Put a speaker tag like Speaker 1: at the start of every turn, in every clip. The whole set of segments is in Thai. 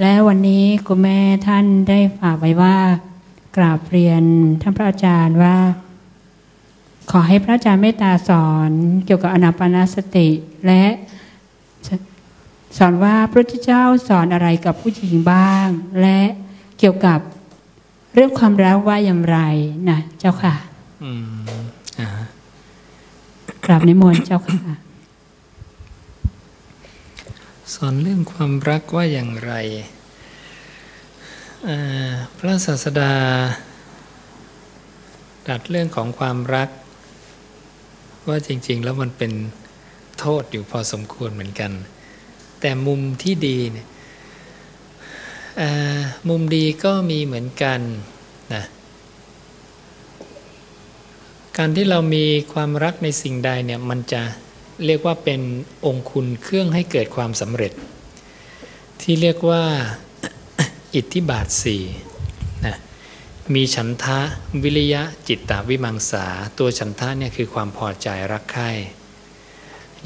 Speaker 1: และวันนี้คุณแม่ท่านได้ฝากไว้ว่ากราบเรียนท่านพระอาจารย์ว่า ขอให้พระอาจารย์เมตตาสอนเกี่ยวกับอนาปนาสติ และสอนว่าพระพุทธเจ้าสอนอะไรกับผู้หญิงบ้าง และเกี่ยวกับเรื่องความรักว่าอย่างไรนะเจ้าค่ะ
Speaker 2: อืมอ่า
Speaker 1: กราบในมนต์เจ้าค่ะ
Speaker 2: สอนเรื่องความรักว่าอย่างไร พระศาสดาตรัสเรื่องของความรัก ว่าจริง ๆ แล้วมันเป็นโทษอยู่พอสมควรเหมือนกัน แต่มุมที่ดีเนี่ยมุมดีก็มีเหมือนกันนะการที่เรามีความรักในสิ่งใดเนี่ยมันจะ เรียกว่าเป็นองคุณเครื่องให้เกิดความสำเร็จ ที่เรียกว่าอิทธิบาทสี่นะมีฉันทะวิริยะจิตตวิมังสา ตัวฉันทะเนี่ยคือความพอใจรักใคร่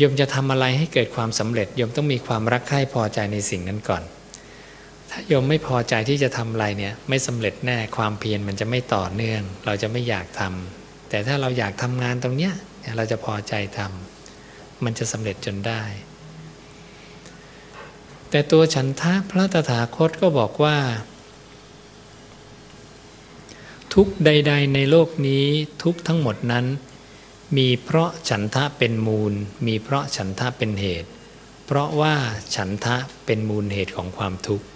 Speaker 2: ยมจะทำอะไรให้เกิดความสำเร็จยมต้องมีความรักใคร่พอใจในสิ่งนั้นก่อน ถ้ายมไม่พอใจที่จะทำอะไรเนี่ยไม่สำเร็จแน่ความเพียรมันจะไม่ต่อเนื่อง เราจะไม่อยากทำแต่ถ้าเราอยากทำงานตรงเนี้ยเราจะพอใจทำ มันจะสำเร็จจนได้ แต่ตัวฉันทะพระตถาคตก็บอกว่า ทุกใด ๆ ในโลกนี้ทุกทั้งหมดนั้น มีเพราะฉันทะเป็นมูล มีเพราะฉันทะเป็นเหตุ เพราะว่าฉันทะเป็นมูลเหตุของความทุกข์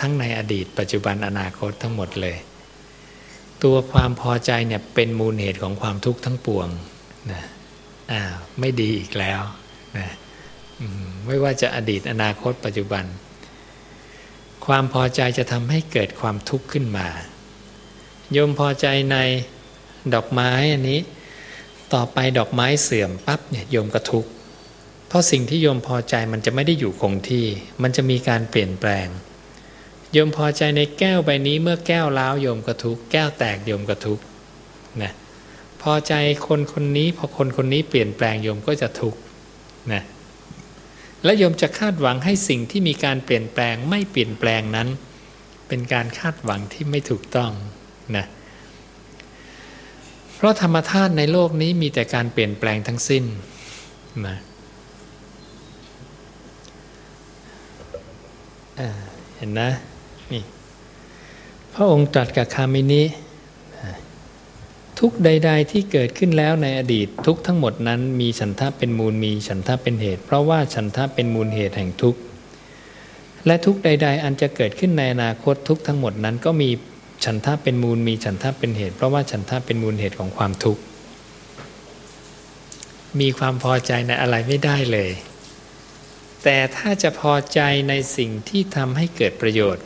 Speaker 2: ทั้งในอดีตปัจจุบันอนาคตทั้งหมดเลย ตัวความพอใจเนี่ยเป็นมูลเหตุของความทุกข์ทั้งปวงนะ ไม่ดีอีกแล้วนะไม่ว่าจะอดีตอนาคตปัจจุบัน ความพอใจจะทำให้เกิดความทุกข์ขึ้นมา โยมพอใจในดอกไม้อันนี้ ต่อไปดอกไม้เสื่อมปั๊บเนี่ยโยมก็ทุกข์เพราะสิ่งที่โยมพอใจมันจะไม่ได้อยู่คงที่ มันจะมีการเปลี่ยนแปลง โยมพอใจในแก้วใบนี้เมื่อแก้วล้าวโยมก็ทุกข์แก้วแตกโยมก็ทุกข์นะ พอใจคนคนนี้พอคนคนนี้เปลี่ยนแปลงโยมก็จะทุกข์นะและโยมจะคาดหวังให้สิ่งที่มีการเปลี่ยนแปลงไม่เปลี่ยนแปลงนั้น เป็นการคาดหวังที่ไม่ถูกต้องนะเพราะธรรมธาตุในโลกนี้มีแต่การเปลี่ยนแปลงทั้งสิ้นนะอ่าเห็นนะนี่พระองค์ตรัสกับคามินิ ทุกใด ๆ ที่เกิดขึ้นแล้วในอดีตทุกทั้งหมดนั้นมีฉันทะเป็นมูลมีฉันทะเป็นเหตุ เพราะว่าฉันทะเป็นมูลเหตุแห่งทุกข์และทุกใด ๆ อันจะเกิดขึ้นในอนาคตทุกทั้งหมดนั้นก็มีฉันทะเป็นมูลมีฉันทะเป็นเหตุ เพราะว่าฉันทะเป็นมูลเหตุของความทุกข์มีความพอใจในอะไรไม่ได้เลย แต่ถ้าจะพอใจในสิ่งที่ทำให้เกิดประโยชน์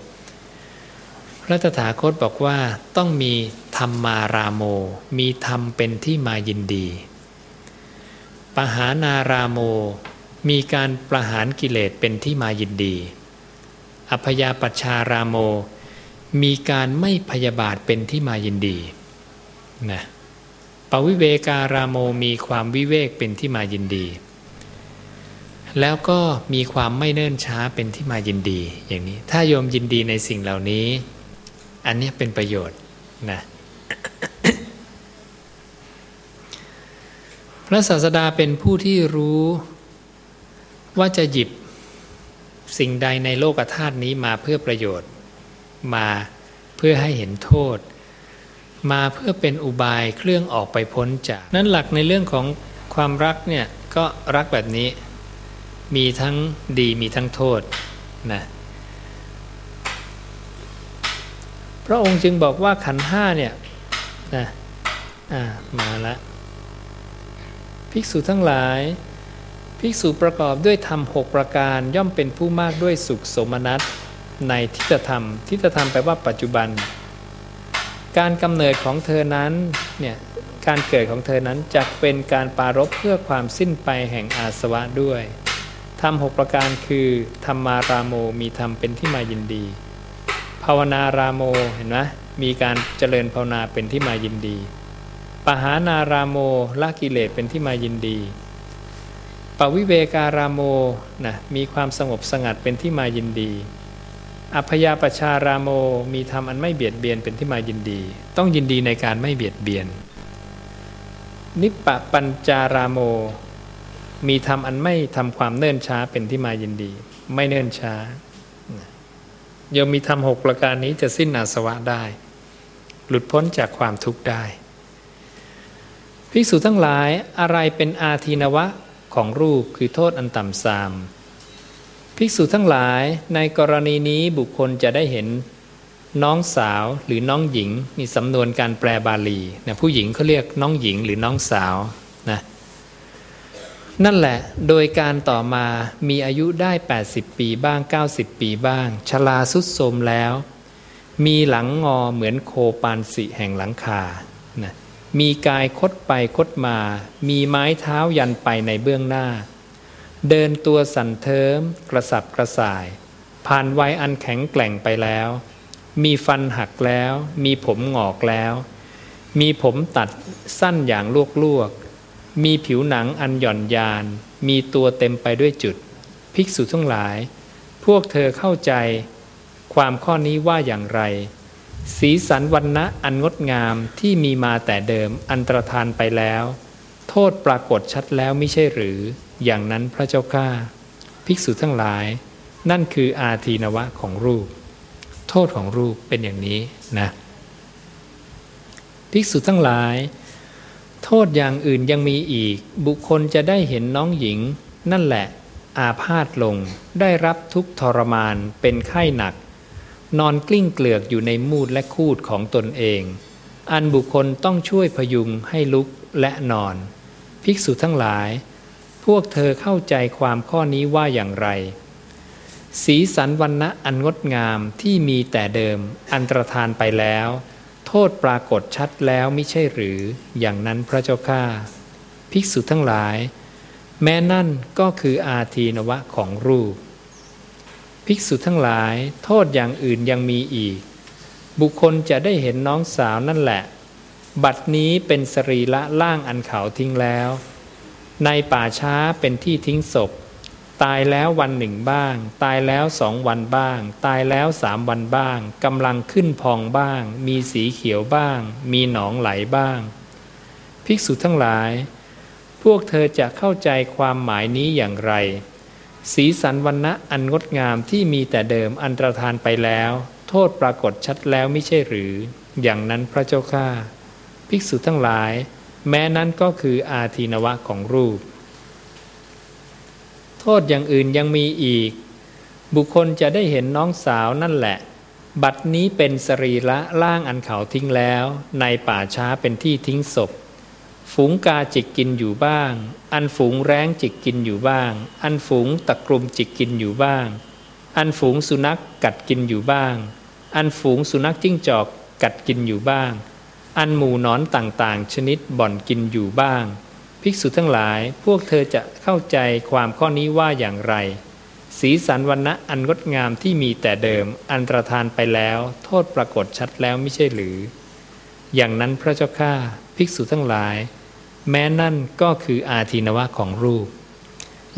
Speaker 2: พระตถาคตบอกว่าต้องมีธรรมารามโม มีธรรมเป็นที่มายินดี ปหานารามโม มีการประหารกิเลสเป็นที่มายินดีอพยาปัชชารามโม มีการไม่พยาบาทเป็นที่มายินดีนะปวิเวการามโมมีความวิเวกเป็นที่มายินดี แล้วก็มีความไม่เนิ่นช้าเป็นที่มายินดีอย่างนี้ ถ้าโยมยินดีในสิ่งเหล่านี้ อันนี้เป็นประโยชน์นะพระศาสดาเป็นผู้ที่รู้ว่าจะหยิบสิ่งใดในโลกธาตุนี้มาเพื่อประโยชน์ มาเพื่อให้เห็นโทษ มาเพื่อเป็นอุบายเครื่องออกไปพ้นจาก นั้นหลักในเรื่องของความรักเนี่ยก็รักแบบนี้ มีทั้งดีมีทั้งโทษนะ พระองค์จึงบอกว่าขันห้าเนี่ยนะอ่ามาละภิกษุทั้งหลาย ภิกษุประกอบด้วยธรรมหกประการย่อมเป็นผู้มากด้วยสุขสมนัตในทิฏฐธรรมทิฏฐธรรมแปลว่าปัจจุบัน การกำเนิดของเธอนั้นเนี่ยการเกิดของเธอนั้นจะเป็นการปารบเพื่อความสิ้นไปแห่งอาสวะด้วยธรรมหกประการคือธรรมารามโมมีธรรมเป็นที่มายินดี ภาวนารามโมเห็นไหมมีการเจริญภาวนาเป็นที่มายินดี ปหานารามโมละกิเลสเป็นที่มายินดีปวิเวการามโมนะมีความสงบสงัดเป็นที่มายินดีอพยาปชารามโมมีธรรมอันไม่เบียดเบียนเป็นที่มายินดี ต้องยินดีในการไม่เบียดเบียน นิปปปัญจารามโม มีธรรมอันไม่ทำความเนิ่นช้าเป็นที่มายินดี ไม่เนิ่นช้า ยังมีธรรมหกประการนี้จะสิ้นอาสวะได้ หลุดพ้นจากความทุกข์ได้ภิกษุทั้งหลายอะไรเป็นอาทีนวะของรูปคือโทษอันต่ำทรามภิกษุทั้งหลายในกรณีนี้บุคคลจะได้เห็นน้องสาวหรือน้องหญิงมีสำนวนการแปลบาลีนะผู้หญิงเขาเรียกน้องหญิงหรือน้องสาวนะ นั่นแหละ โดยการต่อมามีอายุได้ 80 ปีบ้าง 90 ปีบ้าง ชลาสุดโทมแล้ว มีหลังงอเหมือนโคปานสิแห่งหลังคานะมีกายคดไปคดมา มีไม้เท้ายันไปในเบื้องหน้า เดินตัวสั่นเทิม กระสับกระส่าย ผ่านวัยอันแข็งแกร่งไปแล้ว มีฟันหักแล้ว มีผมหงอกแล้ว มีผมตัดสั้นอย่างลวกลวก มีผิวหนังอันหย่อนยาน มีตัวเต็มไปด้วยจุด ภิกษุทั้งหลาย พวกเธอเข้าใจ ความข้อนี้ว่าอย่างไร สีสันวันนะอันงดงามที่มีมาแต่เดิมอันตรธานไปแล้ว โทษปรากฏชัดแล้วไม่ใช่หรือ อย่างนั้นพระเจ้าข้าภิกษุทั้งหลาย นั่นคืออาทีนวะของรูป โทษของรูปเป็นอย่างนี้นะ ภิกษุทั้งหลาย โทษอย่างอื่นยังมีอีก บุคคลจะได้เห็นน้องหญิง นั่นแหละ อาพาธลง ได้รับทุกทรมานเป็นไข้หนัก นอนกลิ้งเกลือกอยู่ในมูดและคูดของตนเอง อันบุคคลต้องช่วยพยุงให้ลุกและนอน ภิกษุทั้งหลาย พวกเธอเข้าใจความข้อนี้ว่าอย่างไร สีสันวันณะอันงดงามที่มีแต่เดิมอันตรธานไปแล้ว โทษปรากฏชัดแล้วไม่ใช่หรืออย่างนั้นพระเจ้าข้าภิกษุทั้งหลาย แม้นั่นก็คืออาทีนวะของรูป ภิกษุทั้งหลาย โทษอย่างอื่นยังมีอีก บุคคลจะได้เห็นน้องสาวนั่นแหละ บัดนี้เป็นสรีละล่างอันเขาทิ้งแล้ว ในป่าช้าเป็นที่ทิ้งศพ ตายแล้ววันหนึ่งบ้าง ตายแล้วสองวันบ้าง ตายแล้วสามวันบ้างกำลังขึ้นพองบ้าง มีสีเขียวบ้าง มีหนองไหลบ้าง ภิกษุทั้งหลาย พวกเธอจะเข้าใจความหมายนี้อย่างไร สีสันวันณะอันงดงามที่มีแต่เดิมอันตรธานไปแล้ว โทษปรากฏชัดแล้วไม่ใช่หรือ อย่างนั้นพระเจ้าข้าภิกษุทั้งหลาย แม้นั้นก็คืออาทีนวะของรูป โทษอย่างอื่นยังมีอีก บุคคลจะได้เห็นน้องสาวนั่นแหละ บัดนี้เป็นสรีระร่างอันเขาทิ้งแล้ว ในป่าช้าเป็นที่ทิ้งศพ ฝูงกาจิกกินอยู่บ้าง อันฝูงแร้งจิกกินอยู่บ้าง อันฝูงตะกรุมจิกกินอยู่บ้าง อันฝูงสุนัขกัดกินอยู่บ้าง อันฝูงสุนัขจิ้งจอกกัดกินอยู่บ้าง อันหมู่หนอนต่างๆ ชนิดบ่อนกินอยู่บ้าง ภิกษุทั้งหลายพวกเธอจะเข้าใจความข้อนี้ว่าอย่างไร สีสันวันณะอันงดงามที่มีแต่เดิมอันตรธานไปแล้ว โทษปรากฏชัดแล้วไม่ใช่หรือ อย่างนั้นพระเจ้าข้าภิกษุทั้งหลาย แม้นั่นก็คืออาทีนวะของรูป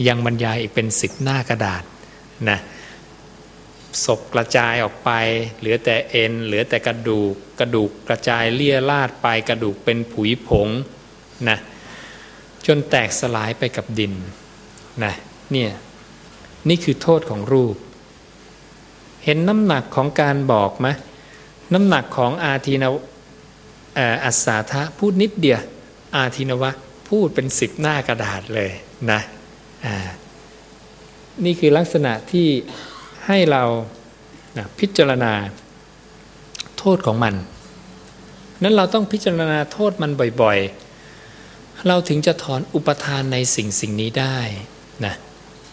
Speaker 2: ยังบรรยายอีกเป็นสิบหน้ากระดาษนะศพกระจายออกไป เหลือแต่เอ็น เหลือแต่กระดูก กระดูกกระจายเลี่ยลาดไป กระดูกเป็นผุยผงนะ จนแตกสลายไปกับดินนะเนี่ยนี่คือโทษของรูป เห็นน้ำหนักของการบอกไหมน้ำหนักของอาทีนวอัศาทะพูดนิดเดียวอาทินวะพูดเป็นสิบหน้ากระดาษเลยนะนี่คือลักษณะที่ให้เรานะพิจารณาโทษของมัน นั้นเราต้องพิจารณาโทษมันบ่อยๆ เราถึงจะถอนอุปทานในสิ่งสิ่งนี้ได้นะ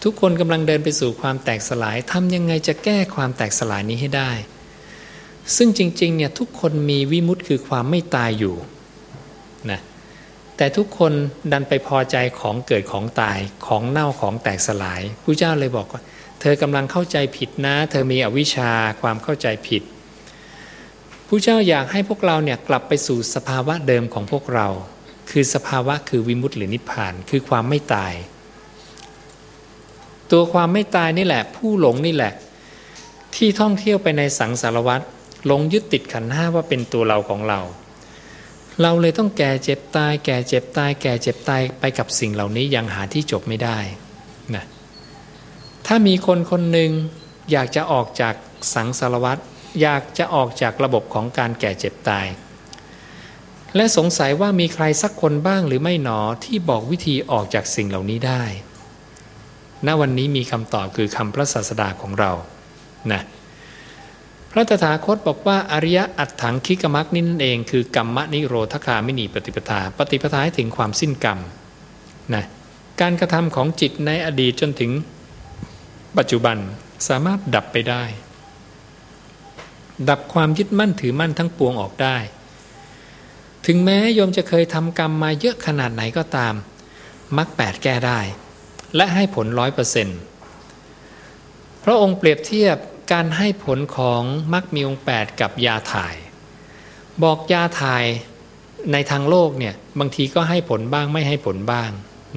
Speaker 2: ทุกคนกำลังเดินไปสู่ความแตกสลายทำยังไงจะแก้ความแตกสลายนี้ให้ได้ ซึ่งจริงๆเนี่ยทุกคนมีวิมุตต์คือความไม่ตายอยู่นะแต่ทุกคนดันไปพอใจของเกิดของตายของเน่าของแตกสลายผู้เจ้าเลยบอกว่า เธอกำลังเข้าใจผิดนะ เธอมีอวิชชาความเข้าใจผิดผู้เจ้าอยากให้พวกเราเนี่ยกลับไปสู่สภาวะเดิมของพวกเรา คือสภาวะคือวิมุตติหรือนิพพาน คือความไม่ตาย ตัวความไม่ตายนี่แหละ ผู้หลงนี่แหละ ที่ท่องเที่ยวไปในสังสารวัตรลงยึดติดขันห้าว่าเป็นตัวเราของเรา เราเลยต้องแก่เจ็บตาย แก่เจ็บตาย แก่เจ็บตายไปกับสิ่งเหล่านี้ยังหาที่จบไม่ได้นะถ้ามีคนคนหนึ่งอยากจะออกจากสังสารวัตรอยากจะออกจากระบบของการแก่เจ็บตาย และสงสัยว่ามีใครสักคนบ้างหรือไม่หนอที่บอกวิธีออกจากสิ่งเหล่านี้ได้ ณ วันนี้มีคำตอบคือคำพระศาสดาของเรา นะ พระตถาคตบอกว่าอริยอัตถังคิกมักนี่นั่นเอง คือกรรมนิโรธคามินีปฏิปทา ปฏิปทาให้ถึงความสิ้นกรรม นะ การกระทำของจิตในอดีตจนถึงปัจจุบันสามารถดับไปได้ ดับความยึดมั่นถือมั่นทั้งปวงออกได้ ถึงแม้โยมจะเคยทำกรรมมาเยอะขนาดไหนก็ตามมรรคแปดแก้ได้ และให้ผลร้อยเปอร์เซ็นต์พระองค์เปรียบเทียบการให้ผลของมรรคมีองค์แปดกับยาถ่าย บอกยาถ่ายในทางโลกเนี่ยบางทีก็ให้ผลบ้างไม่ให้ผลบ้าง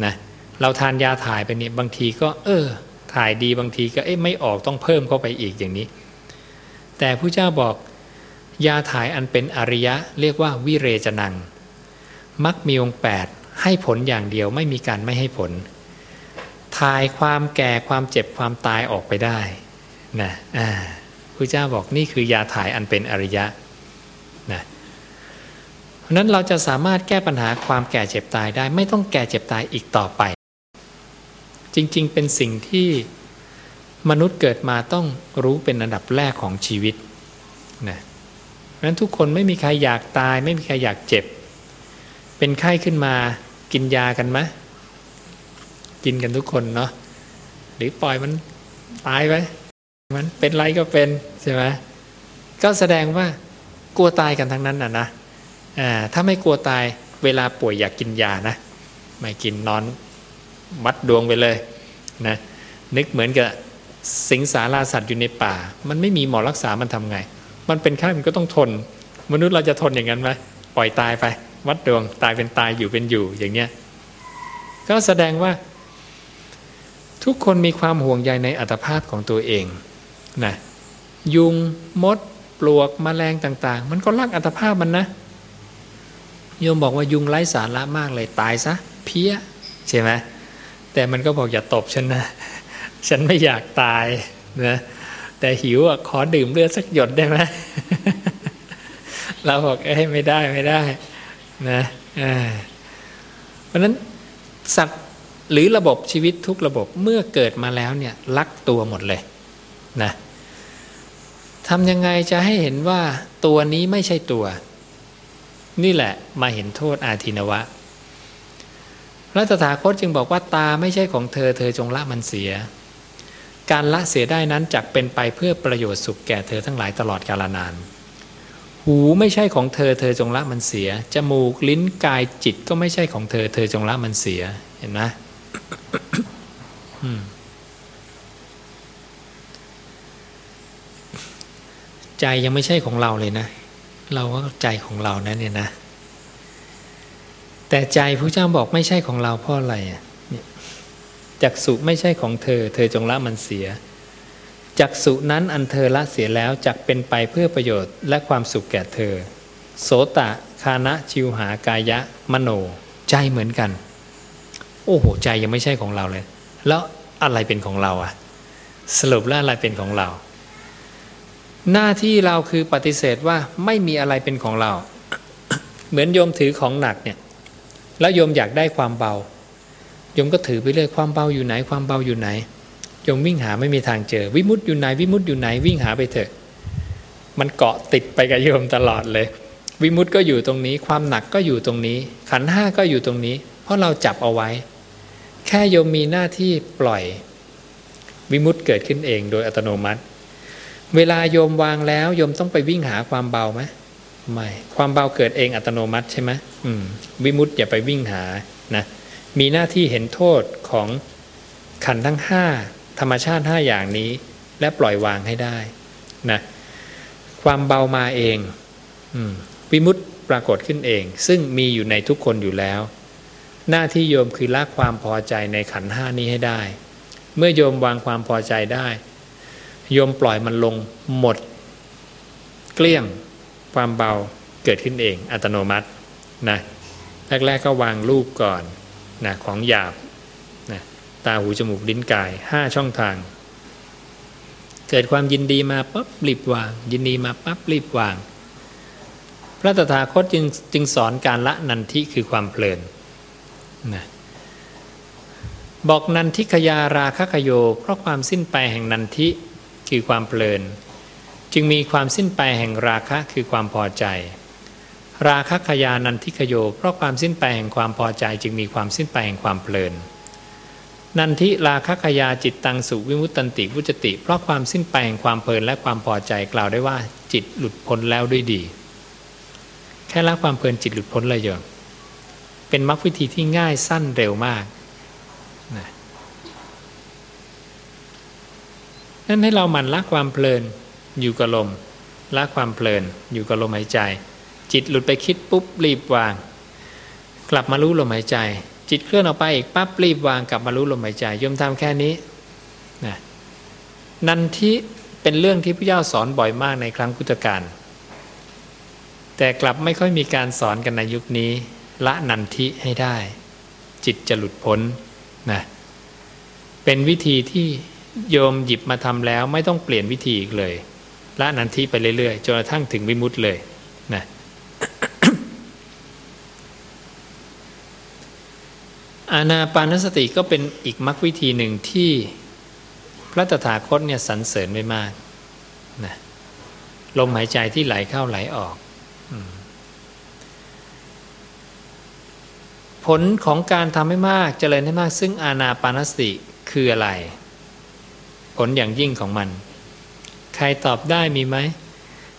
Speaker 2: นะเราทานยาถ่ายไปเนี่ยบางทีก็เออถ่ายดีบางทีก็เอ๊ะไม่ออกต้องเพิ่มเข้าไปอีกอย่างนี้ แต่ผู้เจ้าบอก ยาถ่ายอันเป็นอริยะเรียกว่าวิเรจนังมักมีองค์แปดให้ผลอย่างเดียวไม่มีการไม่ให้ผลถ่ายความแก่ความเจ็บความตายออกไปได้นะอ่าผู้เจ้าบอกนี่คือยาถ่ายอันเป็นอริยะนะเพราะนั้นเราจะสามารถแก้ปัญหาความแก่เจ็บตายได้ ไม่ต้องแก่เจ็บตายอีกต่อไป จริงๆ เป็นสิ่งที่มนุษย์เกิดมาต้องรู้เป็นอันดับแรกของชีวิตนะ นั้นทุกคนไม่มีใครอยากตาย ไม่มีใครอยากเจ็บ เป็นไข้ขึ้นมากินยากันไหมกินกันทุกคนเนาะหรือปล่อยมันตายไปมันเป็นไรก็เป็นใช่ไหมก็แสดงว่ากลัวตายกันทั้งนั้นนะนะถ้าไม่กลัวตายเวลาป่วยอยากกินยานะไม่กินนอนมัดดวงไปเลยนะนึกเหมือนกับสิงสาราสัตว์อยู่ในป่า มันไม่มีหมอรักษามันทำไง มันเป็นไข้มันก็ต้องทน มนุษย์เราจะทนอย่างนั้นไหมปล่อยตายไป วัดดวงตายเป็นตายอยู่เป็นอยู่อย่างเนี้ยก็แสดงว่า ทุกคนมีความห่วงใยในอัตภาพของตัวเองนะยุงมด ปลวกมแมลงต่าง ๆ มันก็รักอัตภาพมันนะโยมบอกว่ายุงไร้สาระมากเลยตายซะ เพี้ยใช่ไหมแต่มันก็บอกอย่าตบฉันนะ ฉันไม่อยากตายนะ แต่หิวอะขอดื่มเลือดสักหยดได้ไหมเราบอกเอ้ไม่ได้ไม่ได้นะเพราะนั้นสัตว์หรือระบบชีวิตทุกระบบเมื่อเกิดมาแล้วเนี่ยรักตัวหมดเลยนะทำยังไงจะให้เห็นว่าตัวนี้ไม่ใช่ตัว นี่แหละมาเห็นโทษอาทินวะพระตถาคตจึงบอกว่าตาไม่ใช่ของเธอเธอจงละมันเสีย การละเสียได้นั้นจักเป็นไปเพื่อประโยชน์สุขแก่เธอทั้งหลายตลอดกาลนาน หูไม่ใช่ของเธอเธอจงละมันเสีย จมูกลิ้นกายจิตก็ไม่ใช่ของเธอเธอจงละมันเสีย เห็นไหมใจยังไม่ใช่ของเราเลยนะ เราก็ใจของเรานะเนี่ยนะ แต่ใจพระเจ้าบอกไม่ใช่ของเราเพราะอะไรอะ จักสุไม่ใช่ของเธอ เธอจงละมันเสียจักสุนั้นอันเธอละเสียแล้วจักเป็นไปเพื่อประโยชน์และความสุขแก่เธอ โสตะคานะชิวหากายะ มโน ใจเหมือนกัน โอ้โห ใจยังไม่ใช่ของเราเลย แล้วอะไรเป็นของเราอะสรุปแล้วอะไรเป็นของเรา หน้าที่เราคือปฏิเสธว่าไม่มีอะไรเป็นของเรา เหมือนโยมถือของหนักเนี่ย แล้วโยมอยากได้ความเบา โยมก็ถือไปเรื่อยความเบาอยู่ไหน ความเบาอยู่ไหนโยมวิ่งหาไม่มีทางเจอ วิมุตอยู่ไหน วิมุตอยู่ไหนวิ่งหาไปเถอะ มันเกาะติดไปกับโยมตลอดเลย วิมุตก็อยู่ตรงนี้ ความหนักก็อยู่ตรงนี้ ขันห้าก็อยู่ตรงนี้ เพราะเราจับเอาไว้ แค่โยมมีหน้าที่ปล่อย วิมุตเกิดขึ้นเองโดยอัตโนมัติ เวลาโยมวางแล้วโยมต้องไปวิ่งหาความเบาไหมไม่ ความเบาเกิดเองอัตโนมัติใช่ไหมมวิมุตต์อย่าไปวิ่งหานะ มีหน้าที่เห็นโทษของขันทั้งห้าธรรมชาติห้าอย่างนี้ และปล่อยวางให้ได้นะความเบามาเองอวิมุตต์ปรากฏขึ้นเอง ซึ่งมีอยู่ในทุกคนอยู่แล้ว หน้าที่โยมคือละความพอใจในขันห้านี้ให้ได้ เมื่อโยมวางความพอใจได้ โยมปล่อยมันลงหมด เกลี้ยงความเบาเกิดขึ้นเองอัตโนมัตินะแรกๆก็วางรูปก่อน นะของหยาบนะตาหูจมูกลิ้นกายห้าช่องทาง เกิดความยินดีมาปั๊บรีบวาง ยินดีมาปั๊บรีบวาง พระตถาคตจึงจึงสอนการละนันทิคือความเพลินนะบอกนันทิขยาราคะขโย เพราะความสิ้นไปแห่งนันทิคือความเพลิน จึงมีความสิ้นไปแห่งราคะคือความพอใจ ราคะขยานันทิขโย เพราะความสิ้นไปแห่งความพอใจจึงมีความสิ้นไปแห่งความเพลิน นันทิราคะขยาจิตตังสุวิมุตตันติวุจติ เพราะความสิ้นไปแห่งความเพลินและความพอใจกล่าวได้ว่าจิตหลุดพ้นแล้วด้วยดี แค่ละความเพลินจิตหลุดพ้นเลยโยมเป็นมรรควิธีที่ง่ายสั้นเร็วมากนะนั่นให้เราหมั่นละความเพลินอยู่กับลมละความเพลินอยู่กับลมหายใจ จิตหลุดไปคิดปุ๊บรีบวาง กลับมารู้ลมหายใจ จิตเคลื่อนออกไปอีกปั๊บรีบวางกลับมารู้ลมหายใจยมทำแค่นี้นะนันทิเป็นเรื่องที่พระเจ้าสอนบ่อยมากในครั้งพุทธกาลแต่กลับไม่ค่อยมีการสอนกันในยุคนี้ ละนันทิให้ได้ จิตจะหลุดพ้นนะเป็นวิธีที่โยมหยิบมาทำแล้วไม่ต้องเปลี่ยนวิธีอีกเลยละนันทิไปเรื่อยๆจนกระทั่งถึงวิมุตติเลยนะ อานาปานสติก็เป็นอีกมรรควิธีหนึ่งที่พระตถาคตเนี่ยสรรเสริญไว้มากนะลมหายใจที่ไหลเข้าไหลออก ผลของการทำให้มากเจริญให้มาก ซึ่งอาณาปานสติคืออะไร ผลอย่างยิ่งของมัน ใครตอบได้มีไหม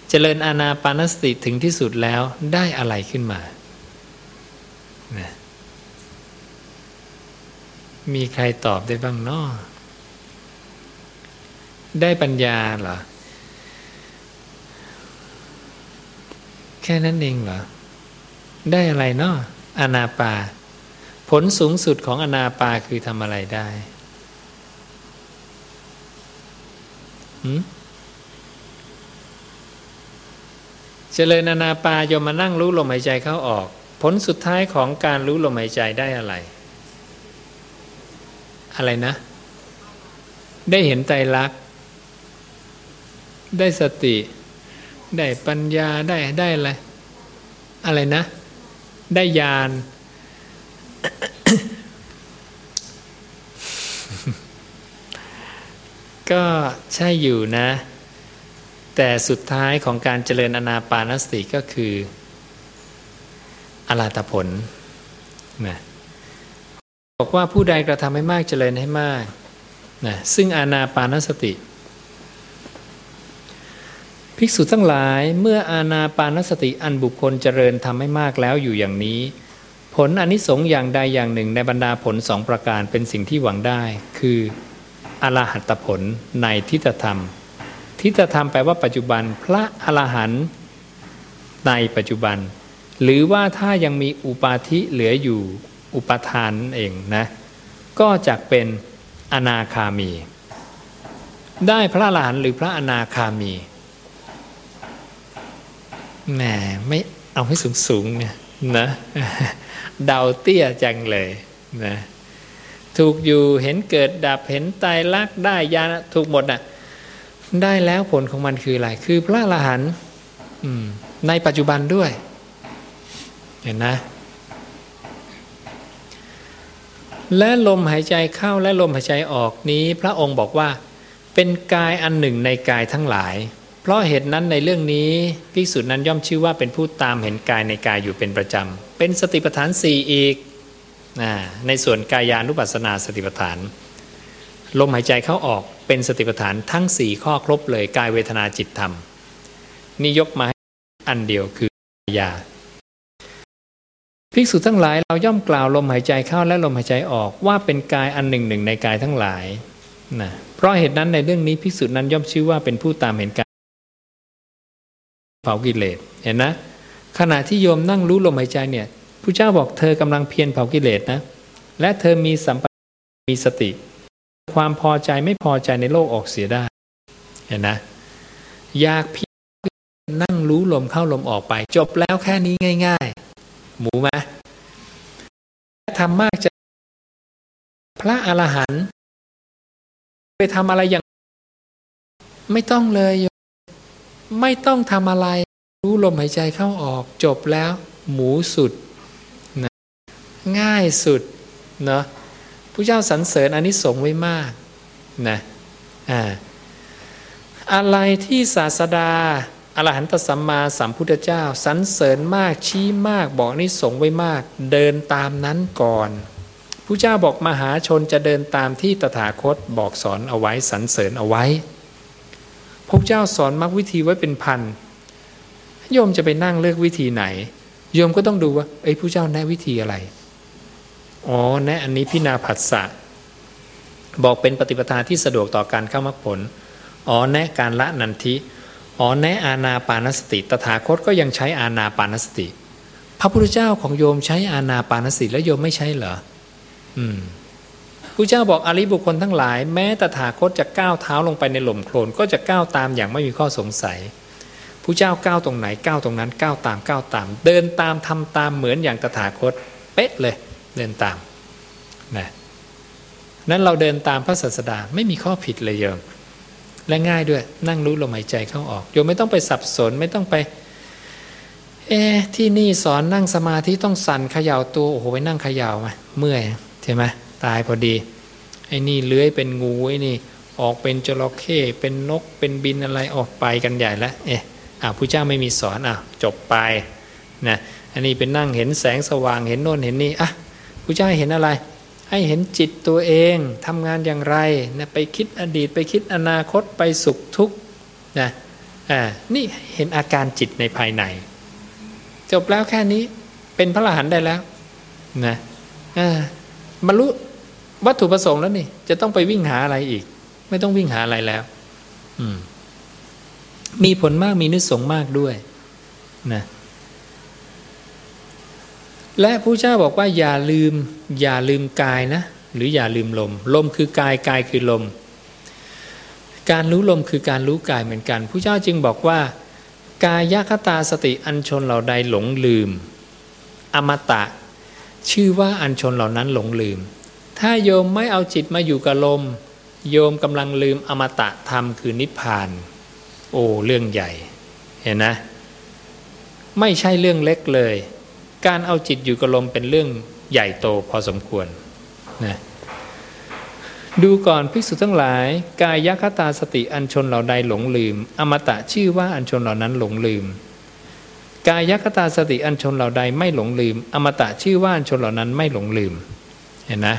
Speaker 2: เจริญอาณาปานสติถึงที่สุดแล้วได้อะไรขึ้นมานะ มีใครตอบได้บ้างนาะได้ปัญญาเหรอ แค่นั้นเองเหรอ ได้อะไรเนาะอนาปา ผลสูงสุดของอนาปาคือทำอะไรได้เจริญอนาปายมมานั่งรู้ลมหายใจเข้าออก ผลสุดท้ายของการรู้ลมหายใจได้อะไร อะไรนะ ได้เห็นไตรลัก ได้สติ ได้ปัญญาได้ได้อะไร อะไรนะ ได้ยานก็ใช่อยู่นะ แต่สุดท้ายของการเจริญอนาปานสติก็คืออลาตผลนะ บอกว่าผู้ใดกระทำให้มากเจริญให้มากนะซึ่งอานาปานสติ ภิกษุทั้งหลายเมื่ออาณาปานสติอันบุคคลเจริญทำให้มากแล้วอยู่อย่างนี้ ผลอนิสงส์อย่างใดอย่างหนึ่งในบรรดาผลสองประการเป็นสิ่งที่หวังได้ คืออรหัตผลในทิฏฐธรรม ทิฏฐธรรมแปลว่าปัจจุบันพระอรหันต์ในปัจจุบัน หรือว่าถ้ายังมีอุปาทิเหลืออยู่ อุปทานเองนะก็จะเป็นอนาคามี ได้พระอรหันหรือพระอนาคามีแหมไม่เอาให้สูงสูงเนี่ยนะเดาเตี้ยจังเลยนะถูกอยู่เห็นเกิดดับเห็นตายลักได้ยาถูกหมดอะได้แล้วผลของมันคืออะไร คือพระอรหันต์ในปัจจุบันด้วย เห็นนะ และลมหายใจเข้าและลมหายใจออกนี้ พระองค์บอกว่า เป็นกายอันหนึ่งในกายทั้งหลาย เพราะเหตุนั้นในเรื่องนี้ภิกษุนั้นย่อมชื่อว่าเป็นผู้ตามเห็นกายในกายอยู่เป็นประจำ เป็นสติปัฏฐานสี่อีกในส่วนกายานุปัสสนาสติปัฏฐาน ลมหายใจเข้าออกเป็นสติปัฏฐานทั้งสี่ข้อครบเลยกายเวทนาจิตธรรมนี่ยกมาให้อันเดียวคือกายา ภิกษุทั้งหลายเราย่อมกล่าวลมหายใจเข้าและลมหายใจออกว่าเป็นกายอันหนึ่งหนึ่งในกายทั้งหลายนะเพราะเหตุนั้นในเรื่องนี้ภิกษุนั้นย่อมชื่อว่าเป็นผู้ตามเห็นกายเผากิเลสเห็นนะ ขณะที่โยมนั่งรู้ลมหายใจเนี่ยผู้เจ้าบอกเธอกำลังเพียรเผากิเลสนะและเธอมีสัมปมีสติ ความพอใจไม่พอใจในโลกออกเสียได้เห็นนะอยากเพียงนั่งรู้ลมเข้าลมออกไป จบแล้วแค่นี้ง่าย หมูไหมทำมากจะพระอรหันต์ไปทำอะไรอย่าง ไม่ต้องเลย ไม่ต้องทำอะไร รู้ลมหายใจเข้าออกจบแล้ว หมูสุดนะง่ายสุดเนาะผู้เจ้าสรรเสริญอันนี้สงไว้มากนะอ่าอะไรที่ศาสดา อรหันตสัมมาสัมพุทธเจ้าสรรเสริญมากชี้มากบอกนี่สงไว้มาก เดินตามนั้นก่อนผู้เจ้าบอกมหาชนจะเดินตามที่ตถาคตบอกสอนเอาไว้สรรเสริญเอาไว้พระเจ้าสอนมรรควิธีไว้เป็นพันโยมจะไปนั่งเลือกวิธีไหน โยมก็ต้องดูว่าไอ้ผู้เจ้าแนะวิธีอะไรอ๋อแนะอันนี้พินาผัสสะบอกเป็นปฏิปทาที่สะดวกต่อการเข้ามรรคผลอ๋อแนะการละนันทิ อ๋อแนอาณาปานสติตถาคตก็ยังใช้อาณาปานสติ พระพุทธเจ้าของโยมใช้อาณาปานสติแล้วโยมไม่ใช่เหรออืมพระเจ้าบอกอริบุคคลทั้งหลาย แม้ตถาคตจะก้าวเท้าลงไปในหล่มโคลนก็จะก้าวตามอย่างไม่มีข้อสงสัยผู้เจ้าก้าวตรงไหนก้าวตรงนั้นก้าวตามก้าวตาม เดินตามทำตามเหมือนอย่างตถาคต เป๊ะเลย เดินตามนะนั้นเราเดินตามพระศาสดาไม่มีข้อผิดเลยโยม และง่ายด้วยนั่งรู้ลมหายใจเข้าออกโยมไม่ต้องไปสับสนไม่ต้องไป เอ๊ที่นี่สอนนั่งสมาธิต้องสั่นเขย่าตัวโอ้โหไปนั่งเขย่ามาเมื่อยใช่ไหมตายพอดีไอ้นี่เลื้อยเป็นงูไอ้นี่ออกเป็นจระเข้เป็นนกเป็นบินอะไรออกไปกันใหญ่แล้วเอ๊ะอ่าผู้เจ้าไม่มีสอนอะจบไปนะอันนี้เป็นนั่งเห็นแสงสว่างเห็นโน่นเห็นนี่อะผู้เจ้าเห็นอะไร ให้เห็นจิตตัวเองทำงานอย่างไรนะไปคิดอดีตไปคิดอนาคตไปสุขทุกข์นะอ่านี่เห็นอาการจิตในภายใน จบแล้วแค่นี้เป็นพระอรหันต์ได้แล้วนะอ่าบรรลุวัตถุประสงค์แล้วนี่ จะต้องไปวิ่งหาอะไรอีก ไม่ต้องวิ่งหาอะไรแล้ว อืม มีผลมากมีนิสงมากด้วย นะ และผู้เจ้าบอกว่าอย่าลืมอย่าลืมกายนะ หรืออย่าลืมลม ลมคือกายกายคือลม การรู้ลมคือการรู้กายเหมือนกันผู้เจ้าจึงบอกว่า กายคตาสติอันชนเหล่าใดหลงลืม อมตะ ชื่อว่าอันชนเหล่านั้นหลงลืม ถ้าโยมไม่เอาจิตมาอยู่กับลม โยมกำลังลืมอมตะธรรมคือนิพพาน โอ้เรื่องใหญ่ เห็นนะ ไม่ใช่เรื่องเล็กเลย การเอาจิตอยู่กับลมเป็นเรื่องใหญ่โตพอสมควรนะดูก่อนภิกษุทั้งหลาย กายยคตาสติอันชนเหล่าใดหลงลืม อมตะชื่อว่าอันชนเหล่านั้นหลงลืม กายคตาสติอันชนเหล่าใดไม่หลงลืม อมตะชื่อว่าอันชนเหล่านั้นไม่หลงลืม เห็นนะ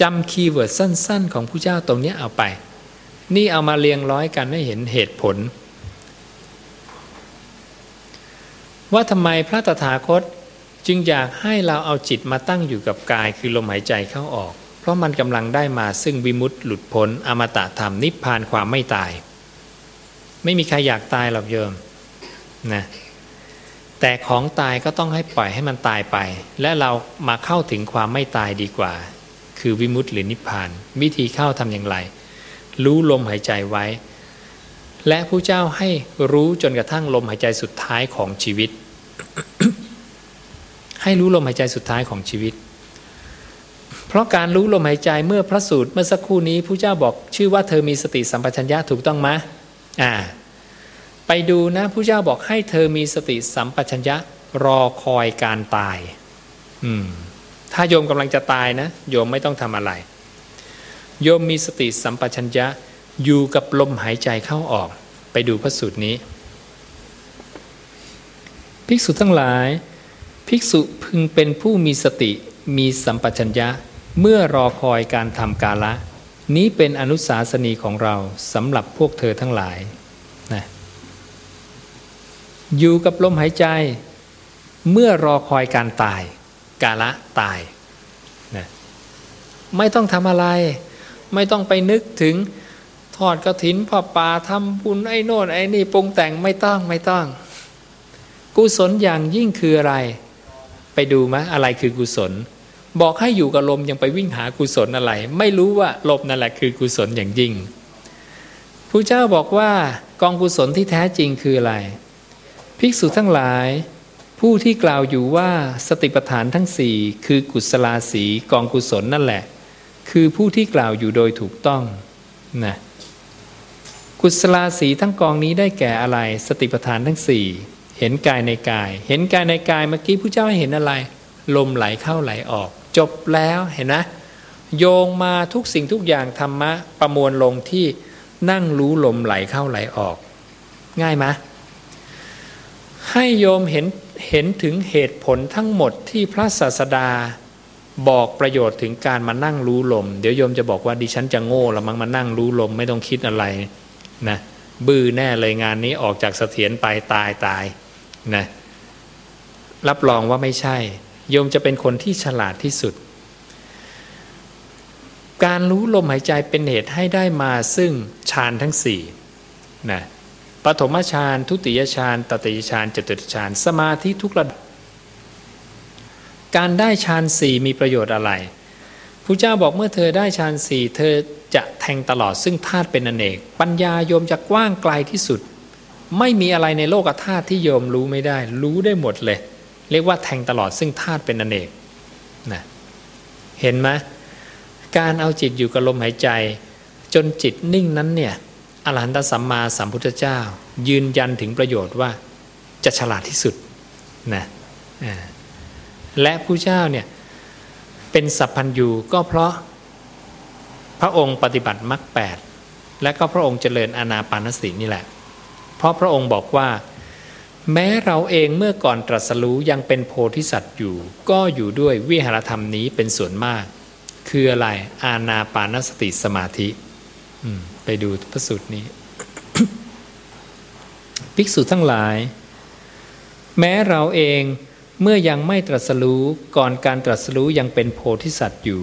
Speaker 2: จำ keyword สั้น ๆ ของพุทธเจ้าตรงนี้เอาไป นี่เอามาเรียงร้อยกันให้เห็นเหตุผล ว่าทำไมพระตถาคตจึงอยากให้เราเอาจิตมาตั้งอยู่กับกายคือลมหายใจเข้าออก เพราะมันกำลังได้มาซึ่งวิมุตติหลุดพ้นอมตะธรรมนิพพานความไม่ตาย ไม่มีใครอยากตายหรอกโยมนะแต่ของตายก็ต้องให้ปล่อยให้มันตายไป และเรามาเข้าถึงความไม่ตายดีกว่า คือวิมุตต์หรือนิพพาน วิธีเข้าทำอย่างไร รู้ลมหายใจไว้ และผู้เจ้าให้รู้จนกระทั่งลมหายใจสุดท้ายของชีวิต ให้รู้ลมหายใจสุดท้ายของชีวิต เพราะการรู้ลมหายใจเมื่อพระสูตรเมื่อสักครู่นี้ผู้เจ้าบอกชื่อว่าเธอมีสติสัมปชัญญะถูกต้องไหมอ่า ไปดูนะผู้เจ้าบอกให้เธอมีสติสัมปชัญญะรอคอยการตาย อืม ถ้าโยมกำลังจะตายนะ โยมไม่ต้องทำอะไร โยมมีสติสัมปชัญญะ อยู่กับลมหายใจเข้าออก ไปดูพระสูตรนี้ ภิกษุทั้งหลาย ภิกษุพึงเป็นผู้มีสติมีสัมปชัญญะเมื่อรอคอยการทำกาละ นี้เป็นอนุสาสนีของเราสำหรับพวกเธอทั้งหลายนะอยู่กับลมหายใจ เมื่อรอคอยการตาย กาละตายนะไม่ต้องทำอะไร ไม่ต้องไปนึกถึง อดกระถินพ่อป่าทำบุญไอ้โน่นไอ้นี่ปรุงแต่งไม่ต้องไม่ต้อง กุศลอย่างยิ่งคืออะไร ไปดูมะอะไรคือกุศล บอกให้อยู่กับลมยังไปวิ่งหากุศลอะไร ไม่รู้ว่าลมนั่นแหละคือกุศลอย่างยิ่งพระเจ้าบอกว่ากองกุศลที่แท้จริงคืออะไร ภิกษุทั้งหลาย ผู้ที่กล่าวอยู่ว่าสติปัฏฐานทั้งสี่คือกุศลาสีกองกุศลนั่นแหละ คือผู้ที่กล่าวอยู่โดยถูกต้องนะ กุศลาสีทั้งกองนี้ได้แก่อะไร สติปัฏฐานทั้งสี่เห็นกายในกาย เห็นกายในกายเมื่อกี้พระเจ้าให้เห็นอะไร ลมไหลเข้าไหลออก จบแล้วเห็นนะ โยงมาทุกสิ่งทุกอย่างธรรมะประมวลลงที่นั่งรู้ลมไหลเข้าไหลออก ง่ายไหมให้โยมเห็นเห็นถึงเหตุผลทั้งหมดที่พระศาสดาบอกประโยชน์ถึงการมานั่งรู้ลม เดี๋ยวโยมจะบอกว่าดิฉันจะโง่ละมั้งมานั่งรู้ลมไม่ต้องคิดอะไร นะบื้อแน่เลยงานนี้ออกจากเสถียรไปตายตายนะรับรองว่าไม่ใช่ โยมจะเป็นคนที่ฉลาดที่สุด การรู้ลมหายใจเป็นเหตุให้ได้มาซึ่งฌานทั้งสี่นะปฐมฌานทุติยฌานตติยฌานจตุตฌานสมาธิทุกระดับการได้ฌานสี่มีประโยชน์อะไร พระเจ้าบอกเมื่อเธอได้ฌานสี่เธอจะแทงตลอดซึ่งธาตุเป็นอเนก ปัญญาโยมจะกว้างไกลที่สุด ไม่มีอะไรในโลกธาตุที่โยมรู้ไม่ได้ รู้ได้หมดเลย เรียกว่าแทงตลอดซึ่งธาตุเป็นอเนกนะเห็นไหมการเอาจิตอยู่กับลมหายใจ จนจิตนิ่งนั้นเนี่ยอรหันตสัมมาสัมพุทธเจ้า ยืนยันถึงประโยชน์ว่าจะฉลาดที่สุดนะและผู้เจ้าเนี่ย เป็นสัพพัญญูก็เพราะพระองค์ปฏิบัติมรรคแปดและก็พระองค์เจริญอานาปานสตินี่แหละ เพราะพระองค์บอกว่า แม้เราเองเมื่อก่อนตรัสรู้ยังเป็นโพธิสัตว์อยู่ ก็อยู่ด้วยวิหารธรรมนี้เป็นส่วนมาก คืออะไรอานาปานสติสมาธิไปดูพระสูตรนี้ ภิกษุทั้งหลาย แม้เราเอง เมื่อยังไม่ตรัสรู้ก่อนการตรัสรู้ยังเป็นโพธิสัตว์อยู่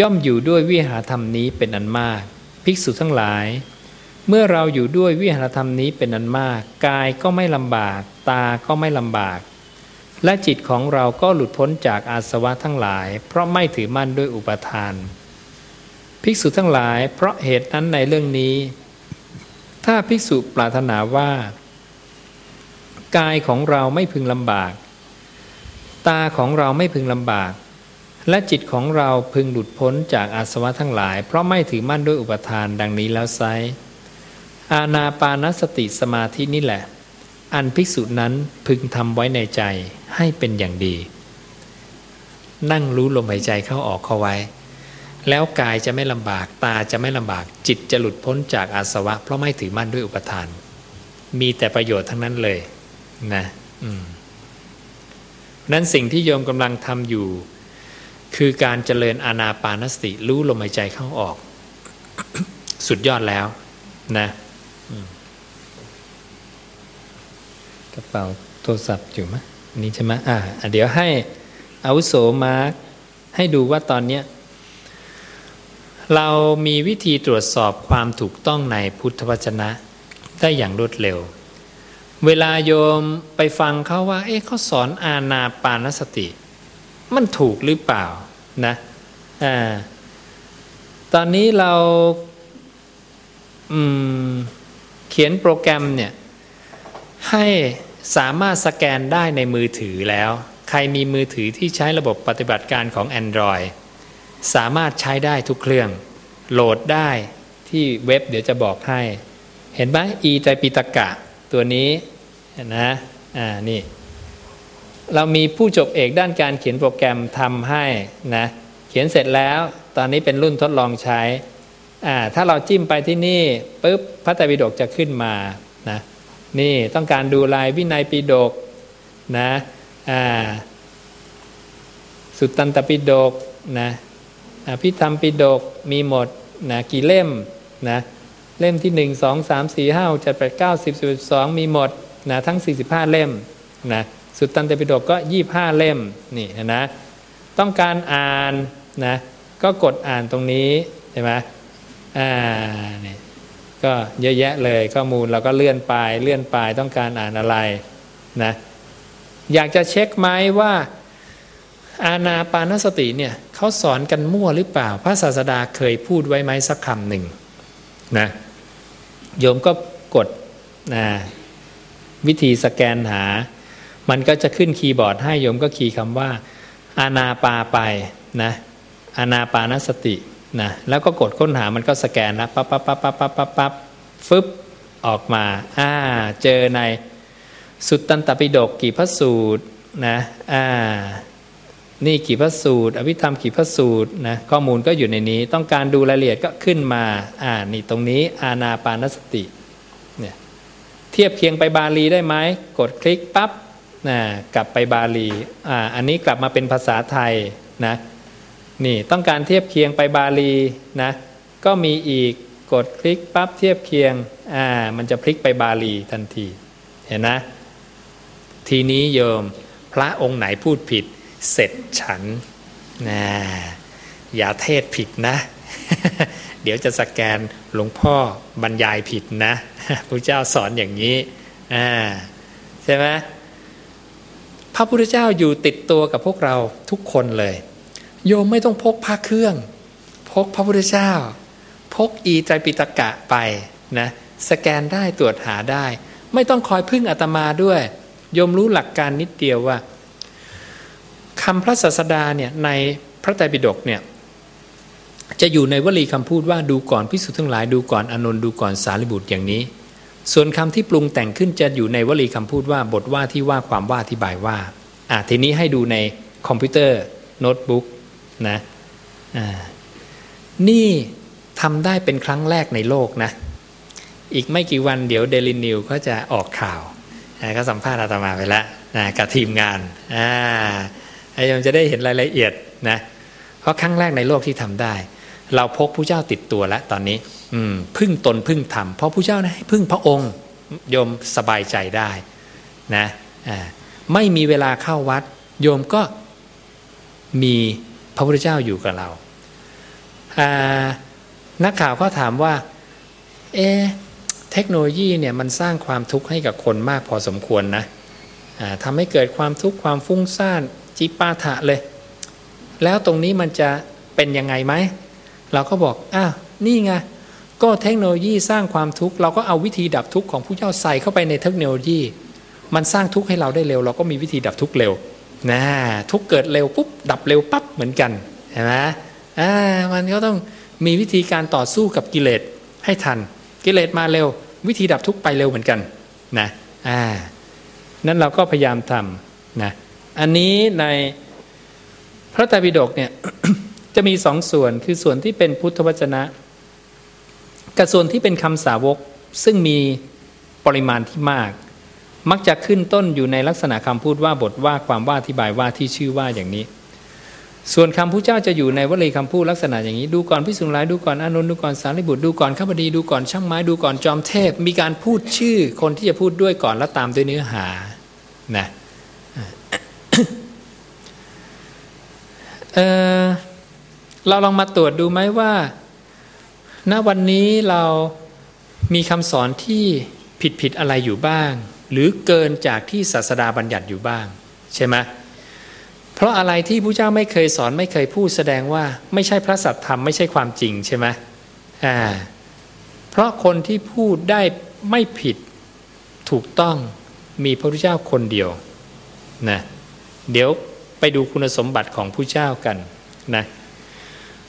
Speaker 2: ย่อมอยู่ด้วยวิหารธรรมนี้เป็นอันมาก ภิกษุทั้งหลาย เมื่อเราอยู่ด้วยวิหารธรรมนี้เป็นอันมาก กายก็ไม่ลำบาก ตาก็ไม่ลำบาก และจิตของเราก็หลุดพ้นจากอาสวะทั้งหลาย เพราะไม่ถือมั่นด้วยอุปทาน ภิกษุทั้งหลาย เพราะเหตุนั้นในเรื่องนี้ ถ้าภิกษุปรารถนาว่า กายของเราไม่พึงลำบาก ตาของเราไม่พึงลำบาก และจิตของเราพึงหลุดพ้นจากอาสวะทั้งหลาย เพราะไม่ถือมั่นด้วยอุปทานดังนี้แล้วไซอาณาปานสติสมาธินี่แหละ อันภิกษุนั้นพึงทำไว้ในใจให้เป็นอย่างดี นั่งรู้ลมหายใจเข้าออกเข้าไว้ แล้วกายจะไม่ลำบากตาจะไม่ลำบาก จิตจะหลุดพ้นจากอาสวะ เพราะไม่ถือมั่นด้วยอุปทาน มีแต่ประโยชน์ทั้งนั้นเลย นะ อืม นั้นสิ่งที่โยมกำลังทำอยู่ คือการเจริญอานาปานสติ รู้ลมหายใจเข้าออก สุดยอดแล้วนะกระเป๋าโทรศัพท์อยู่ไหมนี่ใช่ไหมอ่าเดี๋ยวให้อาวุโสมาร์ให้ดูว่าตอนนี้เรามีวิธีตรวจสอบความถูกต้องในพุทธวจนะได้อย่างรวดเร็ว เวลาโยมไปฟังเขาว่า เอ๊ะเขาสอนอาณาปานสติ มันถูกหรือเปล่านะอ่าตอนนี้เราเขียนโปรแกรมเนี่ย ให้สามารถสแกนได้ในมือถือแล้ว ใครมีมือถือที่ใช้ระบบปฏิบัติการของ Android สามารถใช้ได้ทุกเครื่อง โหลดได้ที่เว็บเดี๋ยวจะบอกให้ เห็นไหมอีไตปิตกะตัวนี้ นะอ่านี่เรามีผู้จบเอกด้านการเขียนโปรแกรมทำให้นะเขียนเสร็จแล้วตอนนี้เป็นรุ่นทดลองใช้อ่าถ้าเราจิ้มไปที่นี่ปุ๊บพระไตรปิฎกจะขึ้นมานะนี่ต้องการดูลายวินัยปิฎกนะอ่าสุตตันตปิฎกนะพิธรรมปิฎกมีหมดนะกี่เล่มนะเล่มที่หนึ่งสองสามสี่ห้าเจ็ดแปดเก้าสิบสิบสองมีหมด นะทั้ง 45 เล่มนะสุตตันเตปิฎกก็ 25 เล่มนี่นะต้องการอ่านนะก็กดอ่านตรงนี้ใช่ไหมอ่านี่ก็เยอะแยะเลยข้อมูลเราก็เลื่อนไปเลื่อนไปต้องการอ่านอะไรนะอยากจะเช็คไหมว่าอาณาปานสติเนี่ยเขาสอนกันมั่วหรือเปล่า พระศาสดาเคยพูดไว้ไหมสักคำหนึ่งนะโยมก็กดนะ วิธีสแกนหา มันก็จะขึ้นคีย์บอร์ดให้โยมก็คีย์คำว่า อานาปาไปนะอานาปานสตินะแล้วก็กดค้นหามันก็สแกนแล้วปั๊บปั๊บปั๊บปั๊บปั๊บปั๊บปั๊บฟึบออกมาอ่าเจอในสุตตันตปิฎกกี่พระสูตรนะอ่านี่กี่พระสูตร อภิธรรมกี่พระสูตรนะข้อมูลก็อยู่ในนี้ ต้องการดูรายละเอียดก็ขึ้นมาอ่านี่ตรงนี้อาณาปานสติ เทียบเคียงไปบาลีได้ไหมกดคลิกปับ๊บนะกลับไปบาลีอ่าอันนี้กลับมาเป็นภาษาไทยนะนี่ต้องการเทียบเคียงไปบาลีนะก็มีอีกกดคลิกปั๊บเทียบเคียงอ่ามันจะพลิกไปบาลีทันทีเห็นนะทีนี้โยมพระองค์ไหนพูดผิด เสร็จฉันนะอย่าเทศผิดนะ เดี๋ยวจะสแกนหลวงพ่อบรรยายผิดนะพระเจ้าสอนอย่างนี้อ่าใช่ไหมพระพุทธเจ้าอยู่ติดตัวกับพวกเราทุกคนเลย โยมไม่ต้องพกพระเครื่อง พกพระพุทธเจ้า พกอีใจปิตกะไปนะสแกนได้ตรวจหาได้ ไม่ต้องคอยพึ่งอาตมาด้วย โยมรู้หลักการนิดเดียวว่าคำพระศาสดาเนี่ยในพระไตรปิฎกเนี่ย จะอยู่ในวลีคำพูดว่าดูก่อนพิสุทั้งหลายดูก่อนอนนท์ดูก่อนสารีบุตรอย่างนี้ ส่วนคำที่ปรุงแต่งขึ้นจะอยู่ในวลีคำพูดว่าบทว่าที่ว่าความว่าอธิบายว่าอ่าทีนี้ให้ดูในคอมพิวเตอร์โน้ตบุ๊กนะอ่านี่ทำได้เป็นครั้งแรกในโลกนะ อีกไม่กี่วันเดี๋ยวเดลินิวก็จะออกข่าวก็สัมภาษณ์อาตมาไปแล้วนะกับทีมงานอ่าไอ้ยมจะได้เห็นรายละเอียดนะเพราะครั้งแรกในโลกที่ทำได้ เราพกผู้เจ้าติดตัวแล้วตอนนี้ อืมพึ่งตนพึ่งธรรมเพราะผู้เจ้านะให้พึ่งพระองค์โยมสบายใจได้นะไม่มีเวลาเข้าวัด โยมก็มีพระพุทธเจ้าอยู่กับเราานักข่าวก็ถามว่า เอเทคโนโลยีเนี่ยมันสร้างความทุกข์ให้กับคนมากพอสมควรนะทำให้เกิดความทุกข์ความฟุ้งซ่านจิปาถะเลย แล้วตรงนี้มันจะเป็นยังไงไหม เราก็บอกอ้านี่ไงก็เทคโนโลยีสร้างความทุกข์เราก็เอาวิธีดับทุกข์ของผู้เจ้าใส่เข้าไปในเทคโนโลยี มันสร้างทุกข์ให้เราได้เร็ว เราก็มีวิธีดับทุกข์เร็วนะทุกเกิดเร็วปุ๊บดับเร็วปั๊บเหมือนกันเห็นไหมอ่ามันก็ต้องมีวิธีการต่อสู้กับกิเลสให้ทัน กิเลสมาเร็ว วิธีดับทุกข์ไปเร็วเหมือนกันนะอ่านั้นเราก็พยายามทำนะอันนี้ในพระไตรปิฎกเนี่ย จะมีสองส่วนคือส่วนที่เป็นพุทธวจนะ กับส่วนที่เป็นคำสาวกซึ่งมีปริมาณที่มาก มักจะขึ้นต้นอยู่ในลักษณะคำพูดว่าบทว่าความว่าอธิบายว่าที่ชื่อว่าอย่างนี้ ส่วนคำพูดเจ้าจะอยู่ในวลีคำพูดลักษณะอย่างนี้ ดูก่อนพิสุงรายดูก่อนอนุนดูก่อนสารีบุตรดูก่อนข้าพดีดูก่อนช่างไม้ดูก่อนจอมเทพ มีการพูดชื่อคนที่จะพูดด้วยก่อนแล้วตามด้วยเนื้อหานะเออ เราลองมาตรวจดูไหมว่า ณวันนี้เรามีคำสอนที่ผิดผิดอะไรอยู่บ้าง หรือเกินจากที่ศาสดาบัญญัติอยู่บ้าง ใช่ไหมเพราะอะไรที่พระเจ้าไม่เคยสอนไม่เคยพูดแสดงว่าไม่ใช่พระสัตธรรมไม่ใช่ความจริงใช่ไหมอ่าเพราะคนที่พูดได้ไม่ผิดถูกต้องมีพระพุทธเจ้าคนเดียวนะเดี๋ยวไปดูคุณสมบัติของผู้เจ้ากันนะ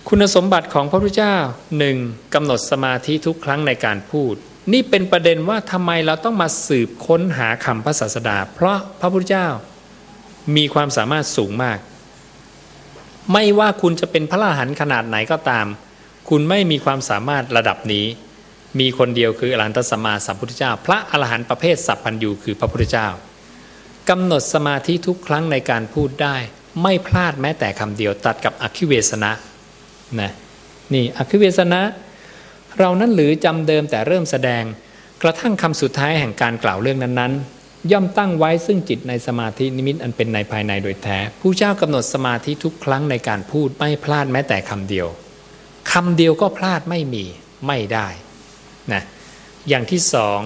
Speaker 2: คุณสมบัติของพระพุทธเจ้าหนึ่งกำหนดสมาธิทุกครั้งในการพูด นี่เป็นประเด็นว่าทำไมเราต้องมาสืบค้นหาคำพระศาสดา เพราะพระพุทธเจ้ามีความสามารถสูงมาก ไม่ว่าคุณจะเป็นพระอรหันต์ขนาดไหนก็ตาม คุณไม่มีความสามารถระดับนี้ มีคนเดียวคืออรหันตสัมมาสัมพุทธเจ้า พระอรหันต์ประเภทสัพพัญญูคือพระพุทธเจ้ากำหนดสมาธิทุกครั้งในการพูดได้ ไม่พลาดแม้แต่คำเดียวตัดกับอคิเวสนะ นะนี่อคิเวสนะ เรานั้นหรือจำเดิมแต่เริ่มแสดง กระทั่งคำสุดท้ายแห่งการกล่าวเรื่องนั้นๆ ย่อมตั้งไว้ซึ่งจิตในสมาธินิมิตอันเป็นในภายในโดยแท้ ผู้เจ้ากำหนดสมาธิทุกครั้งในการพูดไม่พลาดแม้แต่คำเดียวคำเดียวก็พลาดไม่มีไม่ได้นะอย่างที่สอง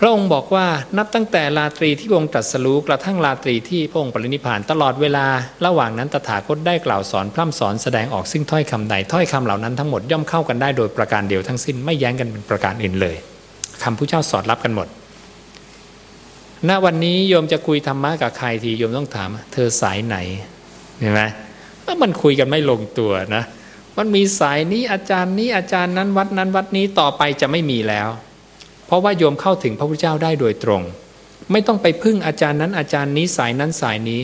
Speaker 2: พระองค์บอกว่านับตั้งแต่ราตรีที่พระองค์ตรัสรู้กระทั่งราตรีที่พระองค์ปรินิพานตลอดเวลา ระหว่างนั้นตถาคตได้กล่าวสอนพร่ำสอนแสดงออกซึ่งถ้อยคำใดถ้อยคำเหล่านั้นทั้งหมดย่อมเข้ากันได้โดยประการเดียวทั้งสิ้นไม่แย้งกันเป็นประการอื่นเลยคำพระเจ้าสอดรับกันหมด ณวันนี้โยมจะคุยธรรมะกับใครทีโยมต้องถาม เธอสายไหนเห็นไหมว่ามันคุยกันไม่ลงตัวนะ มันมีสายนี้อาจารย์นี้อาจารย์นั้นวัดนั้นวัดนี้ต่อไปจะไม่มีแล้ว เพราะว่าโยมเข้าถึงพระพุทธเจ้าได้โดยตรง ไม่ต้องไปพึ่งอาจารย์นั้นอาจารย์นี้สายนั้นสายนี้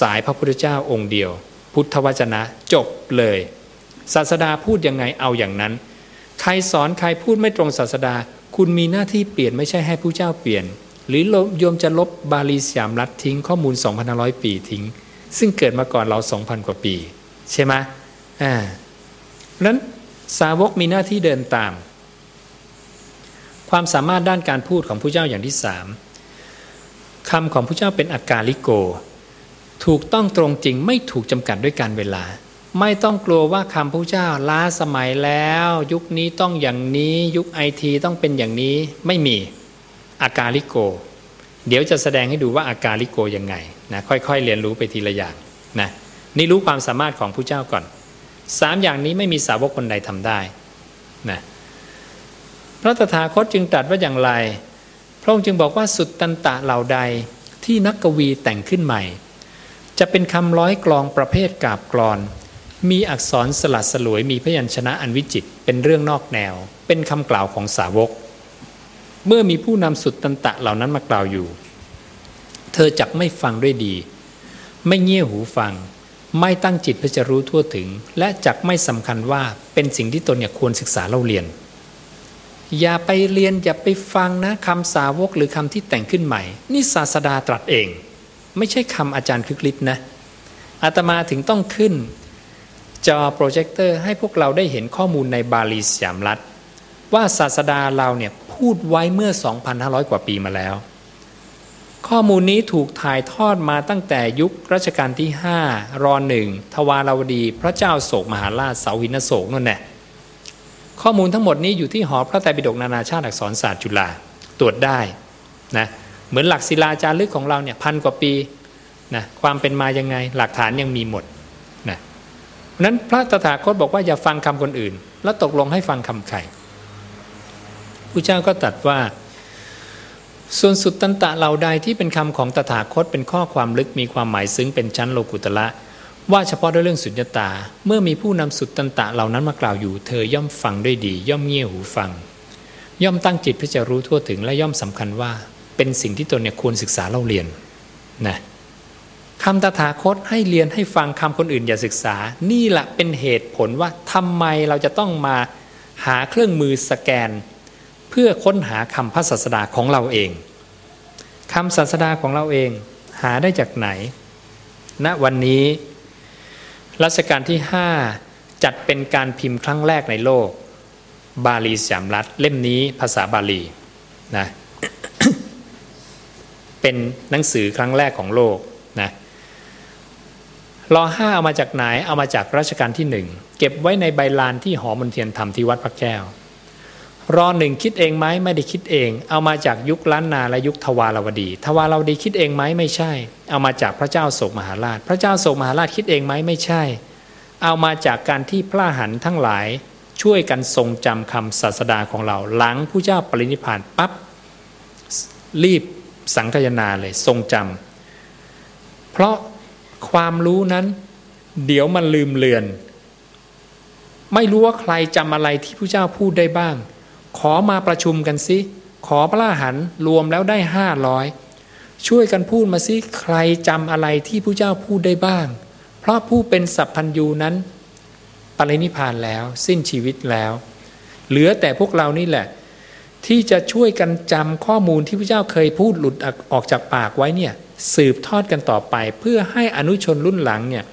Speaker 2: สายพระพุทธเจ้าองค์เดียว พุทธวจนะจบเลย ศาสดาพูดยังไงเอาอย่างนั้น ใครสอนใครพูดไม่ตรงศาสดา คุณมีหน้าที่เปลี่ยนไม่ใช่ให้ผู้เจ้าเปลี่ยน หรือโยมจะลบบาลีสยามรัฐทิ้งข้อมูล2,500 ปีทิ้ง ซึ่งเกิดมาก่อนเรา 2,000 กว่าปี ใช่ไหมอ่านั้นสาวกมีหน้าที่เดินตาม ความสามารถด้านการพูดของผู้เจ้าอย่างที่สามคำของผู้เจ้าเป็นอากาลิโก ถูกต้องตรงจริงไม่ถูกจำกัดด้วยการเวลา ไม่ต้องกลัวว่าคำพระเจ้าล้าสมัยแล้ว ยุคนี้ต้องอย่างนี้ยุคไอทีต้องเป็นอย่างนี้ไม่มีอากาลิโก เดี๋ยวจะแสดงให้ดูว่าอากาลิโกยังไงนะค่อยๆ เรียนรู้ไปทีละอย่างนะนี่รู้ความสามารถของผู้เจ้าก่อนสามอย่างนี้ไม่มีสาวกคนใดทำได้นะ พระตถาคตจึงตรัสว่าอย่างไร พระองค์จึงบอกว่าสุดตันตะเหล่าใดที่นักกวีแต่งขึ้นใหม่ จะเป็นคำร้อยกลองประเภทกาบกรอน มีอักษรสลัดสลวยมีพยัญชนะอันวิจิตเป็นเรื่องนอกแนว เป็นคำกล่าวของสาวก เมื่อมีผู้นำสุดตันตะเหล่านั้นมากล่าวอยู่ เธอจักไม่ฟังด้วยดี ไม่เงี่ยหูฟัง ไม่ตั้งจิตเพื่อจะรู้ทั่วถึง และจักไม่สำคัญว่าเป็นสิ่งที่ตนเนี่ยควรศึกษาเล่าเรียน อย่าไปเรียนอย่าไปฟังนะคำสาวกหรือคำที่แต่งขึ้นใหม่ นี่ศาสดาตรัสเอง ไม่ใช่คำอาจารย์คึกฤทธิ์นะอาตมาถึงต้องขึ้น จอโปรเจคเตอร์ให้พวกเราได้เห็นข้อมูลในบาลีสยามรัฐ ว่าศาสดาเราเนี่ยพูดไว้เมื่อ 2,500 กว่าปีมาแล้ว ข้อมูลนี้ถูกถ่ายทอดมาตั้งแต่ยุครัชกาลที่ 5 รอหนึ่งทวาราวดี พระเจ้าโศกมหาราชเสาหินโศกนั่นแหละ ข้อมูลทั้งหมดนี้อยู่ที่หอพระไตรปิฎกนานาชาติอักษรศาสตร์จุฬาตรวจได้นะเหมือนหลักศิลาจารึกของเราเนี่ยพันกว่าปีนะความเป็นมายังไงหลักฐานยังมีหมดนะนั้นพระตถาคตบอกว่าอย่าฟังคำคนอื่น แล้วตกลงให้ฟังคำใครผู้เจ้าก็ตรัสว่า ส่วนสุดตันตะเหล่าใดที่เป็นคำของตถาคตเป็นข้อความลึกมีความหมายซึ้งเป็นชั้นโลกุตละ ว่าเฉพาะด้วยเรื่องสุญญตา เมื่อมีผู้นำสุดตันตะเหล่านั้นมากล่าวอยู่ เธอย่อมฟังด้วยดี ย่อมเงี่ยหูฟัง ย่อมตั้งจิตเพื่อจะรู้ทั่วถึงและย่อมสำคัญว่า เป็นสิ่งที่ตนเนี่ยควรศึกษาเล่าเรียนนะคำตถาคตให้เรียนให้ฟังคำคนอื่นอย่าศึกษา นี่แหละเป็นเหตุผลว่าทำไมเราจะต้องมาหาเครื่องมือสแกน เพื่อค้นหาคำพระศาสดาของเราเองคำศาสดาของเราเอง หาได้จากไหนณวันนี้ รัชกาลที่ 5 จัดเป็นการพิมพ์ครั้งแรกในโลก บาลีสยามรัฐเล่มนี้ภาษาบาลีนะเป็นหนังสือครั้งแรกของโลกนะรอห้าเอามาจากไหนเอามาจากรัชกาลที่หนึ่งเก็บไว้ในใบลานที่หอมนเทียนธรรมที่วัดพระแก้ว รอหนึ่งคิดเองไหมไม่ได้คิดเอง เอามาจากยุคล้านนาและยุคทวารวดี ทวารวดีคิดเองไหมไม่ใช่ เอามาจากพระเจ้าโศกมหาราช พระเจ้าโศกมหาราชคิดเองไหมไม่ใช่ เอามาจากการที่พระหันทั้งหลายช่วยกันทรงจำคำศาสดาของเรา หลังผู้เจ้าปรินิพานปับ๊บรีบสังคยนาเลยทรงจำเพราะความรู้นั้น เดี๋ยวมันลืมเลือน ไม่รู้ว่าใครจำอะไรที่ผู้เจ้าพูดได้บ้าง ขอมาประชุมกันสิขอพระหันรวมแล้วได้ห้าร้อยช่วยกันพูดมาสิใครจำอะไรที่ผู้เจ้าพูดได้บ้าง เพราะผู้เป็นสัพพัญยูนั้นปรินิพานแล้วสิ้นชีวิตแล้ว เหลือแต่พวกเรานี่แหละ ที่จะช่วยกันจำข้อมูลที่พระเจ้าเคยพูดหลุดออกจากปากไว้เนี่ยสืบทอดกันต่อไป เพื่อให้อนุชนรุ่นหลังเนี่ย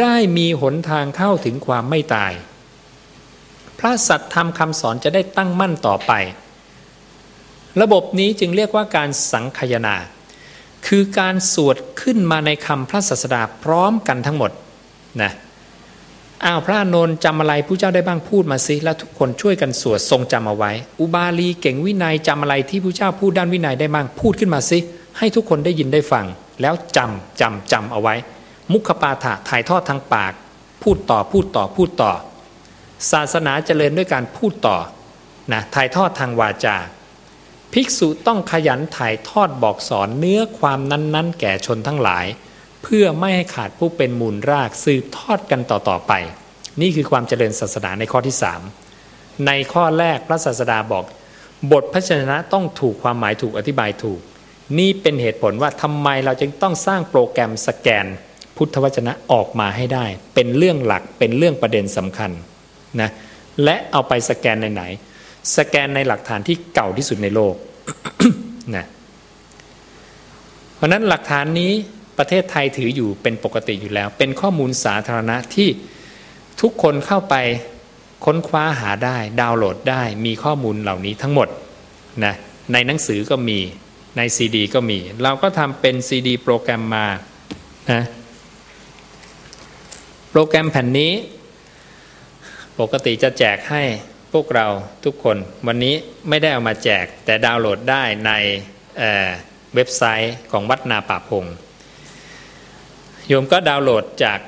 Speaker 2: ได้มีหนทางเข้าถึงความไม่ตาย พระสัตธรรมคำสอนจะได้ตั้งมั่นต่อไป ระบบนี้จึงเรียกว่าการสังคยนา คือการสวดขึ้นมาในคำพระศาสดาพร้อมกันทั้งหมดนะอ้าวพระนนท์จำอะไรผู้เจ้าได้บ้างพูดมาสิแล้วทุกคนช่วยกันสวดทรงจำเอาไว้ อุบาลีเก่งวินัยจำอะไรที่ผู้เจ้าพูดด้านวินัยได้บ้างพูดขึ้นมาสิให้ทุกคนได้ยินได้ฟัง แล้วจำจำจำเอาไว้ มุขปาฐะถ่ายทอดทางปาก พูดต่อพูดต่อพูดต่อ ศาสนาเจริญด้วยการพูดต่อนะถ่ายทอดทางวาจา ภิกษุต้องขยันถ่ายทอดบอกสอนเนื้อความนั้นๆ แก่ชนทั้งหลาย เพื่อไม่ให้ขาดผู้เป็นมูลรากสืบทอดกันต่อๆไป นี่คือความเจริญศาสนาในข้อที่สามในข้อแรกพระศาสดาบอก บทพระชนะต้องถูกความหมายถูกอธิบายถูก นี่เป็นเหตุผลว่าทำไมเราจึงต้องสร้างโปรแกรมสแกน พุทธวจนะออกมาให้ได้ เป็นเรื่องหลักเป็นเรื่องประเด็นสำคัญ นะและเอาไปสแกนในไหน สแกนในหลักฐานที่เก่าที่สุดในโลกนะเพราะนั้นหลักฐานนี้ประเทศไทยถืออยู่เป็นปกติอยู่แล้ว เป็นข้อมูลสาธารณะที่ทุกคนเข้าไปค้นคว้าหาได้ ดาวน์โหลดได้มีข้อมูลเหล่านี้ทั้งหมดนะในหนังสือก็มีในซีดีก็มี เราก็ทำเป็นซีดีโปรแกรมมานะโปรแกรมแผ่นนี้ ปกติจะแจกให้พวกเราทุกคน วันนี้ไม่ได้เอามาแจกแต่ดาวน์โหลดได้ในเว็บไซต์ของวัดนาป่าพงโยมก็ดาวน์โหลดจาก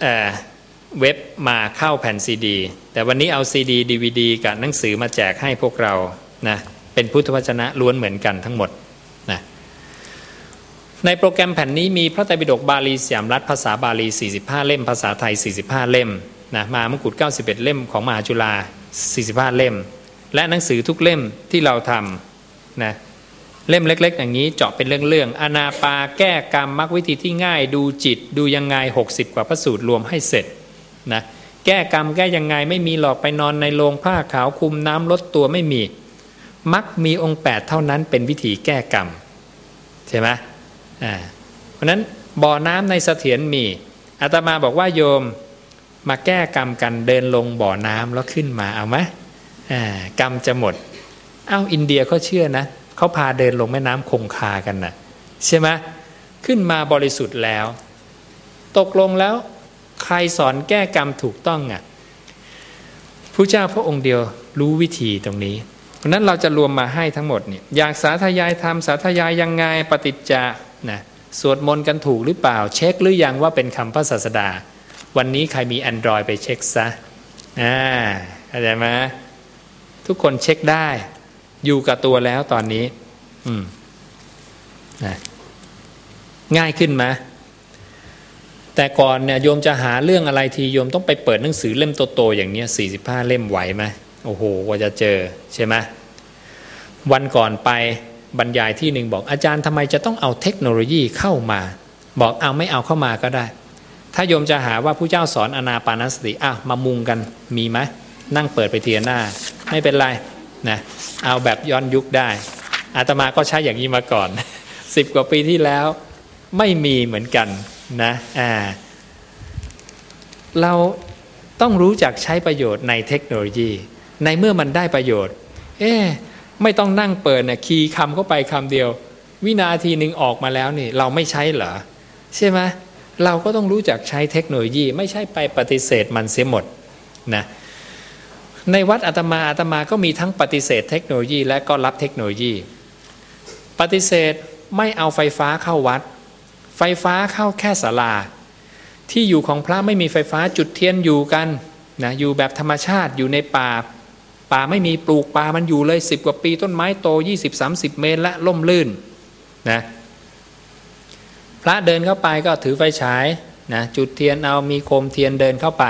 Speaker 2: เว็บมาเข้าแผ่นซีดี แต่วันนี้เอาซีดีดีวดีกับหนังสือมาแจกให้พวกเรานะเป็นพุทธวจนะล้วนเหมือนกันทั้งหมดนะในโปรแกรมแผ่นนี้มีพระไตรปิฎกบาลีสยามรัฐภาษาบาลี 45 เล่ม ภาษาไทย 45 เล่ม นะมามกุฎ91 เล่มของมหาจุฬา45 เล่ม และหนังสือทุกเล่มที่เราทำนะเล่มเล็ก ๆ อย่างนี้เจาะเป็นเรื่องๆอนาปาแก้กรรมมรรควิธีที่ง่าย ดูจิตดูยังไง 60 กว่าพระสูตรรวมให้เสร็จนะแก้กรรมแก้ยังไงไม่มีหลอกไปนอนในโรงผ้าขาวคุมน้ำลดตัวไม่มีมักมีองค์ 8 เท่านั้นเป็นวิธีแก้กรรมใช่ไหมอ่าเพราะนั้นบ่อน้ำในเสถียรมีอาตมาบอกว่าโยม มาแก้กรรมกันเดินลงบ่อน้ำแล้วขึ้นมาเอาไหมกรรมจะหมดเอ้าอินเดียเขาเชื่อนะเขาพาเดินลงแม่น้ำคงคากันนะใช่ไหมขึ้นมาบริสุทธิ์แล้ว ตกลงแล้วใครสอนแก้กรรมถูกต้องอะพระเจ้าพระองค์เดียวรู้วิธีตรงนี้เพราะนั้นเราจะรวมมาให้ทั้งหมดเนี่ยอยากสาธยายทำสาธยายยังไงปฏิจจานะสวดมนต์กันถูกหรือเปล่า เช็คหรือยังว่าเป็นคำพระศาสดา วันนี้ใครมี Android ไปเช็คซะอ่าเข้าใจไหมทุกคนเช็คได้ อยู่กับตัวแล้วตอนนี้ อืมง่ายขึ้นไหมแต่ก่อนเนี่ยโยมจะหาเรื่องอะไรทีโยมต้องไปเปิดหนังสือเล่มโตๆอย่างเนี้ยสี่สิบห้าเล่มไหวไหมโอ้โหกว่าจะเจอใช่ไหมวันก่อนไปบรรยายที่หนึ่งบอกอาจารย์ทำไมจะต้องเอาเทคโนโลยีเข้ามา บอกเอาไม่เอาเข้ามาก็ได้ ถ้าโยมจะหาว่าผู้เจ้าสอนอนาปานสติอ้าวมามุงกันมีไหมนั่งเปิดไปเทียหน้า ไม่เป็นไรนะเอาแบบย้อนยุคได้อาตมาก็ใช้อย่างนี้มาก่อนสิบกว่าปีที่แล้วไม่มีเหมือนกันนะอ่าเราต้องรู้จักใช้ประโยชน์ในเทคโนโลยี ในเมื่อมันได้ประโยชน์ เอ๊ไม่ต้องนั่งเปิดนะคีย์คำเข้าไปคำเดียว วินาทีหนึ่งออกมาแล้วนี่ เราไม่ใช้เหรอ ใช่ไหม เราก็ต้องรู้จักใช้เทคโนโลยีไม่ใช่ไปปฏิเสธมันเสียหมดนะในวัดอาตมาอาตมาก็มีทั้งปฏิเสธเทคโนโลยีและก็รับเทคโนโลยี ปฏิเสธไม่เอาไฟฟ้าเข้าวัด ไฟฟ้าเข้าแค่ศาลา ที่อยู่ของพระไม่มีไฟฟ้าจุดเทียนอยู่กันนะอยู่แบบธรรมชาติอยู่ในป่า ป่าไม่มีปลูกป่ามันอยู่เลยสิบกว่าปีต้นไม้โต 20-30 เมตรและล่มลื่นนะ ระเดินเข้าไปก็ถือไฟฉายนะจุดเทียนเอามีโคมเทียนเดินเข้าไป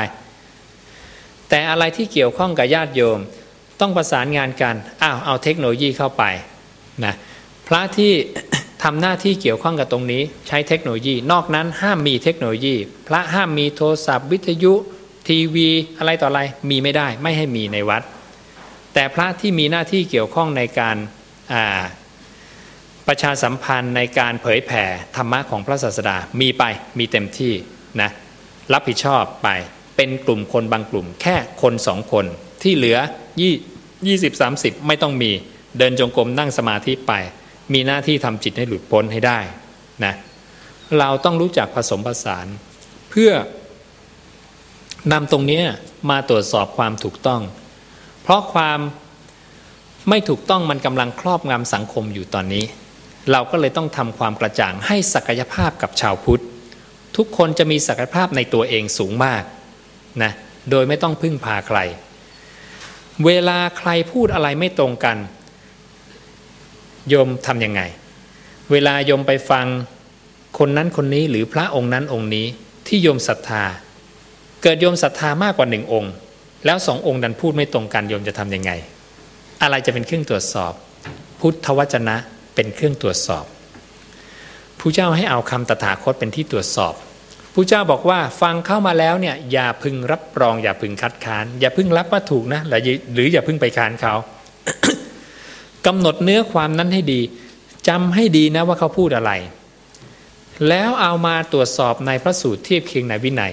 Speaker 2: แต่อะไรที่เกี่ยวข้องกับญาติโยมต้องประสานงานกันอ้าวเอาเทคโนโลยีเข้าไปนะพระที่ทำหน้าที่เกี่ยวข้องกับตรงนี้ใช้เทคโนโลยี นอกนั้นห้ามมีเทคโนโลยี พระห้ามมีโทรศัพท์ วิทยุ ทีวีอะไรต่ออะไรมีไม่ได้ไม่ให้มีในวัด แต่พระที่มีหน้าที่เกี่ยวข้องในการ ประชาสัมพันธ์ในการเผยแผ่ธรรมะของพระศาสดามีไปมีเต็มที่นะรับผิดชอบไปเป็นกลุ่มคนบางกลุ่ม แค่คนสองคนที่เหลือยี่ยี่สิบสามสิบไม่ต้องมีเดินจงกรมนั่งสมาธิไป มีหน้าที่ทำจิตให้หลุดพ้นให้ได้นะเราต้องรู้จักผสมผสานเพื่อนำตรงนี้มาตรวจสอบความถูกต้อง เพราะความไม่ถูกต้องมันกำลังครอบงำสังคมอยู่ตอนนี้ เราก็เลยต้องทำความกระจ่างให้ศักยภาพกับชาวพุทธ ทุกคนจะมีศักยภาพในตัวเองสูงมากนะโดยไม่ต้องพึ่งพาใคร เวลาใครพูดอะไรไม่ตรงกันโยมทำยังไง เวลาโยมไปฟังคนนั้นคนนี้หรือพระองค์นั้นองค์นี้ที่โยมศรัทธา เกิดโยมศรัทธามากกว่าหนึ่งองค์ แล้วสององค์ดันพูดไม่ตรงกันโยมจะทำยังไง อะไรจะเป็นเครื่องตรวจสอบ พุทธวจนะ เป็นเครื่องตรวจสอบผู้เจ้าให้เอาคำตถาคตเป็นที่ตรวจสอบผู้เจ้าบอกว่าฟังเข้ามาแล้วเนี่ยอย่าพึงรับรอง อย่าพึงคัดค้าน อย่าพึงรับว่าถูกนะหรืออย่าพึงไปค้านเขากำหนดเนื้อความนั้นให้ดีจำให้ดีนะว่าเขาพูดอะไร แล้วเอามาตรวจสอบในพระสูตรเทียบเคียงในวินัย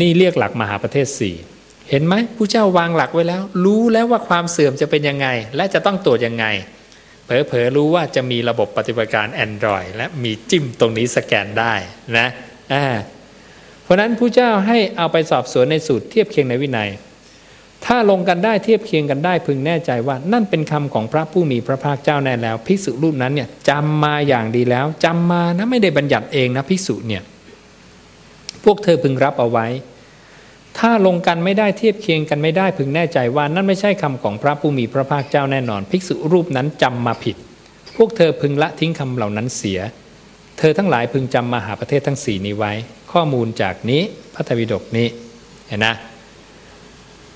Speaker 2: นี่เรียกหลักมหาประเทศสี่เห็นไหมผู้เจ้าวางหลักไว้แล้ว รู้แล้วว่าความเสื่อมจะเป็นยังไง และจะต้องตรวจยังไง เผลอๆรู้ว่าจะมีระบบปฏิบัติการ Android และมีจิ้มตรงนี้สแกนได้นะอ่าเพราะนั้นผู้เจ้าให้เอาไปสอบสวนในสูตรเทียบเคียงในวินัย ถ้าลงกันได้เทียบเคียงกันได้พึงแน่ใจว่า นั่นเป็นคำของพระผู้มีพระภาคเจ้าแน่แล้ว ภิกษุรูปนั้นเนี่ยจำมาอย่างดีแล้วจำมานะไม่ได้บัญญัติเองนะภิกษุเนี่ยพวกเธอพึงรับเอาไว้ ถ้าลงกันไม่ได้เทียบเคียงกันไม่ได้พึงแน่ใจว่านั่นไม่ใช่คำของพระผู้มีพระภาคเจ้าแน่นอน ภิกษุรูปนั้นจำมาผิด พวกเธอพึงละทิ้งคำเหล่านั้นเสีย เธอทั้งหลายพึงจำมาหาประเทศทั้งสี่นี้ไว้ ข้อมูลจากนี้พระธรรมวิดกนี้เห็นนะ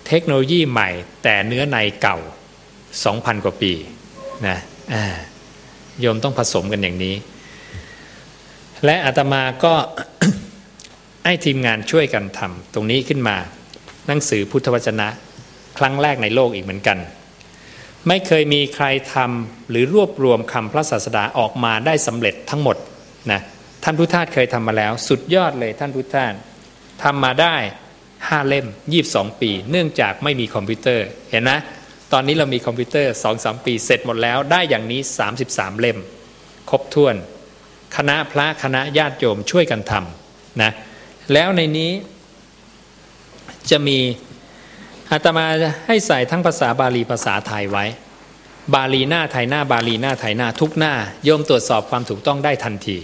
Speaker 2: เทคโนโลยีใหม่แต่เนื้อในเก่า 2,000 กว่าปีนะโยมต้องผสมกันอย่างนี้ และอาตมาก็ ให้ทีมงานช่วยกันทำตรงนี้ขึ้นมา หนังสือพุทธวจนะ ครั้งแรกในโลกอีกเหมือนกัน ไม่เคยมีใครทำหรือรวบรวมคำพระศาสดาออกมาได้สำเร็จทั้งหมดนะท่านพุทธทาสเคยทำมาแล้ว สุดยอดเลยท่านพุทธทาสทำมาได้ห้าเล่มยีบสองปี เนื่องจากไม่มีคอมพิวเตอร์เห็นไหมตอนนี้เรามีคอมพิวเตอร์สองสามปีเสร็จหมดแล้วได้อย่างนี้ 33 เล่ม ครบถ้วน คณะพระคณะญาติโยมช่วยกันทำนะ แล้วในนี้จะมีอาตมาให้ใส่ทั้งภาษาบาลีภาษาไทยไว้ บาลีหน้าไทยหน้าบาลีหน้าไทยหน้าทุกหน้าโยมตรวจสอบความถูกต้องได้ทันที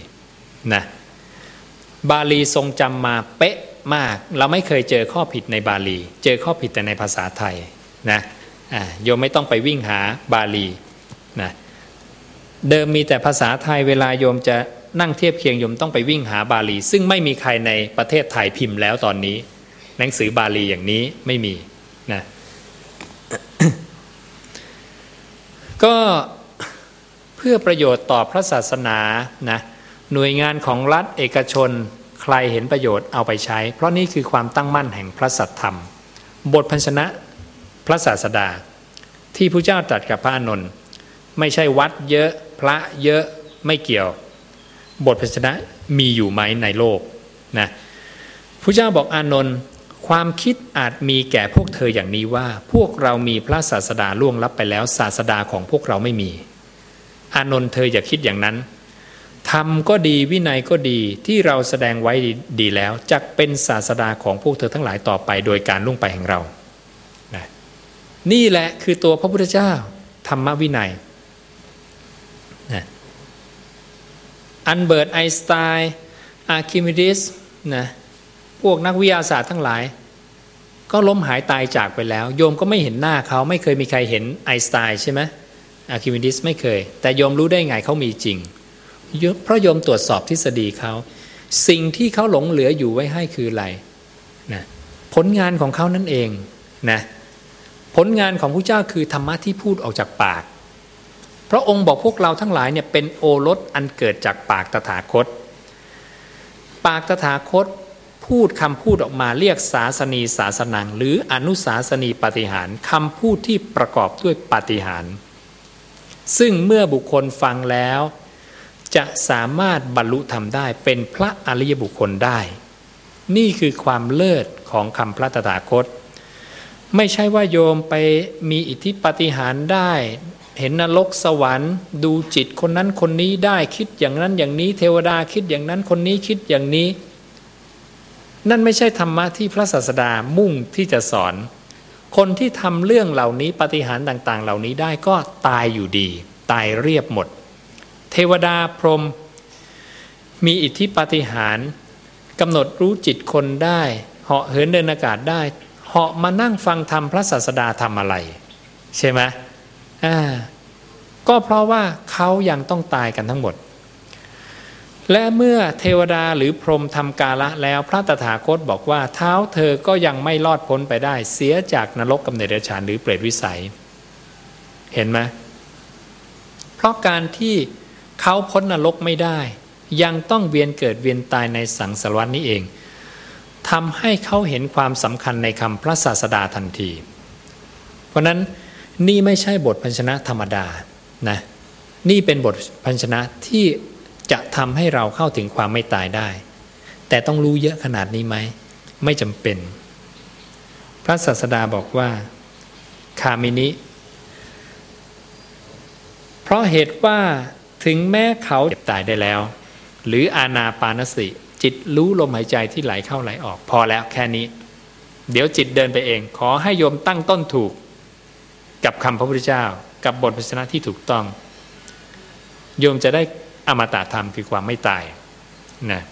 Speaker 2: นะบาลีทรงจำมาเป๊ะมาก เราไม่เคยเจอข้อผิดในบาลี เจอข้อผิดแต่ในภาษาไทยนะโยมไม่ต้องไปวิ่งหาบาลีนะเดิมมีแต่ภาษาไทยเวลาโยมจะ นั่งเทียบเคียงยมต้องไปวิ่งหาบาลี ซึ่งไม่มีใครในประเทศไทยพิมพ์แล้วตอนนี้ หนังสือบาลีอย่างนี้ไม่มีนะก็เพื่อประโยชน์ต่อพระศาสนานะหน่วยงานของรัฐเอกชนใครเห็นประโยชน์เอาไปใช้ เพราะนี่คือความตั้งมั่นแห่งพระสัทธรรม บทพันชนะพระศาสดา ที่พระเจ้าตรัสกับพระอนุนไม่ใช่วัดเยอะพระเยอะไม่เกี่ยว บทพันชนะมีอยู่ไหมในโลกนะพระเจ้าบอกอานนท์ความคิดอาจมีแก่พวกเธออย่างนี้ว่า พวกเรามีพระศาสดาล่วงลับไปแล้วศาสดาของพวกเราไม่มี อานนท์เธออย่าคิดอย่างนั้นธรรมก็ดีวินัยก็ดีที่เราแสดงไว้ดีแล้วจะเป็นศาสดาของพวกเธอทั้งหลายต่อไปโดยการล่วงไปแห่งเรานะนี่แหละคือตัวพระพุทธเจ้า ธรรมวินัยนะ อัลเบิร์ตไอน์สไตน์อาร์คิมิดิสนะพวกนักวิทยาศาสตร์ทั้งหลาย ก็ล้มหายตายจากไปแล้ว โยมก็ไม่เห็นหน้าเขาไม่เคยมีใครเห็นไอน์สไตน์ใช่ไหมอาร์คิมิดิสไม่เคย แต่โยมรู้ได้ไงเขามีจริง เพราะโยมตรวจสอบทฤษฎีเขาสิ่งที่เขาหลงเหลืออยู่ไว้ให้คืออะไรนะผลงานของเขานั่นเองนะผลงานของพระเจ้าคือธรรมะที่พูดออกจากปาก พระองค์บอกพวกเราทั้งหลายเนี่ยเป็นโอรสอันเกิดจากปากตถาคต ปากตถาคตพูดคำพูดออกมาเรียกศาสนีศาสนัง หรืออนุสาสนีปฏิหารคำพูดที่ประกอบด้วยปฏิหารซึ่งเมื่อบุคคลฟังแล้ว จะสามารถบรรลุธรรมได้เป็นพระอริยบุคคลได้ นี่คือความเลิศของคำพระตถาคต ไม่ใช่ว่าโยมไปมีอิทธิปฏิหารได้ เห็นนรกสวรรค์ดูจิตคนนั้นคนนี้ได้คิดอย่างนั้นอย่างนี้ เทวดาคิดอย่างนั้นคนนี้คิดอย่างนี้ นั่นไม่ใช่ธรรมะที่พระศาสดามุ่งที่จะสอน คนที่ทำเรื่องเหล่านี้ปฏิหารต่างๆ เหล่านี้ได้ก็ตายอยู่ดี ตายเรียบหมด เทวดาพรหมมีอิทธิปฏิหารกำหนดรู้จิตคนได้เหาะเหินเดินอากาศได้เหาะมานั่งฟังธรรมพระศาสดาทำอะไร ใช่ไหม อ่าก็เพราะว่าเขายังต้องตายกันทั้งหมด และเมื่อเทวดาหรือพรหมทำกาละแล้วพระตถาคตบอกว่าเท้าเธอก็ยังไม่รอดพ้นไปได้ เสียจากนรกกำเนิดเดชานหรือเปรตวิสัย เห็นไหมเพราะการที่เขาพ้นนรกไม่ได้ ยังต้องเวียนเกิดเวียนตายในสังสารวัฏนี้เองทำให้เขาเห็นความสำคัญในคำพระศาสดาทันที เพราะนั้น นี่ไม่ใช่บทพันชนะธรรมดานะนี่เป็นบทพันชนะที่จะทำให้เราเข้าถึงความไม่ตายได้ แต่ต้องรู้เยอะขนาดนี้ไหม ไม่จำเป็น พระศาสดาบอกว่า คามินิ เพราะเหตุว่าถึงแม้เขาเจ็บตายได้แล้ว หรืออาณาปานสิ จิตรู้ลมหายใจที่ไหลเข้าไหลออก พอแล้วแค่นี้ เดี๋ยวจิตเดินไปเอง ขอให้โยมตั้งต้นถูก กับคำพระพุทธเจ้า กับบทพิชนะที่ถูกต้อง โยมจะได้อมตะธรรมคือความไม่ตายนะ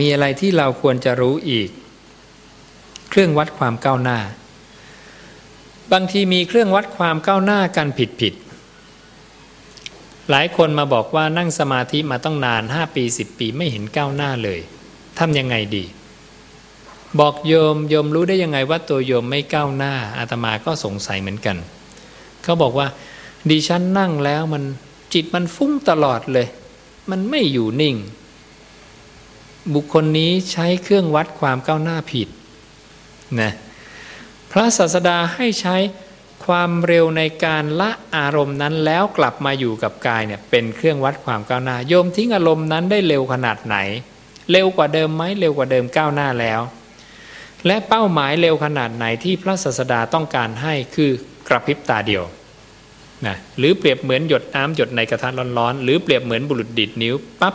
Speaker 2: มีอะไรที่เราควรจะรู้อีก เครื่องวัดความก้าวหน้า บางทีมีเครื่องวัดความก้าวหน้ากันผิดผิดหลายคนมาบอกว่านั่งสมาธิมาต้องนาน 5 ปี 10 ปีไม่เห็นก้าวหน้าเลยทำยังไงดี บอกโยมโยมรู้ได้ยังไงว่าตัวโยมไม่ก้าวหน้าอาตมาก็สงสัยเหมือนกัน เขาบอกว่าดิฉันนั่งแล้วมันจิตมันฟุ้งตลอดเลย มันไม่อยู่นิ่ง บุคคลนี้ใช้เครื่องวัดความก้าวหน้าผิดนะพระศาสดาให้ใช้ความเร็วในการละอารมณ์นั้นแล้วกลับมาอยู่กับกายเนี่ยเป็นเครื่องวัดความก้าวหน้า โยมทิ้งอารมณ์นั้นได้เร็วขนาดไหน เร็วกว่าเดิมไหมเร็วกว่าเดิมก้าวหน้าแล้ว และเป้าหมายเร็วขนาดไหนที่พระศาสดาต้องการให้คือกระพริบตาเดียวนะหรือเปรียบเหมือนหยดน้ำหยดในกระทะร้อนๆ หรือเปรียบเหมือนบุรุษดิดนิ้วปับ๊บ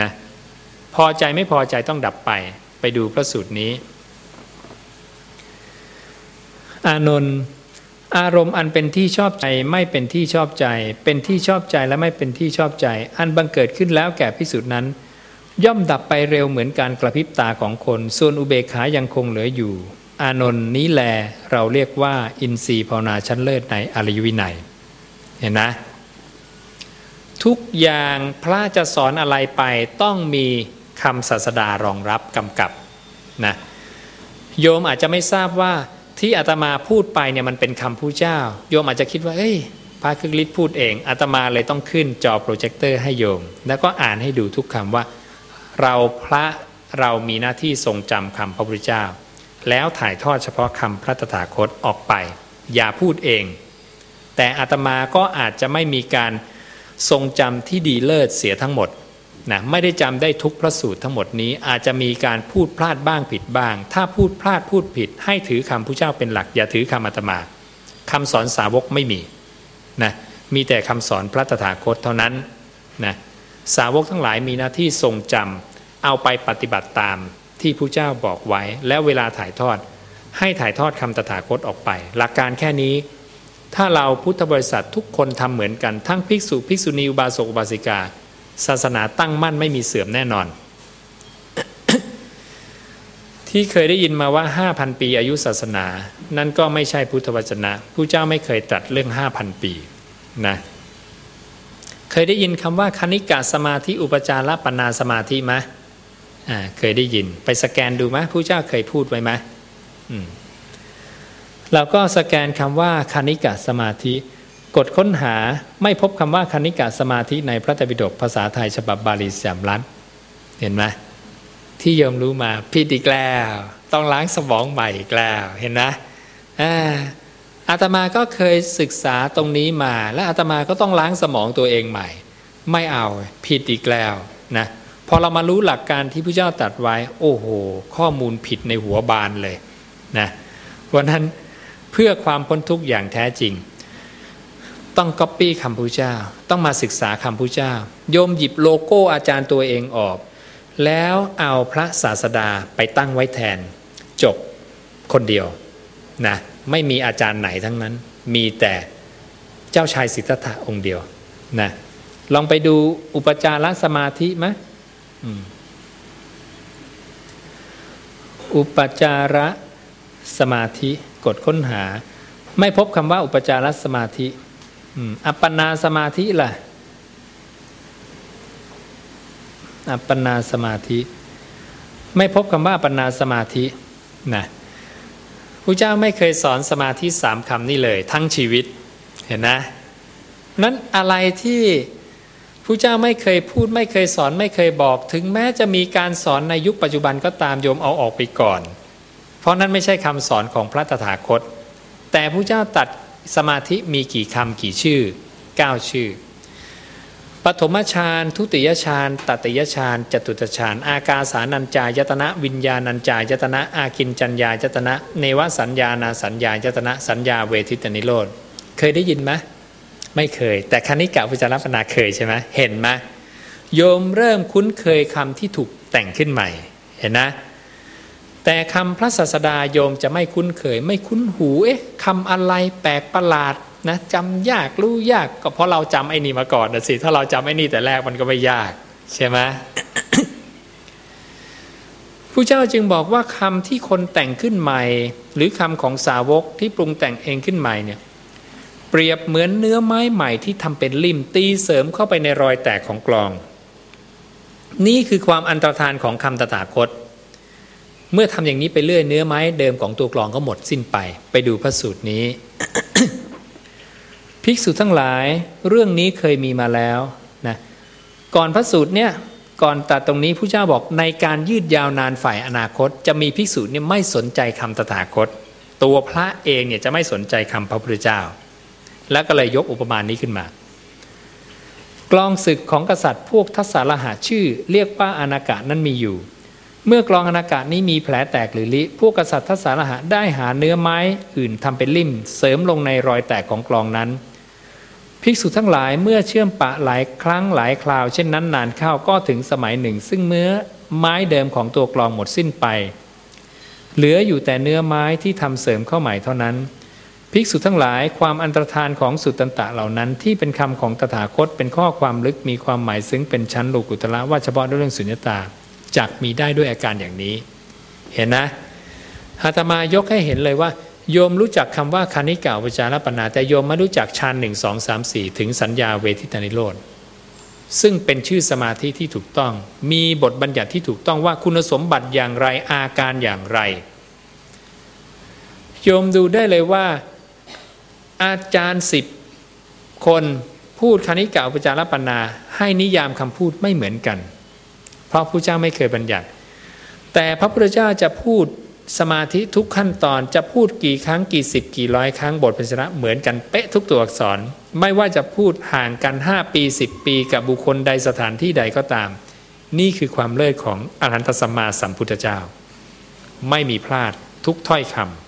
Speaker 2: นะพอใจไม่พอใจต้องดับไปไปดูพระสูตรนี้ อานนท์อารมณ์อันเป็นที่ชอบใจไม่เป็นที่ชอบใจ เป็นที่ชอบใจและไม่เป็นที่ชอบใจ อันบังเกิดขึ้นแล้วแก่พิสูจน์นั้น ย่อมดับไปเร็วเหมือนการกระพริบตาของคน ส่วนอุเบกขายังคงเหลืออยู่ อานนท์นี้แลเราเรียกว่า อินทรีย์ภาวนาชั้นเลิศในอริยวินัยเห็นนะ ทุกอย่างพระจะสอนอะไรไปต้องมีคำศาสดารองรับกำกับนะโยมอาจจะไม่ทราบว่าที่อาตมาพูดไปเนี่ยมันเป็นคำผู้เจ้า โยมอาจจะคิดว่า เอ้ยพระคึกฤทธิ์พูดเองอาตมาเลยต้องขึ้นจอโปรเจคเตอร์ให้โยม แล้วก็อ่านให้ดูทุกคำว่า เราพระเรามีหน้าที่ทรงจำคำพระพุทธเจ้า แล้วถ่ายทอดเฉพาะคำพระตถาคตออกไป อย่าพูดเอง แต่อาตมาก็อาจจะไม่มีการทรงจำที่ดีเลิศเสียทั้งหมดนะไม่ได้จำได้ทุกพระสูตรทั้งหมดนี้อาจจะมีการพูดพลาดบ้างผิดบ้าง ถ้าพูดพลาดพูดผิด ให้ถือคำพระเจ้าเป็นหลัก อย่าถือคำอาตมาคำสอนสาวกไม่มีนะมีแต่คำสอนพระตถาคตเท่านั้นนะสาวกทั้งหลายมีหน้าที่ทรงจำ เอาไปปฏิบัติตามที่ผู้เจ้าบอกไว้ แล้วเวลาถ่ายทอด ให้ถ่ายทอดคำตถาคตออกไป หลักการแค่นี้ ถ้าเราพุทธบริษัททุกคนทำเหมือนกันทั้งภิกษุภิกษุณีอุบาสกอุบาสิกา ศาสนาตั้งมั่นไม่มีเสื่อมแน่นอน ที่เคยได้ยินมาว่า 5,000 ปีอายุศาสนา นั่นก็ไม่ใช่พุทธวจนะผู้เจ้าไม่เคยตรัสเรื่อง 5,000 ปีนะเคยได้ยินคำว่าคณิกาสมาธิอุปจารปนาสมาธิไหม เคยได้ยิน ไปสแกนดูไหมผู้เจ้าเคยพูดไว้ไหมมเราก็สแกนคำว่าคณิกาสมาธิ กดค้นหาไม่พบคำว่าคณิกาสมาธิในพระไตรปิฎกภาษาไทยฉบับบาลีสามล้านเห็นไหมที่โยมรู้มาผิดอีกแล้ว ต้องล้างสมองใหม่อีกแล้ว เห็นไหมอาตมาก็เคยศึกษาตรงนี้มา และอาตมาก็ต้องล้างสมองตัวเองใหม่ ไม่เอาผิดอีกแล้วนะ พอเรามารู้หลักการที่พระเจ้าตรัสไว้ โอ้โห ข้อมูลผิดในหัวบานเลยนะวันนั้นเพื่อความพ้นทุกข์อย่างแท้จริง ต้องก๊อปปี้คำพุทธเจ้า ต้องมาศึกษาคำพุทธเจ้า โยมหยิบโลโก้อาจารย์ตัวเองออก แล้วเอาพระศาสดาไปตั้งไว้แทน จบคนเดียวนะไม่มีอาจารย์ไหนทั้งนั้น มีแต่เจ้าชายสิทธัตถะองค์เดียวนะลองไปดูอุปจารสมาธิไหม อุปจารสมาธิกดค้นหา ไม่พบคำว่าอุปจารสมาธิอัปปนาสมาธิล่ะ อัปปนาสมาธิ ไม่พบคำว่าอัปปนาสมาธินะพระเจ้าไม่เคยสอนสมาธิสามคำนี้เลย ทั้งชีวิตเห็นนะนั้นอะไรที่ พระเจ้าไม่เคยพูดไม่เคยสอนไม่เคยบอก ถึงแม้จะมีการสอนในยุคปัจจุบันก็ตามโยมเอาออกไปก่อน เพราะนั้นไม่ใช่คำสอนของพระตถาคต แต่พระเจ้าตัดสมาธิมีกี่คำกี่ชื่อ 9 ชื่อปฐมฌานทุติยฌานตติยฌานจตุตฌานอากาสานัญจายตนะ วิญญาณัญจายตนะอากินจัญญายตนะ เนวสัญญานาสัญญายตนะสัญญาเวทิตนิโรธเคยได้ยินไหม ไม่เคย แต่คณิกะพุจารปนาเคยใช่ไหมเห็นไหมโยมเริ่มคุ้นเคยคำที่ถูกแต่งขึ้นใหม่ เห็นนะ แต่คำพระศาสดาโยมจะไม่คุ้นเคย ไม่คุ้นหูเอ๊ะคำอะไรแปลกประหลาดนะจำยากรู้ยากก็เพราะเราจำไอ้นี่มาก่อนนะสิถ้าเราจำไอ้นี่แต่แรกมันก็ไม่ยาก ใช่ไหมผู้เจ้าจึงบอกว่าคำที่คนแต่งขึ้นใหม่ หรือคำของสาวกที่ปรุงแต่งเองขึ้นใหม่เนี่ย เปรียบเหมือนเนื้อไม้ใหม่ที่ทำเป็นลิ่มตีเสริมเข้าไปในรอยแตกของกลอง นี่คือความอันตรธานของคำตถาคต เมื่อทำอย่างนี้ไปเรื่อยเนื้อไม้เดิมของตัวกลองก็หมดสิ้นไป ไปดูพระสูตรนี้ ภิกษุทั้งหลายเรื่องนี้เคยมีมาแล้วนะก่อนพระสูตรเนี่ยก่อนตัดตรงนี้ผู้เจ้าบอกในการยืดยาวนานฝ่ายอนาคต จะมีภิกษุเนี่ยไม่สนใจคำตถาคต ตัวพระเองเนี่ยจะไม่สนใจคำพระพุทธเจ้า แล้วก็เลยยกอุปมาณนี้ขึ้นมา กลองศึกของกษัตริย์พวกทัศารหาชื่อ เรียกว่าอนากาศนั้นมีอยู่ เมื่อกลองอนากาศนี้มีแผลแตกหรือลิพวกกษัตริย์ทัศารหะได้หาเนื้อไม้อื่นทำเป็นลิ่ม เสริมลงในรอยแตกของกลองนั้นภิกษุทั้งหลายเมื่อเชื่อมปะหลายครั้งหลายคราว เช่นนั้นนานเข้าก็ถึงสมัยหนึ่ง ซึ่งเมื่อไม้เดิมของตัวกลองหมดสิ้นไป เหลืออยู่แต่เนื้อไม้ที่ทำเสริมเข้าใหม่เท่านั้น ภิกษุทั้งหลายความอันตรธานของสุตตันตะเหล่านั้น ที่เป็นคำของตถาคตเป็นข้อความลึกมีความหมายซึ้งเป็นชั้นโลกุตละว่าเฉพาะด้วยเรื่องสุญญตาจักมีได้ด้วยอาการอย่างนี้ เห็นนะอาตมายกให้เห็นเลยว่า โยมรู้จักคำว่าคานิกาวิจารปนาแต่โยมไม่รู้จักฌานหนึ่งสองสามสี่ถึงสัญญาเวทิตานิโรธซึ่งเป็นชื่อสมาธิที่ถูกต้อง มีบทบัญญัติที่ถูกต้องว่าคุณสมบัติอย่างไรอาการอย่างไร โยมดูได้เลยว่า อาจารย์สิบคนพูดคณิกาอุปจารปนา ให้นิยามคำพูดไม่เหมือนกัน เพราะพระเจ้าไม่เคยบัญญัติ แต่พระพุทธเจ้าจะพูดสมาธิทุกขั้นตอนจะพูดกี่ครั้งกี่สิบกี่ร้อยครั้งบทพันชนะเหมือนกันเป๊ะทุกตัวอักษร ไม่ว่าจะพูดห่างกัน 5 ปี 10 ปีกับบุคคลใดสถานที่ใดก็ตาม นี่คือความเลิศของอรหันตสัมมาสัมพุทธเจ้า ไม่มีพลาดทุกถ้อยคำ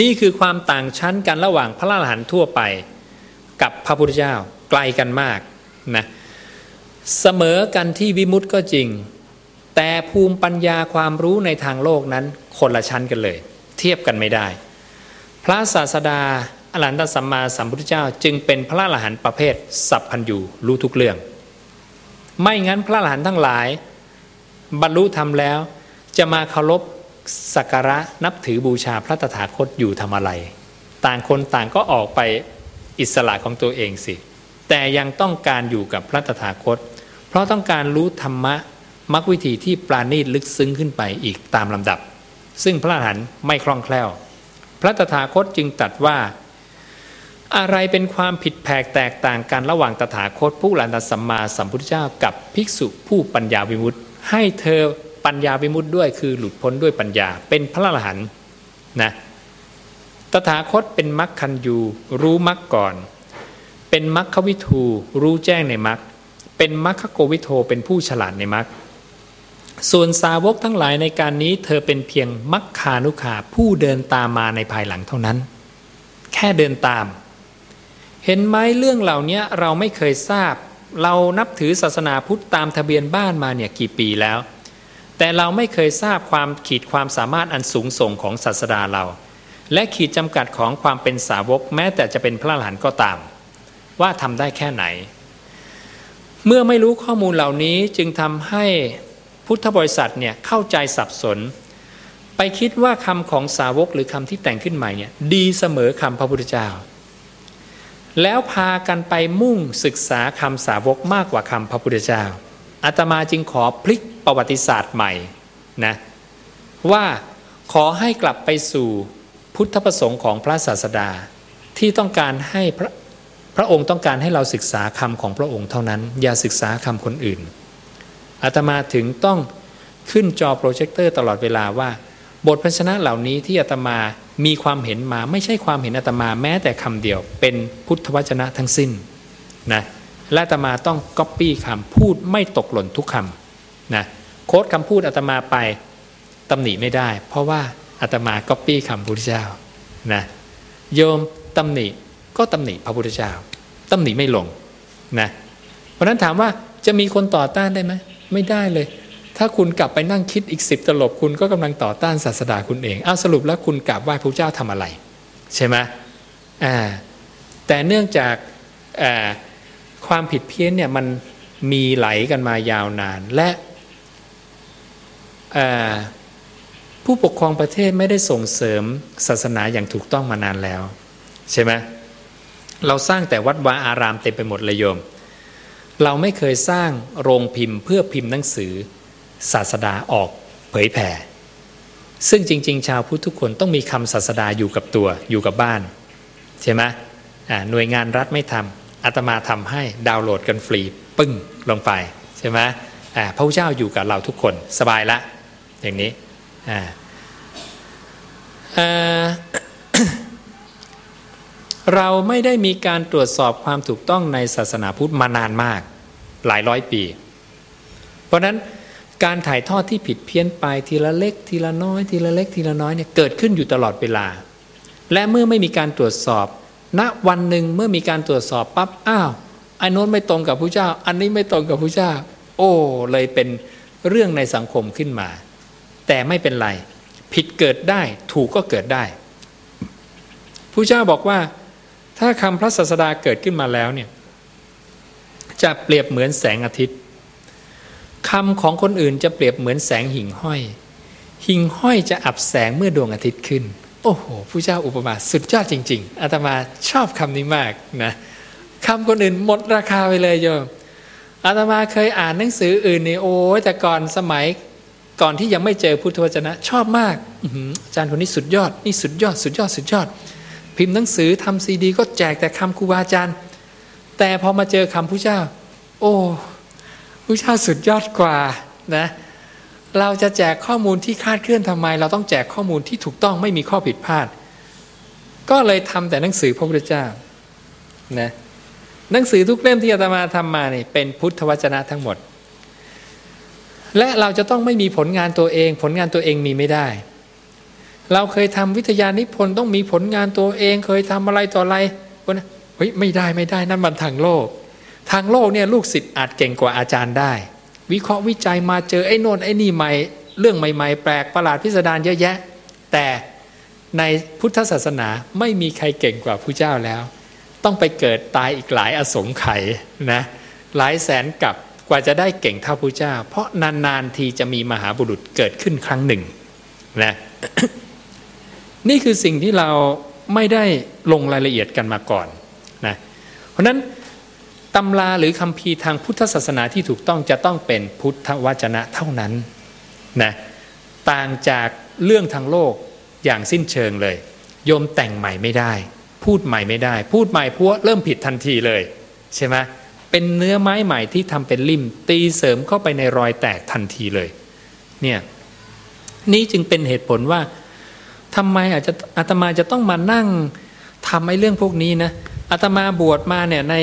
Speaker 2: นี่คือความต่างชั้นกันระหว่างพระอรหันต์ทั่วไป กับพระพุทธเจ้าไกลกันมากนะเสมอกันที่วิมุตต์ก็จริง แต่ภูมิปัญญาความรู้ในทางโลกนั้นคนละชั้นกันเลย เทียบกันไม่ได้ พระศาสดาอรหันตสัมมาสัมพุทธเจ้า จึงเป็นพระอรหันต์ประเภท สัพพัญญูรู้ทุกเรื่อง ไม่งั้นพระอรหันต์ทั้งหลาย บรรลุธรรมแล้วจะมาเคารพ สักการะนับถือบูชาพระตถาคตอยู่ทำอะไร ต่างคนต่างก็ออกไปอิสระของตัวเองสิ แต่ยังต้องการอยู่กับพระตถาคต เพราะต้องการรู้ธรรมะมรรควิธีที่ปราณีตลึกซึ้งขึ้นไปอีกตามลำดับ ซึ่งพระอรหันต์ไม่คล่องแคล่ว พระตถาคตจึงตรัสว่า อะไรเป็นความผิดแผกแตกต่างกันระหว่างตถาคตผู้หลานตสัมมาสัมพุทธเจ้ากับภิกษุผู้ปัญญาวิมุตติให้เธอ ปัญญาวิมุตต์ด้วยคือหลุดพ้นด้วยปัญญา เป็นพระอรหันต์นะตถาคตเป็นมรรคคันยูรู้มรรคก่อน เป็นมรรควิทูรู้แจ้งในมรรคเป็นมรรคโกวิโทเป็นผู้ฉลาดในมรรคส่วนสาวกทั้งหลายในการนี้เธอเป็นเพียงมัคคานุขาผู้เดินตามมาในภายหลังเท่านั้น แค่เดินตาม เห็นไหมเรื่องเหล่านี้เราไม่เคยทราบ เรานับถือศาสนาพุทธตามทะเบียนบ้านมาเนี่ยกี่ปีแล้ว แต่เราไม่เคยทราบความขีดความสามารถอันสูงส่งของศาสดาเรา และขีดจำกัดของความเป็นสาวกแม้แต่จะเป็นพระหลานก็ตาม ว่าทำได้แค่ไหน เมื่อไม่รู้ข้อมูลเหล่านี้จึงทำให้พุทธบริษัทเนี่ยเข้าใจสับสน ไปคิดว่าคำของสาวกหรือคำที่แต่งขึ้นใหม่เนี่ยดีเสมอคำพระพุทธเจ้า แล้วพากันไปมุ่งศึกษาคำสาวกมากกว่าคำพระพุทธเจ้า อาตมาจึงขอพลิกประวัติศาสตร์ใหม่นะว่าขอให้กลับไปสู่พุทธประสงค์ของพระศาสดาที่ต้องการให้พระพระองค์ต้องการให้เราศึกษาคำของพระองค์เท่านั้น อย่าศึกษาคำคนอื่นอาตมาถึงต้องขึ้นจอโปรเจคเตอร์ตลอดเวลาว่า บทพยัญชนะเหล่านี้ที่อาตมามีความเห็นมาไม่ใช่ความเห็นอาตมาแม้แต่คำเดียว เป็นพุทธวจนะทั้งสิ้นนะ และอาตมาต้องก๊อปปี้คำพูดไม่ตกหล่นทุกคำนะ quote คำพูดอาตมาไปตำหนิไม่ได้ เพราะว่าอาตมาก๊อปปี้คำพุทธเจ้านะโยมตำหนิก็ตำหนิพระพุทธเจ้าตำหนิไม่ลงนะเพราะนั้นถามว่าจะมีคนต่อต้านได้ไหมไม่ได้เลย ถ้าคุณกลับไปนั่งคิดอีกสิบตลบคุณก็กำลังต่อต้านศาสดาคุณเองเอาสรุปแล้วคุณกราบไหว้พระเจ้าทำอะไร ใช่ไหมอ่าแต่เนื่องจากอ ความผิดเพี้ยนเนี่ยมันมีไหลกันมายาวนาน และผู้ปกครองประเทศไม่ได้ส่งเสริมศาสนาอย่างถูกต้องมานานแล้ว ใช่ไหมเราสร้างแต่วัดวาอารามเต็มไปหมดเลยโยม เราไม่เคยสร้างโรงพิมพ์เพื่อพิมพ์หนังสือศาสดาออกเผยแผ่ ซึ่งจริง ๆ ชาวพุทธทุกคนต้องมีคำศาสดาอยู่กับตัวอยู่กับบ้าน ใช่ไหมหน่วยงานรัฐไม่ทำ อาตมาทำให้ดาวน์โหลดกันฟรีปึ้งลงไปใช่ไหมพระเจ้าอยู่กับเราทุกคนสบายละ อย่างนี้เราไม่ได้มีการตรวจสอบความถูกต้องในศาสนาพุทธมานานมากหลายร้อยปี เพราะนั้นการถ่ายทอดที่ผิดเพี้ยนไปทีละเล็กทีละน้อย ทีละเล็กทีละน้อยเนี่ยเกิดขึ้นอยู่ตลอดเวลา และเมื่อไม่มีการตรวจสอบ ณวันหนึ่งเมื่อมีการตรวจสอบปั๊บอ้าวอันโน้นไม่ตรงกับพระเจ้า อันนี้ไม่ตรงกับพระเจ้า โอ้เลยเป็นเรื่องในสังคมขึ้นมา แต่ไม่เป็นไร ผิดเกิดได้ถูกก็เกิดได้พระเจ้าบอกว่า ถ้าคำพระศาสดาเกิดขึ้นมาแล้วเนี่ยจะเปรียบเหมือนแสงอาทิตย์คำของคนอื่นจะเปรียบเหมือนแสงหิ่งห้อย หิ่งห้อยจะอับแสงเมื่อดวงอาทิตย์ขึ้น โอ้โหผู้เจ้าอุปมาสุดยอดจริง ๆอาตมาชอบคำนี้มากนะคำคนอื่นหมดราคาไปเลยโยมอาตมาเคยอ่านหนังสืออื่นนี่โอ้แต่ก่อนสมัยก่อนที่ยังไม่เจอพุทธวจนะ ชอบมากอาจารย์คนนี้สุดยอดนี่สุดยอด สุดยอดสุดยอด พิมพ์หนังสือทำซีดี ก็แจกแต่คำครูบาอาจารย์ แต่พอมาเจอคำพระเจ้า โอ้พระเจ้าสุดยอดกว่านะ เราจะแจกข้อมูลที่คาดเคลื่อนทำไม เราต้องแจกข้อมูลที่ถูกต้องไม่มีข้อผิดพลาด ก็เลยทำแต่หนังสือพระพุทธเจ้านะหนังสือทุกเล่มที่อาตมาทำมาเนี่ยเป็นพุทธวจนะทั้งหมด และเราจะต้องไม่มีผลงานตัวเอง ผลงานตัวเองมีไม่ได้ เราเคยทำวิทยานิพนธ์ต้องมีผลงานตัวเอง เคยทำอะไรต่ออะไรเฮ้ยไม่ได้ไม่ได้นั่นมันทางโลก ทางโลกเนี่ยลูกศิษย์อาจเก่งกว่าอาจารย์ได้ วิเคราะห์วิจัยมาเจอไอ้นนไอ้นี่ใหม่เรื่องใหม่ๆ แปลกประหลาดพิสดารเยอะแยะ แต่ในพุทธศาสนาไม่มีใครเก่งกว่าผู้เจ้าแล้ว ต้องไปเกิดตายอีกหลายอสงไขยนะหลายแสนกับกว่าจะได้เก่งเท่าผู้เจ้า เพราะนานๆทีจะมีมหาบุรุษเกิดขึ้นครั้งหนึ่งนะนี่คือสิ่งที่เราไม่ได้ลงรายละเอียดกันมาก่อนนะเพราะนั้น ตำราหรือคำพีทางพุทธศาสนาที่ถูกต้องจะต้องเป็นพุทธวจนะเท่านั้นนะต่างจากเรื่องทางโลกอย่างสิ้นเชิงเลย โยมแต่งใหม่ไม่ได้ พูดใหม่ไม่ได้ พูดใหม่พัวเริ่มผิดทันทีเลย ใช่ไหมเป็นเนื้อไม้ใหม่ที่ทำเป็นริมตีเสริมเข้าไปในรอยแตกทันทีเลยเนี่ยนี่จึงเป็นเหตุผลว่าทำไมอาจจะอาตมาจะต้องมานั่งทำไอ้เรื่องพวกนี้นะอาตมาบวชมาเนี่ยใน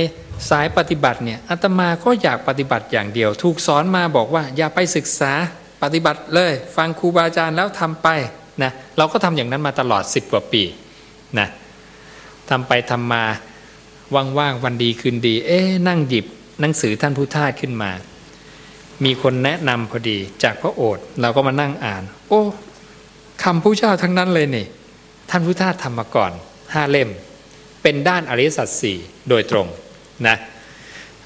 Speaker 2: สายปฏิบัติเนี่ยอาตมาก็อยากปฏิบัติอย่างเดียว ถูกสอนมาบอกว่า อย่าไปศึกษาปฏิบัติเลย ฟังครูบาอาจารย์แล้วทำไปนะเราก็ทำอย่างนั้นมาตลอดสิบกว่าปีนะทำไปทำมาว่างๆวันดีคืนดี เอ๊นั่งหยิบหนังสือท่านพุทธาขึ้นมา มีคนแนะนำพอดีจากพระโอษฐ์เราก็มานั่งอ่าน โอ้คำพระเจ้าทั้งนั้นเลยนี่ ท่านพุทธาทำมาก่อนห้าเล่ม เป็นด้านอริสัจสี่โดยตรง นะ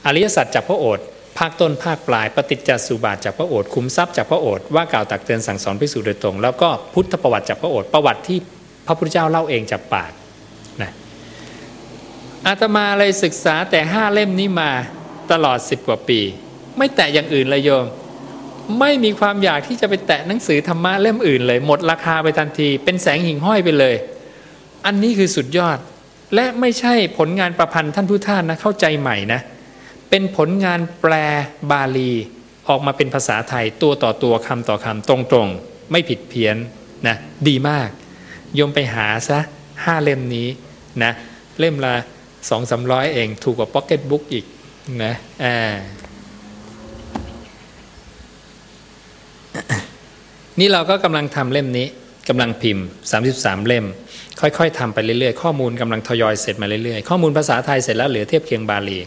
Speaker 2: อริยสัจจากพระโอษฐ์ภาคต้นภาคปลาย ปฏิจจสุบาทจากพระโอษฐ์คุ้มทรัพย์จากพระโอษฐ์ว่ากล่าวตักเตือนสั่งสอนพิสูจน์โดยตรง แล้วก็พุทธประวัติจากพระโอษฐ์ประวัติที่พระพุทธเจ้าเล่าเองจากปากนะอาตมาเลยศึกษาแต่ห้าเล่มนี้มาตลอดสิบกว่าปี ไม่แตะอย่างอื่นเลยโยม ไม่มีความอยากที่จะไปแตะหนังสือธรรมะเล่มอื่นเลย หมดราคาไปทันที เป็นแสงหิ่งห้อยไปเลย อันนี้คือสุดยอด และไม่ใช่ผลงานประพันธ์ท่านผู้ท่านนะเข้าใจใหม่นะ เป็นผลงานแปลบาลีออกมาเป็นภาษาไทยตัวต่อตัวคำต่อคำตรงๆ ไม่ผิดเพี้ยนนะดีมากโยมไปหาซะห้าเล่มนี้นะเล่มละสองสามร้อยเองถูกกว่าพ็อกเก็ตบุ๊กอีกนะอ่านี่เราก็กำลังทำเล่มนี้ กำลังพิมพ์ 33 เล่ม ค่อยๆทำไปเรื่อยๆ ข้อมูลกำลังทยอยเสร็จมาเรื่อยๆ ข้อมูลภาษาไทยเสร็จแล้วเหลือเทียบเคียงบาลี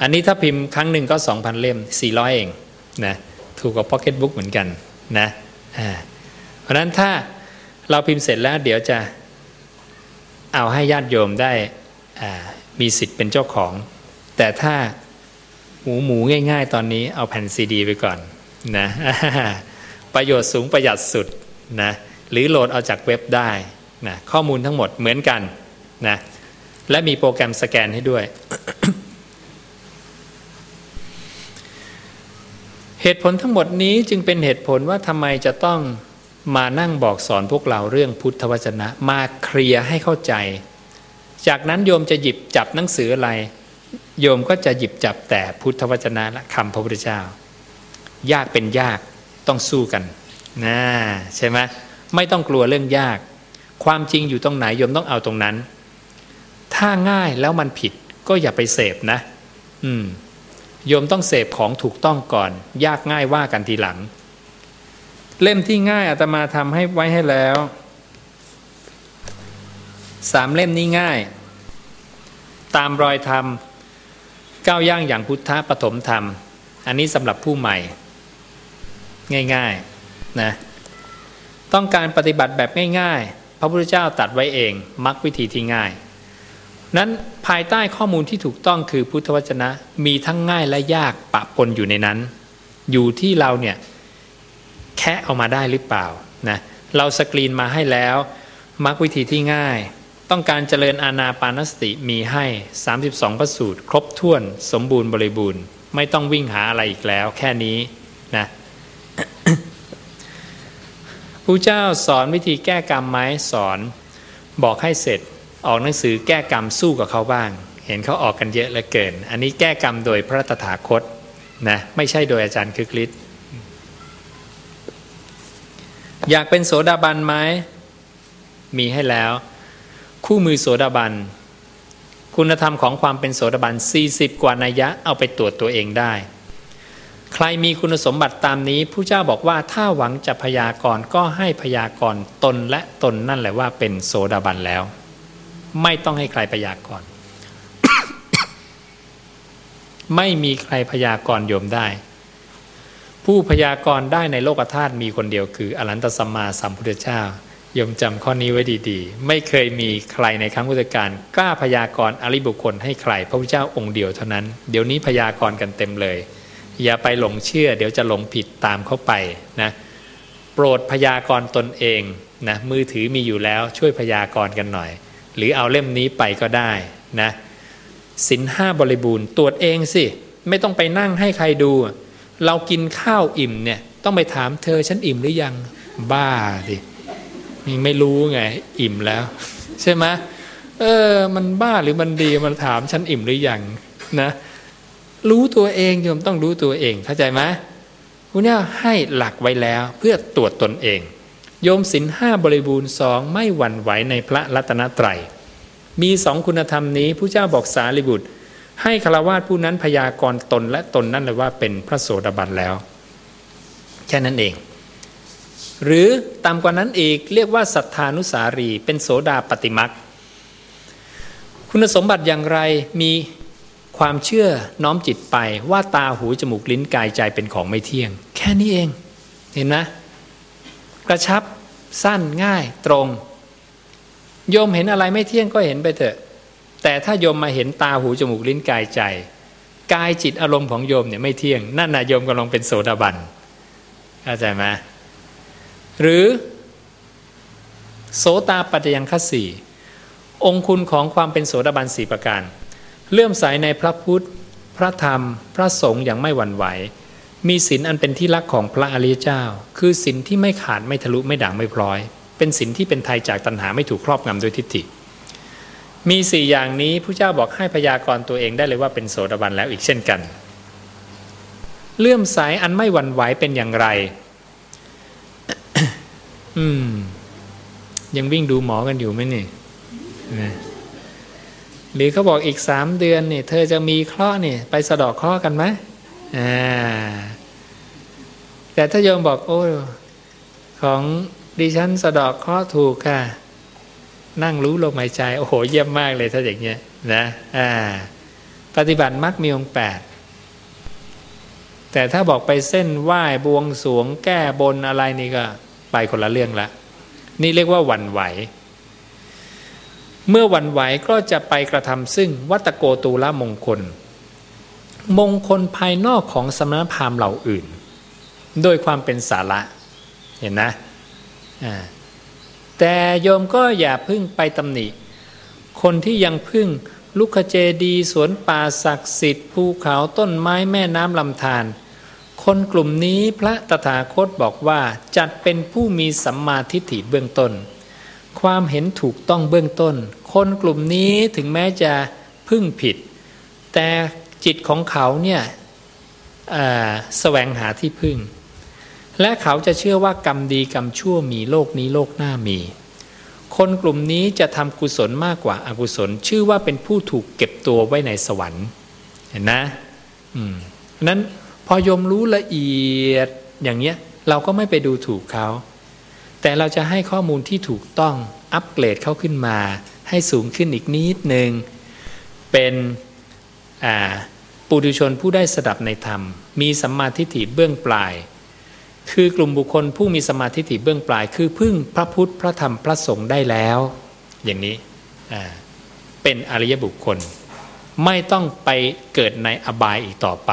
Speaker 2: อันนี้ถ้าพิมพ์ครั้งหนึ่งก็ 2,000 เล่ม 400 เองนะถูกกว่าพ็อกเก็ตบุ๊กเหมือนกันนะเพราะฉะนั้นถ้าเราพิมพ์เสร็จแล้วเดี๋ยวจะเอาให้ญาติโยมได้มีสิทธิ์เป็นเจ้าของ แต่ถ้าหมูหมูง่าย ๆ ตอนนี้เอาแผ่นซีดี ไปก่อนนะประโยชน์สูงประหยัดสุด นะหรือโหลดเอาจากเว็บได้นะข้อมูลทั้งหมดเหมือนกันนะและมีโปรแกรมสแกนให้ด้วย เหตุผลทั้งหมดนี้จึงเป็นเหตุผลว่าทำไมจะต้องมานั่งบอกสอนพวกเราเรื่องพุทธวจนะ มาเคลียร์ให้เข้าใจ จากนั้นโยมจะหยิบจับหนังสืออะไร โยมก็จะหยิบจับแต่พุทธวจนะและคำพระพุทธเจ้า ยากเป็นยากต้องสู้กัน นะใช่ไหมไม่ต้องกลัวเรื่องยาก ความจริงอยู่ตรงไหนโยมต้องเอาตรงนั้น ถ้าง่ายแล้วมันผิดก็อย่าไปเสพนะ อืมโยมต้องเสพของถูกต้องก่อน ยากง่ายว่ากันทีหลัง เล่มที่ง่ายอาตมาทำให้ไว้ให้แล้วสามเล่มนี้ง่าย ตามรอยธรรมก้าวย่างอย่างพุทธะปฐมธรรม อันนี้สำหรับผู้ใหม่ ง่าย ๆ นะต้องการปฏิบัติแบบง่ายๆ พระพุทธเจ้าตัดไว้เองมักวิธีที่ง่าย นั้นภายใต้ข้อมูลที่ถูกต้องคือพุทธวจนะมีทั้งง่ายและยากปะปนอยู่ในนั้น อยู่ที่เราเนี่ยแคะเอามาได้หรือเปล่านะเราสกรีนมาให้แล้วมักวิธีที่ง่าย ต้องการเจริญอาณาปานสติมีให้ 32ประสูตร ครบถ้วนสมบูรณ์บริบูรณ์ ไม่ต้องวิ่งหาอะไรอีกแล้ว แค่นี้นะ ผู้เจ้าสอนวิธีแก้กรรมไหมสอนบอกให้เสร็จออกหนังสือแก้กรรมสู้กับเขาบ้าง เห็นเขาออกกันเยอะเหลือเกิน อันนี้แก้กรรมโดยพระตถาคตนะไม่ใช่โดยอาจารย์คือคลิตอยากเป็นโสดาบันไหมมีให้แล้ว คู่มือโสดาบัน คุณธรรมของความเป็นโสดาบัน 40 กว่านัยยะเอาไปตรวจตัวเองได้ ใครมีคุณสมบัติตามนี้ผู้เจ้าบอกว่าถ้าหวังจะพยากรณ์ก็ให้พยากรณ์ตนและตนนั่นแหละว่าเป็นโสดาบันแล้ว ไม่ต้องให้ใครพยากรณ์ไม่มีใครพยากรณ์โยมได้ ผู้พยากรณ์ได้ในโลกธาตุมีคนเดียวคืออรันตสัมมาสัมพุทธเจ้ายมจำข้อนี้ไว้ดีๆ ไม่เคยมีใครในครั้งพุทธกาลกล้าพยากรณ์อริบุคคลให้ใคร พระพุทธเจ้าองค์เดียวเท่านั้น เดี๋ยวนี้พยากรณ์กันเต็มเลย อย่าไปหลงเชื่อ เดี๋ยวจะหลงผิดตามเข้าไปนะโปรดพยากรตนเองนะมือถือมีอยู่แล้วช่วยพยากรกันหน่อย หรือเอาเล่มนี้ไปก็ได้นะสินห้าบริบูรณ์ตรวจเองสิ ไม่ต้องไปนั่งให้ใครดู เรากินข้าวอิ่มเนี่ยต้องไปถามเธอฉันอิ่มหรือยังบ้าสิยังไม่รู้ไง อิ่มแล้ว ใช่ไหมเออ มันบ้าหรือมันดีมันถามฉันอิ่มหรือยังนะ รู้ตัวเองโยมต้องรู้ตัวเองเข้าใจไหมคุณเนี่ยให้หลักไว้แล้วเพื่อตรวจตนเอง โยมสินห้าบริบูรณ์สองไม่หวั่นไหวในพระรัตนตรัย มีสองคุณธรรมนี้ผู้เจ้าบอกสารีบุตร ให้คารวาสผู้นั้นพยากรตนและตนนั่นเลยว่าเป็นพระโสดาบันแล้ว แค่นั้นเอง หรือตามกว่านั้นอีกเรียกว่าสัทธานุสารี เป็นโสดาปฏิมักคุณสมบัติอย่างไรมี ความเชื่อน้อมจิตไปว่าตาหูจมูกลิ้นกายใจเป็นของไม่เที่ยง แค่นี้เอง เห็นไหมกระชับสั้นง่ายตรง โยมเห็นอะไรไม่เที่ยงก็เห็นไปเถอะ แต่ถ้าโยมมาเห็นตาหูจมูกลิ้นกายใจ กายจิตอารมณ์ของโยมเนี่ยไม่เที่ยง นั่นนะโยมกำลังเป็นโสดาบันเข้าใจไหมหรือโสตาปัจยังคสีองคุณของความเป็นโสดาบันสี่ประการ เลื่อมใสในพระพุทธ พระธรรม พระสงฆ์อย่างไม่หวั่นไหว มีศีลอันเป็นที่รักของพระอริยเจ้า คือศีลที่ไม่ขาดไม่ทะลุไม่ด่างไม่พร้อย เป็นศีลที่เป็นไทยจากตัณหาไม่ถูกครอบงำโดยทิฏฐิ มีสี่อย่างนี้พระเจ้าบอกให้พยากรณ์ตัวเองได้เลยว่าเป็นโสดาบันแล้วอีกเช่นกัน เลื่อมใสอันไม่หวั่นไหวเป็นอย่างไร อืม ยังวิ่งดูหมอกันอยู่ไหมนี่นะ หรือเขาบอกอีกสามเดือนเนี่ยเธอจะมีเคราะห์เนี่ยไปสะดอกเคราะห์กันไหมอ่าแต่ถ้าโยมบอกโอ้ของดิฉันสะดอกเคราะห์ถูกค่ะ นั่งรู้ลมหายใจ โอ้โหเยี่ยมมากเลยถ้าอย่างเงี้ยนะอ่าปฏิบัติมักมีองค์แปดแต่ถ้าบอกไปเส้นไหว้บวงสวงแก้บนอะไรนี่ก็ ไปคนละเรื่องละ นี่เรียกว่าหวั่นไหว เมื่อวันไหวก็จะไปกระทำซึ่งวัตโกตูละมงคล มงคลภายนอกของสมณพราหมณ์เหล่าอื่น โดยความเป็นสาระเห็นนะแต่โยมก็อย่าพึ่งไปตำหนิ คนที่ยังพึ่งลุกเจดีสวนป่าศักดิ์สิทธิ์ภูเขาต้นไม้แม่น้ำลำธารคนกลุ่มนี้พระตถาคตบอกว่าจัดเป็นผู้มีสัมมาทิฏฐิเบื้องต้น ความเห็นถูกต้องเบื้องต้น คนกลุ่มนี้ถึงแม้จะพึ่งผิด แต่จิตของเขาเนี่ยแสวงหาที่พึ่ง และเขาจะเชื่อว่ากรรมดีกรรมชั่วมีโลกนี้โลกหน้ามี คนกลุ่มนี้จะทำกุศลมากกว่าอากุศล ชื่อว่าเป็นผู้ถูกเก็บตัวไว้ในสวรรค์เห็นนะอืมนั้นพอยมรู้ละเอียดอย่างเนี้ยเราก็ไม่ไปดูถูกเขา แต่เราจะให้ข้อมูลที่ถูกต้องอัปเกรดเขาขึ้นมา ให้สูงขึ้นอีกนิดหนึ่งเป็นปุถุชนผู้ได้สดับในธรรม มีสัมมาทิฏฐิเบื้องปลาย คือกลุ่มบุคคลผู้มีสมาธิฐิเบื้องปลาย คือพึ่งพระพุทธพระธรรมพระสงฆ์ได้แล้ว อย่างนี้เป็นอริยบุคคล ไม่ต้องไปเกิดในอบายอีกต่อไป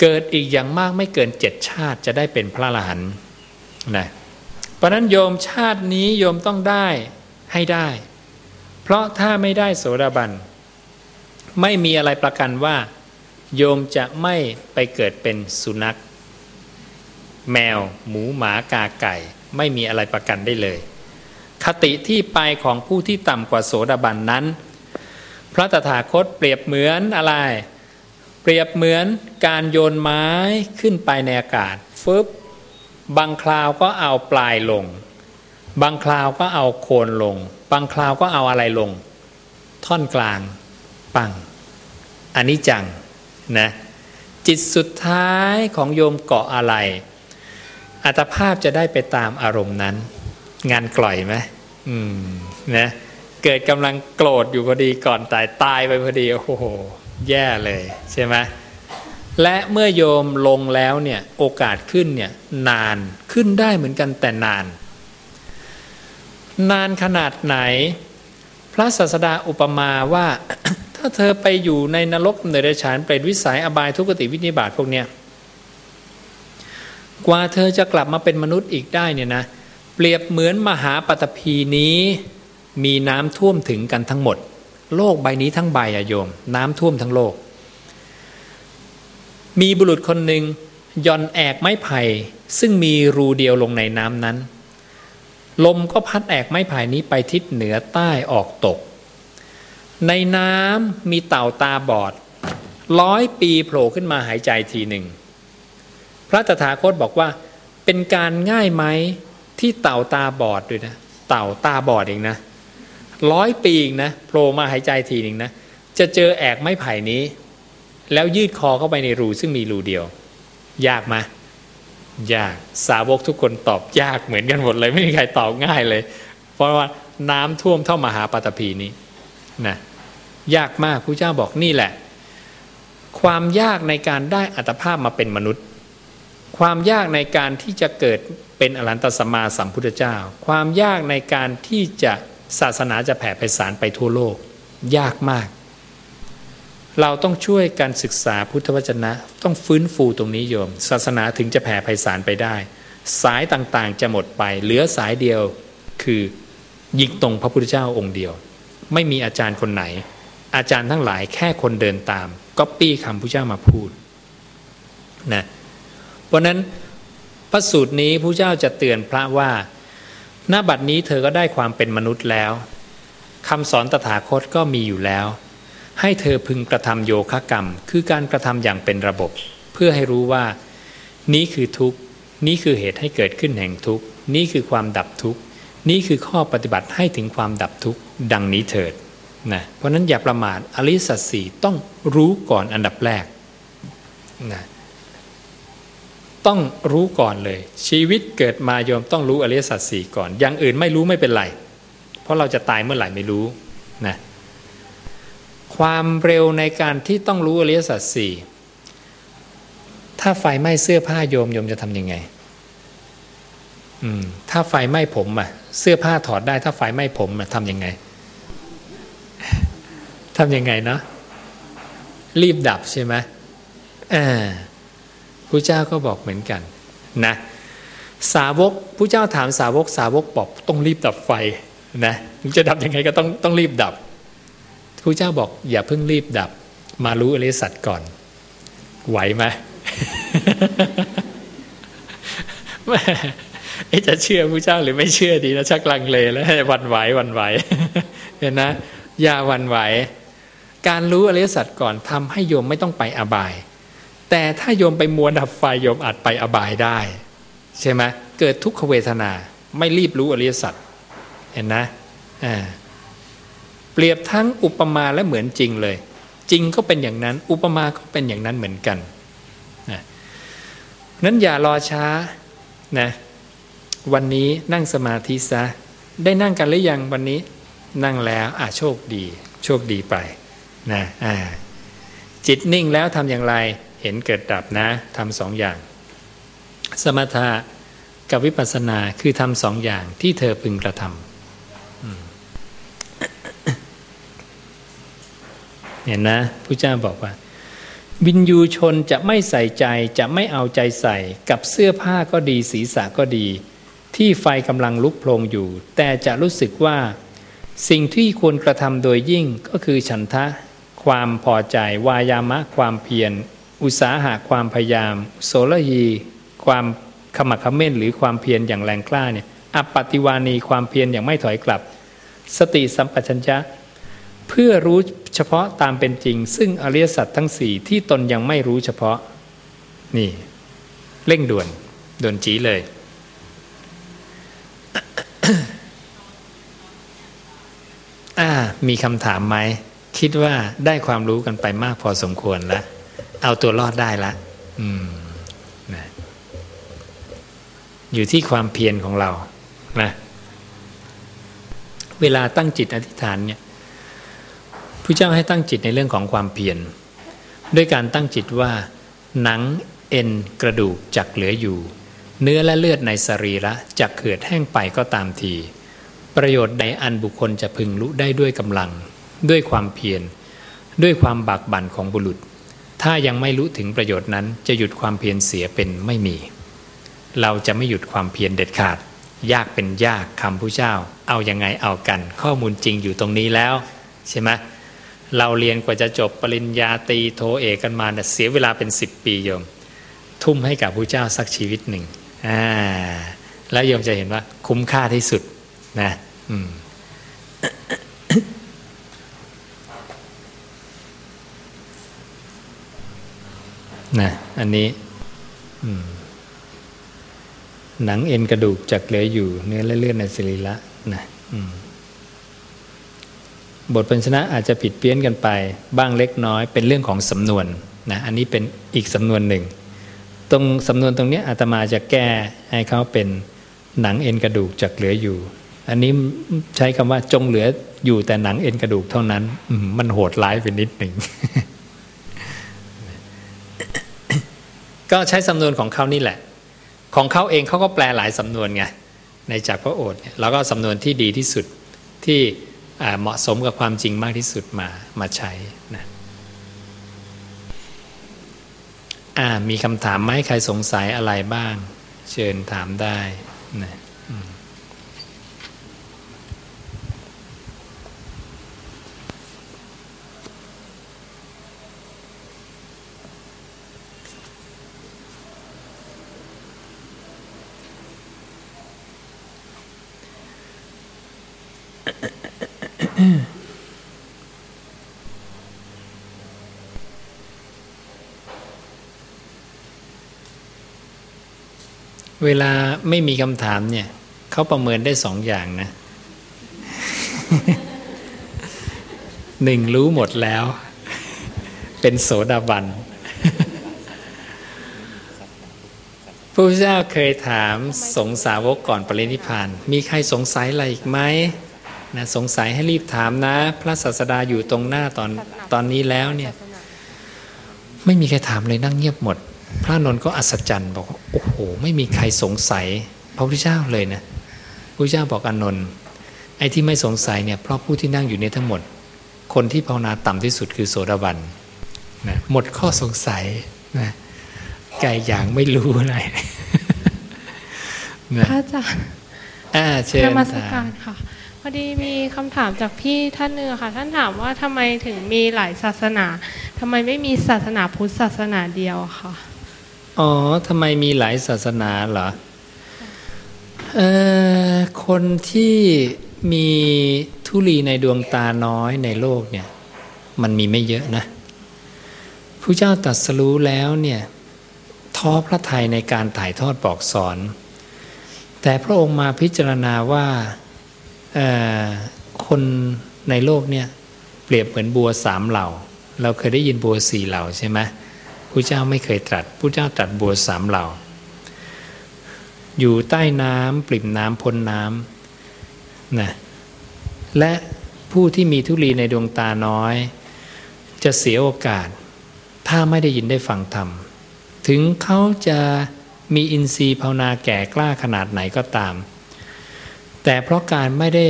Speaker 2: เกิดอีกอย่างมากไม่เกินเจ็ดชาติจะได้เป็นพระอรหันต์ นะเพราะนั้นโยมชาตินี้โยมต้องได้ให้ได้ เพราะถ้าไม่ได้โสดาบัน ไม่มีอะไรประกันว่า โยมจะไม่ไปเกิดเป็นสุนัข แมว หมูหมากาไก่ ไม่มีอะไรประกันได้เลย คติที่ไปของผู้ที่ต่ำกว่าโสดาบันนั้น พระตถาคตเปรียบเหมือนอะไร เปรียบเหมือนการโยนไม้ขึ้นไปในอากาศฟึบ บางคราวก็เอาปลายลง บางคราวก็เอาโคนลง บางคราวก็เอาอะไรลง ท่อนกลางปังอันนี้จังนะจิตสุดท้ายของโยมเกาะอะไร อัตภาพจะได้ไปตามอารมณ์นั้น งานกล่อยไหมอืมนะเกิดกำลังโกรธอยู่พอดีก่อนตายตายไปพอดีโอ้โห แย่เลยใช่ไหม และเมื่อโยมลงแล้วเนี่ยโอกาสขึ้นเนี่ยนานขึ้นได้เหมือนกันแต่นาน นานขนาดไหน พระศาสดาอุปมาว่า ถ้าเธอไปอยู่ในนรกในเดชานเปรตวิสัยอบายทุกติวินิบาตพวกเนี้ยกว่าเธอจะกลับมาเป็นมนุษย์อีกได้เนี่ยนะเปรียบเหมือนมหาปตพีนี้มีน้ำท่วมถึงกันทั้งหมด โลกใบนี้ทั้งใบอะโยม น้ำท่วมทั้งโลก มีบุรุษคนหนึ่งย่อนแอกไม้ไผ่ ซึ่งมีรูเดียวลงในน้ำนั้น ลมก็พัดแอกไม้ไผ่นี้ไปทิศเหนือใต้ออกตก ในน้ำมีเต่าตาบอด ร้อยปีโผล่ขึ้นมาหายใจทีหนึ่ง พระตถาคตบอกว่า เป็นการง่ายไหมที่เต่าตาบอดด้วยนะ เต่าตาบอดเองนะร้อยปีเองนะโผล่มาหายใจทีหนึ่งนะจะเจอแอกไม้ไผ่นี้ แล้วยืดคอเข้าไปในรูซึ่งมีรูเดียว ยากไหมยากสาวกทุกคนตอบยากเหมือนกันหมดเลย ไม่มีใครตอบง่ายเลย เพราะว่าน้ำท่วมเท่ามหาปตพีนี้นะยากมากพระเจ้าบอกนี่แหละ ความยากในการได้อัตภาพมาเป็นมนุษย์ ความยากในการที่จะเกิดเป็นอรันตสมมาสัมพุทธเจ้า ความยากในการที่จะศาสนาจะแผ่ไพศาลไปทั่วโลก ยากมาก เราต้องช่วยการศึกษาพุทธวจนะ ต้องฟื้นฟูตรงนี้โยม ศาสนาถึงจะแผ่ไพศาลไปได้ สายต่างๆจะหมดไป เหลือสายเดียวคือยิงตรงพระพุทธเจ้าองค์เดียว ไม่มีอาจารย์คนไหน อาจารย์ทั้งหลายแค่คนเดินตามก๊อปปี้คำพระเจ้ามาพูดนะเพราะนั้นพระสูตรนี้พระเจ้าจะเตือนพระว่าหน้าบัดนี้เธอก็ได้ความเป็นมนุษย์แล้วคำสอนตถาคตก็มีอยู่แล้ว ให้เธอพึงกระทำโยคะกรรม คือการกระทำอย่างเป็นระบบ เพื่อให้รู้ว่า นี้คือทุกข์ นี้คือเหตุให้เกิดขึ้นแห่งทุกข์ นี้คือความดับทุกข์ นี่คือข้อปฏิบัติให้ถึงความดับทุกข์ ดังนี้เถิดนะเพราะนั้นอย่าประมาทอริสัตสีต้องรู้ก่อนอันดับแรกนะต้องรู้ก่อนเลย ชีวิตเกิดมาโยมต้องรู้อริยสัจสี่ก่อน อย่างอื่นไม่รู้ไม่เป็นไร เพราะเราจะตายเมื่อไหร่ไม่รู้นะ ความเร็วในการที่ต้องรู้อริยสัจสี่ถ้าไฟไหม้เสื้อผ้าโยมโยมจะทำยังไงถ้าไฟไหม้ผมอะ เสื้อผ้าถอดได้ ถ้าไฟไหม้ผมอะทำยังไงทำยังไงเนาะรีบดับใช่ไหมอ่าพระเจ้าก็บอกเหมือนกัน นะ สาวกพระเจ้าถามสาวกสาวกบอกต้องรีบดับไฟนะจะดับยังไงก็ต้องต้องรีบดับ พระเจ้าบอกอย่าเพิ่งรีบดับ มารู้อริสัตก่อน ไหวไหมไอจะเชื่อพระเจ้าหรือไม่เชื่อดีนะชักลังเลแล้ววันไหววันไหวเห็นนะอย่าวันไหว การรู้อริสัจก่อนทำให้โยมไม่ต้องไปอบาย แต่ถ้าโยมไปมัวดับไฟโยมอาจไปอบายได้ ใช่ไหมเกิดทุกขเวทนา ไม่รีบรู้อริยสัจเห็นนะอ่า เปรียบทั้งอุปมาและเหมือนจริงเลย จริงก็เป็นอย่างนั้น อุปมาก็เป็นอย่างนั้นเหมือนกันนะนั้นอย่ารอช้านะวันนี้นั่งสมาธิซะ ได้นั่งกันหรือยังวันนี้นั่งแล้วอะโชคดี โชคดีไปนะอ่าจิตนิ่งแล้วทำอย่างไรเห็นเกิดดับนะทำสองอย่าง สมถะกับวิปัสสนาคือทำสองอย่างที่เธอพึงกระทำ เห็นนะพระเจ้าบอกว่า วินยูชนจะไม่ใส่ใจจะไม่เอาใจใส่กับเสื้อผ้าก็ดีศีรษะก็ดี ที่ไฟกำลังลุกโพลงอยู่ แต่จะรู้สึกว่า สิ่งที่ควรกระทำโดยยิ่งก็คือฉันทะ ความพอใจ วายามะ ความเพียรอุตสาหะความพยายาม โสลยี ความขมักขม้นหรือความเพียรอย่างแรงกล้าเนี่ยอปฏิวานีความเพียรอย่างไม่ถอยกลับ สติสัมปชัญญะ เพื่อรู้เฉพาะตามเป็นจริง ซึ่งอริยสัจทั้งสี่ที่ตนยังไม่รู้เฉพาะ นี่ เร่งด่วนด่วนจีเลย อ่า มีคำถามไหม คิดว่าได้ความรู้กันไปมากพอสมควรแล้ว เอาตัวรอดได้ละ อืมนะอยู่ที่ความเพียรของเรานะเวลาตั้งจิตอธิษฐานเนี่ย ผู้เจ้าให้ตั้งจิตในเรื่องของความเพียรด้วยการตั้งจิตว่า หนังเอ็นกระดูกจักเหลืออยู่ เนื้อและเลือดในสรีระจักเกิดแห้งไปก็ตามที ประโยชน์ใดอันบุคคลจะพึงรู้ได้ด้วยกำลัง ด้วยความเพียรด้วยความบากบั่นของบุรุษ ถ้ายังไม่รู้ถึงประโยชน์นั้นจะหยุดความเพียรเสียเป็นไม่มี เราจะไม่หยุดความเพียรเด็ดขาด ยากเป็นยากคำผู้เจ้า เอายังไงเอากัน ข้อมูลจริงอยู่ตรงนี้แล้ว ใช่ไหม เราเรียนกว่าจะจบปริญญาตรีโทเอกกันมาเนี่ยเสียเวลาเป็นสิบปีโยม ทุ่มให้กับผู้เจ้าสักชีวิตหนึ่งอ่าแล้วโยมจะเห็นว่าคุ้มค่าที่สุดนะนะอันนี้หนังเอ็นกระดูกจักเหลืออยู่เนื้อและเลือดในสิริละนะ บทพันชนะอาจจะผิดเพี้ยนกันไป บ้างเล็กน้อยเป็นเรื่องของสำนวนนะอันนี้เป็นอีกสำนวนหนึ่ง ตรงสำนวนตรงนี้อาตมาจะแก้ให้เขาเป็นหนังเอ็นกระดูกจักเหลืออยู่ อันนี้ใช้คำว่าจงเหลืออยู่แต่หนังเอ็นกระดูกเท่านั้นมันโหดร้ายไปนิดหนึ่งก็ใช้สำนวนของเขานี่แหละ ของเขาเองเขาก็แปลหลายสำนวนไงในจากพระโอษฐ์เราก็สำนวนที่ดีที่สุดที่ เหมาะสมกับความจริงมากที่สุดมามาใช้นะมีคำถามไหมใครสงสัยอะไรบ้าง เชิญถามได้นะ เวลาไม่มีคำถามเนี่ยเขาประเมินได้สองอย่างนะหนึ่งรู้หมดแล้ว เป็นโสดาบันพระพุทธเจ้าเคยถามสงสาวกก่อนปรินิพาน มีใครสงสัยอะไรอีกไหมนะสงสัยให้รีบถามนะ พระศาสดาอยู่ตรงหน้าตอนตอนนี้แล้วเนี่ย ไม่มีใครถามเลยนั่งเงียบหมด พระนนท์ก็อัศจรรย์บอกโอ้โห ไม่มีใครสงสัยพระพุทธเจ้าเลยนะพระเจ้าบอกอนนท์ไอ้ที่ไม่สงสัยเนี่ยเพราะผู้ที่นั่งอยู่ในทั้งหมด คนที่ภาวนาต่ำที่สุดคือโสดาบันนะหมดข้อสงสัยนะไก่อย่างไม่รู้อะไร
Speaker 3: พระอาจารย์
Speaker 2: อ่าเชิญ
Speaker 3: ธรรมสการค่ะพอดีมีคำถามจากพี่ท่านหนึ่งค่ะ ท่านถามว่าทำไมถึงมีหลายศาสนาทำไมไม่มีศาสนาพุทธศาสนาเดียวค่ะ
Speaker 2: อ๋อทำไมมีหลายศาสนาเหรอเออคนที่มีทุลีในดวงตาน้อยในโลกเนี่ย มันมีไม่เยอะนะผู้เจ้าตรัสรู้แล้วเนี่ยท้อพระทัยในการถ่ายทอดบอกสอน แต่พระองค์มาพิจารณาว่าคนในโลกเนี่ยเปรียบเหมือนบัวสามเหล่า เราเคยได้ยินบัวสี่เหล่าใช่ไหม ผู้เจ้าไม่เคยตรัสผู้เจ้าตรัสบัวสามเหล่า อยู่ใต้น้ำปริ่มน้ำพ้นน้ำนะและผู้ที่มีทุลีในดวงตาน้อย จะเสียโอกาส ถ้าไม่ได้ยินได้ฟังธรรม ถึงเขาจะมีอินทรีย์ภาวนาแก่กล้าขนาดไหนก็ตาม แต่เพราะการไม่ได้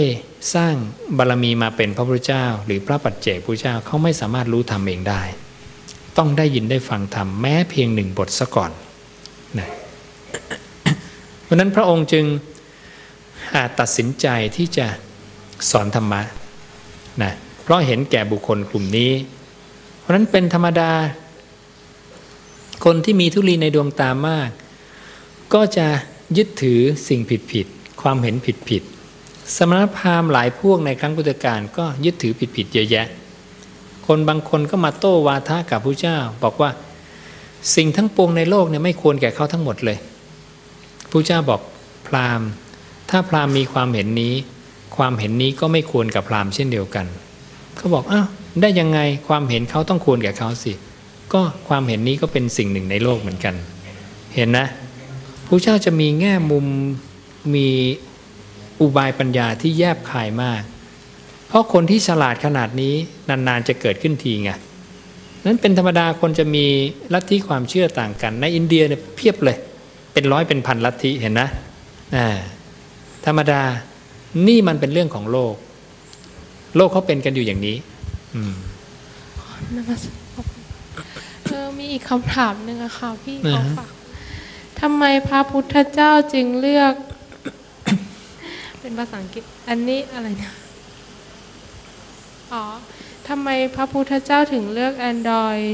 Speaker 2: สร้างบารรมีมาเป็นพระพุทธเจ้า หรือพระปัจเจกพุทธเจ้าเขาไม่สามารถรู้ธรรมเองได้ ต้องได้ยินได้ฟังธรรมแม้เพียงหนึ่งบทซะก่อนนะเพราะนั้นพระองค์จึงอาจตัดสินใจที่จะสอนธรรมะนะเพราะเห็นแก่บุคคลกลุ่มนี้ เพราะนั้นเป็นธรรมดา คนที่มีทุลีในดวงตามาก ก็จะยึดถือสิ่งผิดผิดความเห็นผิดผิดสมณพราหมณ์หลายพวกในครั้งพุทธกาลก็ยึดถือผิดผิดเยอะแยะ คนบางคนก็มาโต้วาทะกับพระเจ้า บอกว่าสิ่งทั้งปวงในโลกเนี่ยไม่ควรแก่เขาทั้งหมดเลยพระเจ้าบอกพราหมณ์ ถ้าพราหมณ์มีความเห็นนี้ ความเห็นนี้ก็ไม่ควรกับพราหมณ์เช่นเดียวกันเขาบอกอ้าวได้ยังไงความเห็นเขาต้องควรแก่เขาสิ ก็ความเห็นนี้ก็เป็นสิ่งหนึ่งในโลกเหมือนกัน เห็นนะพระเจ้าจะมีแง่มุมมีอุบายปัญญาที่แยบคายมาก เพราะคนที่ฉลาดขนาดนี้นานๆจะเกิดขึ้นทีไงนั้นเป็นธรรมดาคนจะมีลัทธิความเชื่อต่างกัน ในอินเดียเนี่ยเพียบเลย เป็นร้อยเป็นพันลัทธิเห็นนะอ่าธรรมดานี่มันเป็นเรื่องของโลก โลกเขาเป็นกันอยู่อย่างนี้อืม
Speaker 3: เออมีอีกคำถามหนึ่งอะค่ะพี่ขอฝากทำไมพระพุทธเจ้าจึงเลือก เป็นภาษาอังกฤษ อันนี้อะไรเนี่ย อ๋อทำไมพระพุทธเจ้าถึงเลือก Android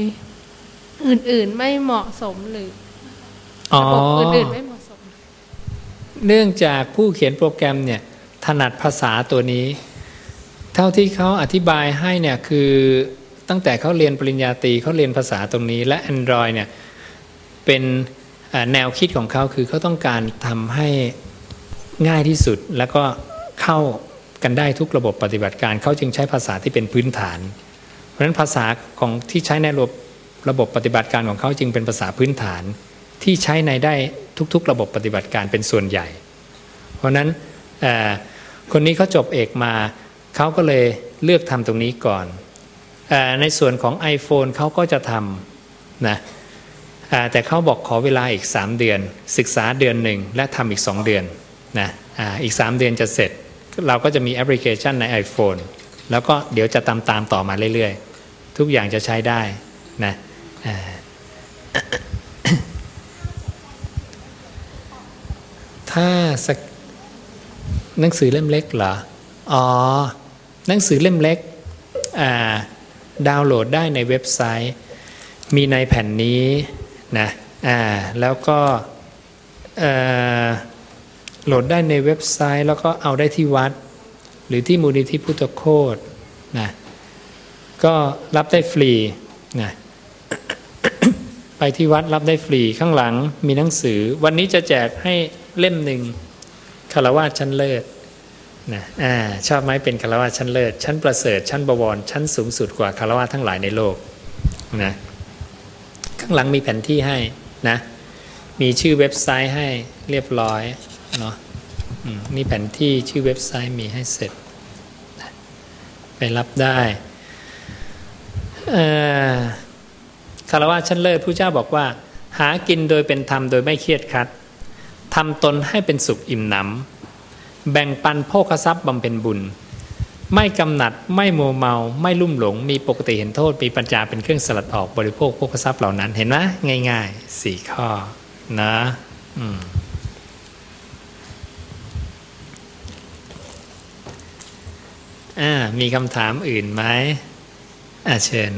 Speaker 3: อื่นๆไม่เหมาะสมหรือระบบอื่นๆไม่เหมาะสม
Speaker 2: เนื่องจากผู้เขียนโปรแกรมเนี่ยถนัดภาษาตัวนี้ เท่าที่เขาอธิบายให้เนี่ยคือตั้งแต่เขาเรียนปริญญาตรีเขาเรียนภาษาตรงนี้ และ Android เนี่ยเป็นแนวคิดของเขาคือเขาต้องการทำให้ง่ายที่สุดแล้วก็เข้า กันได้ทุกระบบปฏิบัติการเขาจึงใช้ภาษาที่เป็นพื้นฐาน เพราะฉะนั้นภาษาของที่ใช้ในระบบระบบปฏิบัติการของเขาจึงเป็นภาษาพื้นฐาน ที่ใช้ในได้ทุก ๆ ระบบปฏิบัติการเป็นส่วนใหญ่ เพราะฉะนั้นคนนี้เขาจบเอกมาเขาก็เลยเลือกทำตรงนี้ก่อนอในส่วนของ iPhone เขาก็จะทำนะแต่เขาบอกขอเวลาอีก 3 เดือน ศึกษาเดือนหนึ่งและทำอีก 2 เดือนนะออีก 3 เดือนจะเสร็จ เราก็จะมีแอปพลิเคชันใน iPhone แล้วก็เดี๋ยวจะตามตามต่อมาเรื่อยๆ ทุกอย่างจะใช้ได้นะถ้าสักหนังสือเล่มเล็กเหรอ อ๋อ หนังสือเล่มเล็กดาวน์โหลดได้ในเว็บไซต์ มีในแผ่นนี้นะ อ่า แล้วก็ โหลดได้ในเว็บไซต์ แล้วก็เอาได้ที่วัด หรือที่มูลนิธิพุทธโคตนะก็รับได้ฟรีนะไปที่วัดรับได้ฟรีข้างหลังมีหนังสือ วันนี้จะแจกให้เล่มหนึ่งคารวะชั้นเลิศนะอ่าชอบไหมเป็นคารวะชั้นเลิศ ชั้นประเสริฐ ชั้นบวร ชั้นสูงสุดกว่าคารวะทั้งหลายในโลกนะข้างหลังมีแผนที่ให้นะมีชื่อเว็บไซต์ให้เรียบร้อย เนาะนี่แผนที่ชื่อเว็บไซต์มีให้เสร็จ ไปรับได้คารวะชั้นเลิศผู้เจ้าบอกว่า หากินโดยเป็นธรรมโดยไม่เครียดคัดทำตนให้เป็นสุขอิ่มหนำแบ่งปันโภคทรัพย์บำเพ็ญบุญ ไม่กำหนัดไม่โมเมา ไม่ลุ่มหลง มีปกติเห็นโทษ มีปัญญาเป็นเครื่องสลัดออกบริโภคโภคทรัพย์เหล่านั้นเห็นไหมง่ายๆสี่ข้อนะอืม อ่ามีคำถามอื่นไหมอ่าเชิญ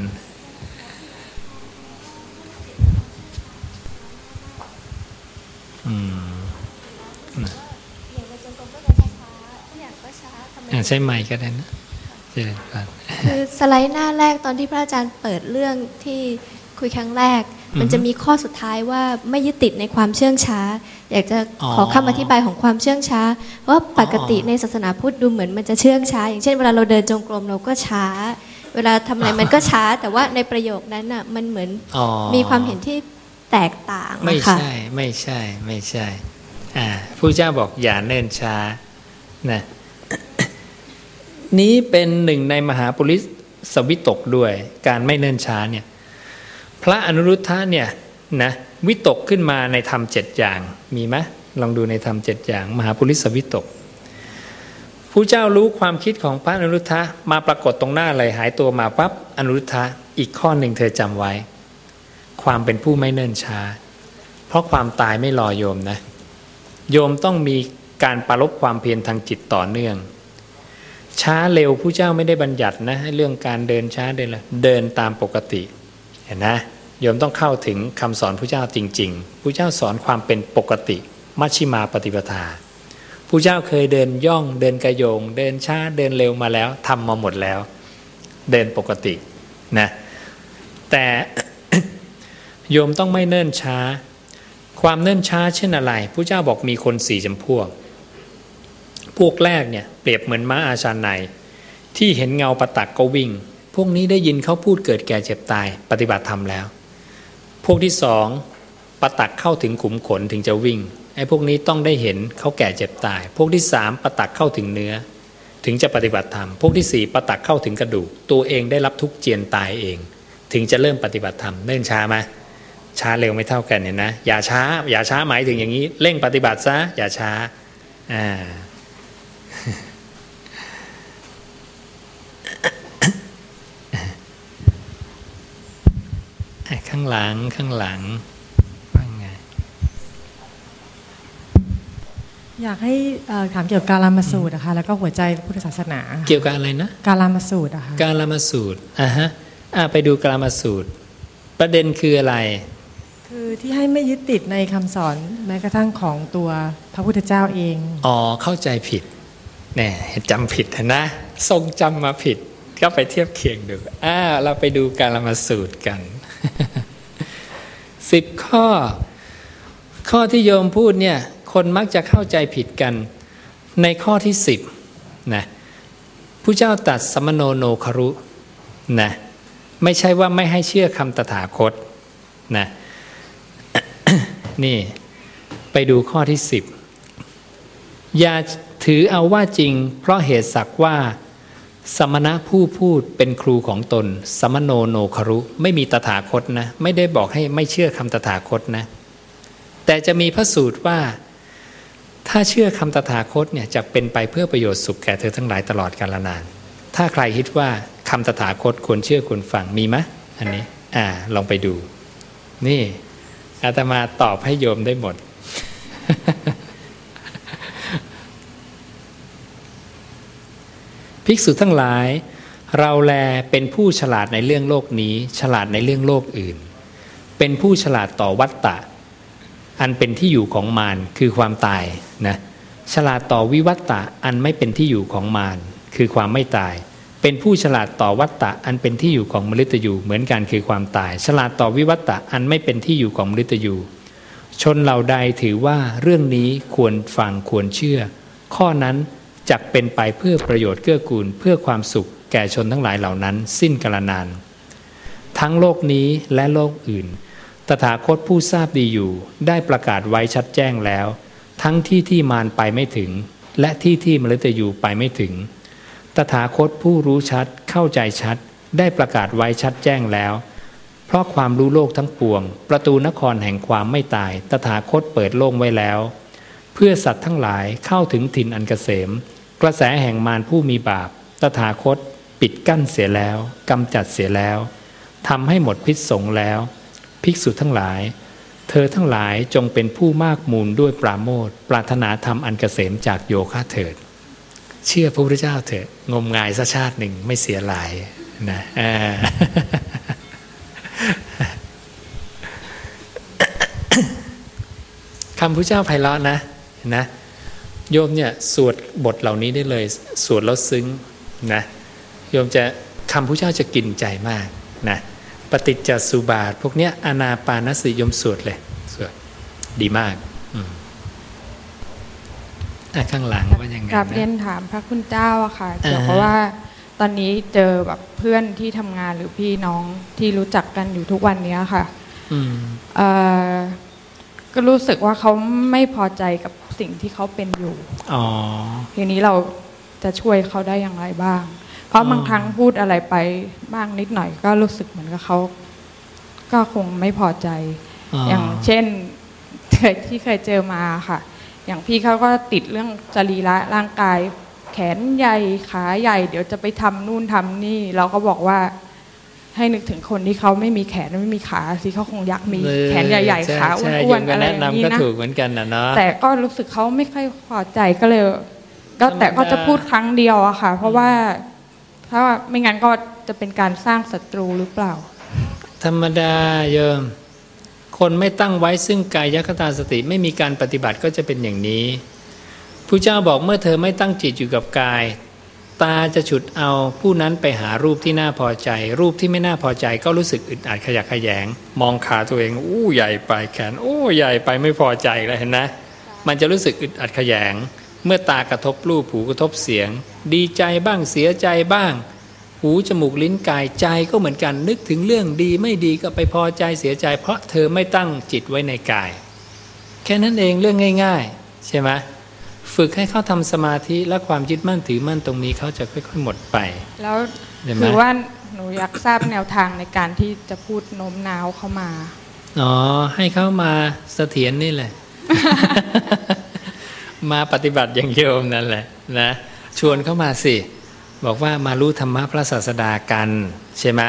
Speaker 2: ใช้ไมค์ก็ได้นะเจริญพร
Speaker 4: คือสไลด์หน้าแรกตอนที่พระอาจารย์เปิดเรื่องที่คุยครั้งแรก มันจะมีข้อสุดท้ายว่าไม่ยึดติดในความเชื่องช้า อยากจะขอคำอธิบายของความเชื่องช้าว่าปกติในศาสนาพุทธดูเหมือนมันจะเชื่องช้า อย่างเช่นเวลาเราเดินจงกรมเราก็ช้า เวลาทำอะไรมันก็ช้า แต่ว่าในประโยคนั้นอะมันเหมือนมีความเห็นที่แตกต่าง
Speaker 2: ไม่ใช่ไม่ใช่ไม่ใช่อ่าผู้เจ้าบอกอย่าเนิ่นช้านะนี้เป็นหนึ่งในมหาปุริสวิตกด้วย การไม่เนิ่นช้าเนี่ย พระอนุรุทธะเนี่ยนะ วิตกขึ้นมาในธรรมเจ็ดอย่างมีไหมลองดูในธรรมเจ็ดอย่าง มหาปุริสวิตกผู้เจ้ารู้ความคิดของพระอนุรุทธะมาปรากฏตรงหน้าเลยหายตัวมาปั๊บอนุรุทธะอีกข้อหนึ่งเธอจำไว้ ความเป็นผู้ไม่เนิ่นช้า เพราะความตายไม่รอโยมนะ โยมต้องมีการปรลบความเพียรทางจิตต่อเนื่อง ช้าเร็วผู้เจ้าไม่ได้บัญญัตินะเรื่องการเดินช้าเดินละเดินตามปกติ เห็นนะ โยมต้องเข้าถึงคำสอนผู้เจ้าจริงๆผู้เจ้าสอนความเป็นปกติ มัชชิมาปฏิปทาผู้เจ้าเคยเดินย่องเดินกระโยง เดินช้าเดินเร็วมาแล้วทำมาหมดแล้ว เดินปกตินะแต่โยมต้องไม่เนิ่นช้า ความเนิ่นช้าเช่นอะไรผู้เจ้าบอกมีคนสี่จำพวก พวกแรกเนี่ยเปรียบเหมือนม้าอาชาในที่เห็นเงาประตักก็วิ่ง พวกนี้ได้ยินเขาพูดเกิดแก่เจ็บตาย ปฏิบัติธรรมแล้ว พวกที่สองประตักเข้าถึงขุมขนถึงจะวิ่งไอ้พวกนี้ต้องได้เห็นเขาแก่เจ็บตาย พวกที่สามประตักเข้าถึงเนื้อ ถึงจะปฏิบัติธรรม พวกที่สี่ประตักเข้าถึงกระดูก ตัวเองได้รับทุกเจียนตายเอง ถึงจะเริ่มปฏิบัติธรรมเนิ่นช้าไหมช้าเร็วไม่เท่ากันเห็นนะอย่าช้า อย่าช้าหมายถึงอย่างนี้ เร่งปฏิบัติซะอย่าช้าอ่า ข้างหลังข้างหลังว่าไง
Speaker 5: อยากให้ถามเกี่ยวกับการลามาสูตรนะคะแล้วก็หัวใจพุทธศาสนา
Speaker 2: เกี่ยวกับอะไรนะ
Speaker 5: การลามาสูตรอะคะ
Speaker 2: การลามาสูตรอะฮะอะไปดูการลามาสูตร ประเด็นคืออะไร
Speaker 5: คือที่ให้ไม่ยึดติดในคำสอนแม้กระทั่งของตัวพระพุทธเจ้าเอง
Speaker 2: อ๋อเข้าใจผิดเนี่ยจำผิดนะ ทรงจำมาผิด ก็ไปเทียบเคียงดูอ่าเราไปดูการละมาสูตรกัน สิบข้อ ข้อที่โยมพูดเนี่ย คนมักจะเข้าใจผิดกัน ในข้อที่สิบนะผู้เจ้าตัดสมโนโนครุนะไม่ใช่ว่าไม่ให้เชื่อคำตถาคตนะนี่ไปดูข้อที่สิบอย่าถือเอาว่าจริง เพราะเหตุสักว่า สมณะผู้พูดเป็นครูของตน สมโนโนครุ ไม่มีตถาคตนะ ไม่ได้บอกให้ไม่เชื่อคำตถาคตนะ แต่จะมีพระสูตรว่า ถ้าเชื่อคำตถาคตเนี่ยจะเป็นไปเพื่อประโยชน์สุขแก่เธอทั้งหลายตลอดกาลนาน ถ้าใครคิดว่าคำตถาคตควรเชื่อควรฟังมีไหมอันนี้ อ่า ลองไปดู นี่อาตมาตอบให้โยมได้หมด ภิกษุทั้งหลาย เราแลเป็นผู้ฉลาดในเรื่องโลกนี้ ฉลาดในเรื่องโลกอื่น เป็นผู้ฉลาดต่อวัตตะ อันเป็นที่อยู่ของมารคือความตายนะฉลาดต่อวิวัตตะอันไม่เป็นที่อยู่ของมารคือความไม่ตาย เป็นผู้ฉลาดต่อวัตตะอันเป็นที่อยู่ของมฤตยูเหมือนกันคือความตาย ฉลาดต่อวิวัตตะอันไม่เป็นที่อยู่ของมฤตยูชนเหล่าใดถือว่าเรื่องนี้ควรฟังควรเชื่อ ข้อนั้น จักเป็นไปเพื่อประโยชน์เกื้อกูลเพื่อความสุขแก่ชนทั้งหลายเหล่านั้น สิ้นกาลนาน ทั้งโลกนี้และโลกอื่น ตถาคตผู้ทราบดีอยู่ ได้ประกาศไว้ชัดแจ้งแล้ว ทั้งที่ที่มารไปไม่ถึง และที่ที่มฤตยูไปไม่ถึง ตถาคตผู้รู้ชัดเข้าใจชัด ได้ประกาศไว้ชัดแจ้งแล้ว เพราะความรู้โลกทั้งปวง ประตูนครแห่งความไม่ตาย ตถาคตเปิดโล่งไว้แล้ว เพื่อสัตว์ทั้งหลายเข้าถึงถิ่นอันเกษม กระแสแห่งมารผู้มีบาป ตถาคต ปิดกั้นเสียแล้วกำจัดเสียแล้วทำให้หมดพิษสงแล้ว ภิกษุทั้งหลาย เธอทั้งหลายจงเป็นผู้มากมูลด้วยปราโมทปรารถนาธรรมอันเกษมจากโยคะเถิด เชื่อพระพุทธเจ้าเถิดงมงายสักชาติหนึ่งไม่เสียหลายนะคำพระเจ้าไพเราะนะนะ โยมเนี่ยสวดบทเหล่านี้ได้เลย สวดแล้วซึ้งนะโยมจะคำพระเจ้าจะกินใจมากนะปฏิจจสุบาท พวกเนี้ยอานาปานสติโยมสวดเลยสวดดีมากอืมอะข้างหลังว่ายังไง
Speaker 6: กราบเรีย
Speaker 2: นะ
Speaker 6: นถามพระคุณเจ้าอะค่ะ
Speaker 2: อ่าฮะ
Speaker 6: เกี่ยวกับว่าตอนนี้เจอแบบเพื่อนที่ทำงานหรือพี่น้องที่รู้จักกันอยู่ทุกวันเนี้ยค่ะ
Speaker 2: อืม
Speaker 6: เอ่อก็รู้สึกว่าเขาไม่พอใจกับ สิ่งที่เขาเป็นอยู่
Speaker 2: อ๋อ
Speaker 6: ทีนี้เราจะช่วยเขาได้อย่างไรบ้าง เพราะ
Speaker 2: อ๋อ
Speaker 6: บางครั้งพูดอะไรไปบ้างนิดหน่อย ก็รู้สึกเหมือนกับเขาก็คงไม่พอใจ อย่างเช่นเคยที่เคยเจอมาค่ะ อย่างพี่เขาก็ติดเรื่องจรีระร่างกาย แขนใหญ่ขาใหญ่ เดี๋ยวจะไปทำนู่นทำนี่ เราก็บอกว่า ให้นึกถึงคนที่เขาไม่มีแขนไม่มีขาสิเขาคงอยากมี
Speaker 2: เออ
Speaker 6: แขนใหญ่ๆขา
Speaker 2: ใช่
Speaker 6: อ้วน
Speaker 2: โยม
Speaker 6: ๆ
Speaker 2: ก็
Speaker 6: อะไรอ
Speaker 2: แนะ
Speaker 6: ย่าง
Speaker 2: นำ
Speaker 6: นี้
Speaker 2: ก็
Speaker 6: นะ
Speaker 2: ถูกเหมือนกันนะเนาะ
Speaker 6: แต่ก็รู้สึกเขาไม่ค่อยพอใจก็เลย ก็
Speaker 2: ธรรมดา
Speaker 6: แต่ก็จะพูดครั้งเดียวอะค่ะ เพราะว่าถ้าไม่งั้นก็จะเป็นการสร้างศัตรูหรือเปล่า
Speaker 2: ธรรมดาโยมคนไม่ตั้งไว้ซึ่งกายคตาสติไม่มีการปฏิบัติก็จะเป็นอย่างนี้ผู้เจ้าบอกเมื่อเธอไม่ตั้งจิตอยู่กับกาย ตาจะฉุดเอาผู้นั้นไปหารูปที่น่าพอใจ รูปที่ไม่น่าพอใจก็รู้สึกอึดอัดขยักขยง มองขาตัวเองอู้ใหญ่ไปแขนอู้ใหญ่ไปไม่พอใจแล้วเห็นนะ มันจะรู้สึกอึดอัดขยง เมื่อตากระทบรูปหูกระทบเสียง ดีใจบ้างเสียใจบ้าง หูจมูกลิ้นกายใจก็เหมือนกันนึกถึงเรื่องดีไม่ดีก็ไปพอใจเสียใจ เพราะเธอไม่ตั้งจิตไว้ในกาย แค่นั้นเองเรื่องง่าย ๆ ใช่ไหม ฝึกให้เขาทำสมาธิและความยึดมั่นถือมั่นตรงนี้เขาจะค่อยๆหมดไป
Speaker 6: แล้ว
Speaker 2: เห็นไหม
Speaker 6: คือว่าหนูอยากทราบแนวทางในการที่จะพูดโน้มน้าวเข้ามา
Speaker 2: อ๋อให้เขามาเสถียรนี่แหละ มาปฏิบัติอย่างโยมนั่นแหละนะชวนเข้ามาสิ บอกว่ามารู้ธรรมะพระศาสดากันใช่ไหม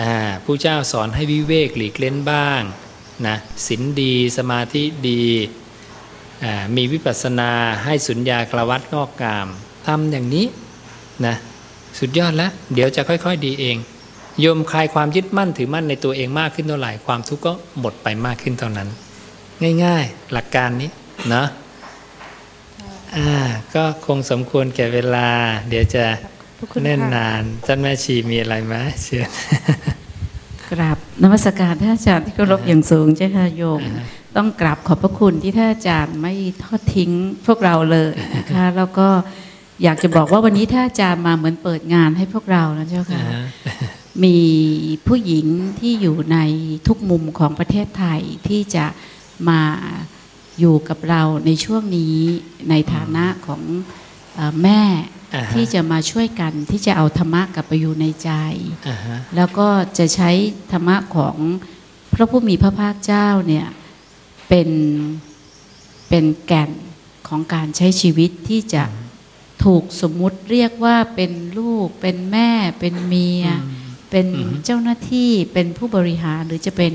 Speaker 2: อ่าผู้เจ้าสอนให้วิเวกหลีกเล่นบ้างนะศีลดีสมาธิดีอ่า มีวิปัสสนาให้สุญญาคลวัตงอกงามทำอย่างนี้นะสุดยอดแล้ว เดี๋ยวจะค่อย ๆ ดีเอง โยมคลายความยึดมั่นถือมั่นในตัวเองมากขึ้นเท่าไหร่ความทุกข์ก็หมดไปมากขึ้นเท่านั้น ง่าย ๆ หลักการนี้เนาะอ่าก็คงสมควรแก่เวลา เดี๋ยวจะ
Speaker 6: ขอบคุณ
Speaker 2: เน่น
Speaker 6: ค่ะ
Speaker 2: นานท่านแม่ชีมีอะไรไหมเชิญ
Speaker 1: กราบนมัสการท่านอาจารย์ที่เคารพอย่างสูงเจ้าค่ะโยม ต้องกราบขอบพระคุณที่ท่านอาจารย์ไม่ทอดทิ้งพวกเราเลยนะคะแล้วก็อยากจะบอกว่าวันนี้ท่านอาจารย์มาเหมือนเปิดงานให้พวกเรานะเจ้าค่ะมีผู้หญิงที่อยู่ในทุกมุมของประเทศไทยที่จะมาอยู่กับเราในช่วงนี้ในฐานะของ
Speaker 7: เอ่อแม่
Speaker 2: อ่าฮะ
Speaker 7: ที่จะมาช่วยกันที่จะเอาธรรมะกลับไปอยู่ในใจ
Speaker 2: อ่าฮะ
Speaker 7: แล้วก็จะใช้ธรรมะของพระผู้มีพระภาคเจ้าเนี่ย เป็นเป็นแก่นของการใช้ชีวิตที่จะถูกสมมุติเรียกว่าเป็นลูก เป็นแม่ เป็นเมีย เป็น
Speaker 2: อืม
Speaker 7: เจ้าหน้าที่เป็นผู้บริหารหรือจะเป็น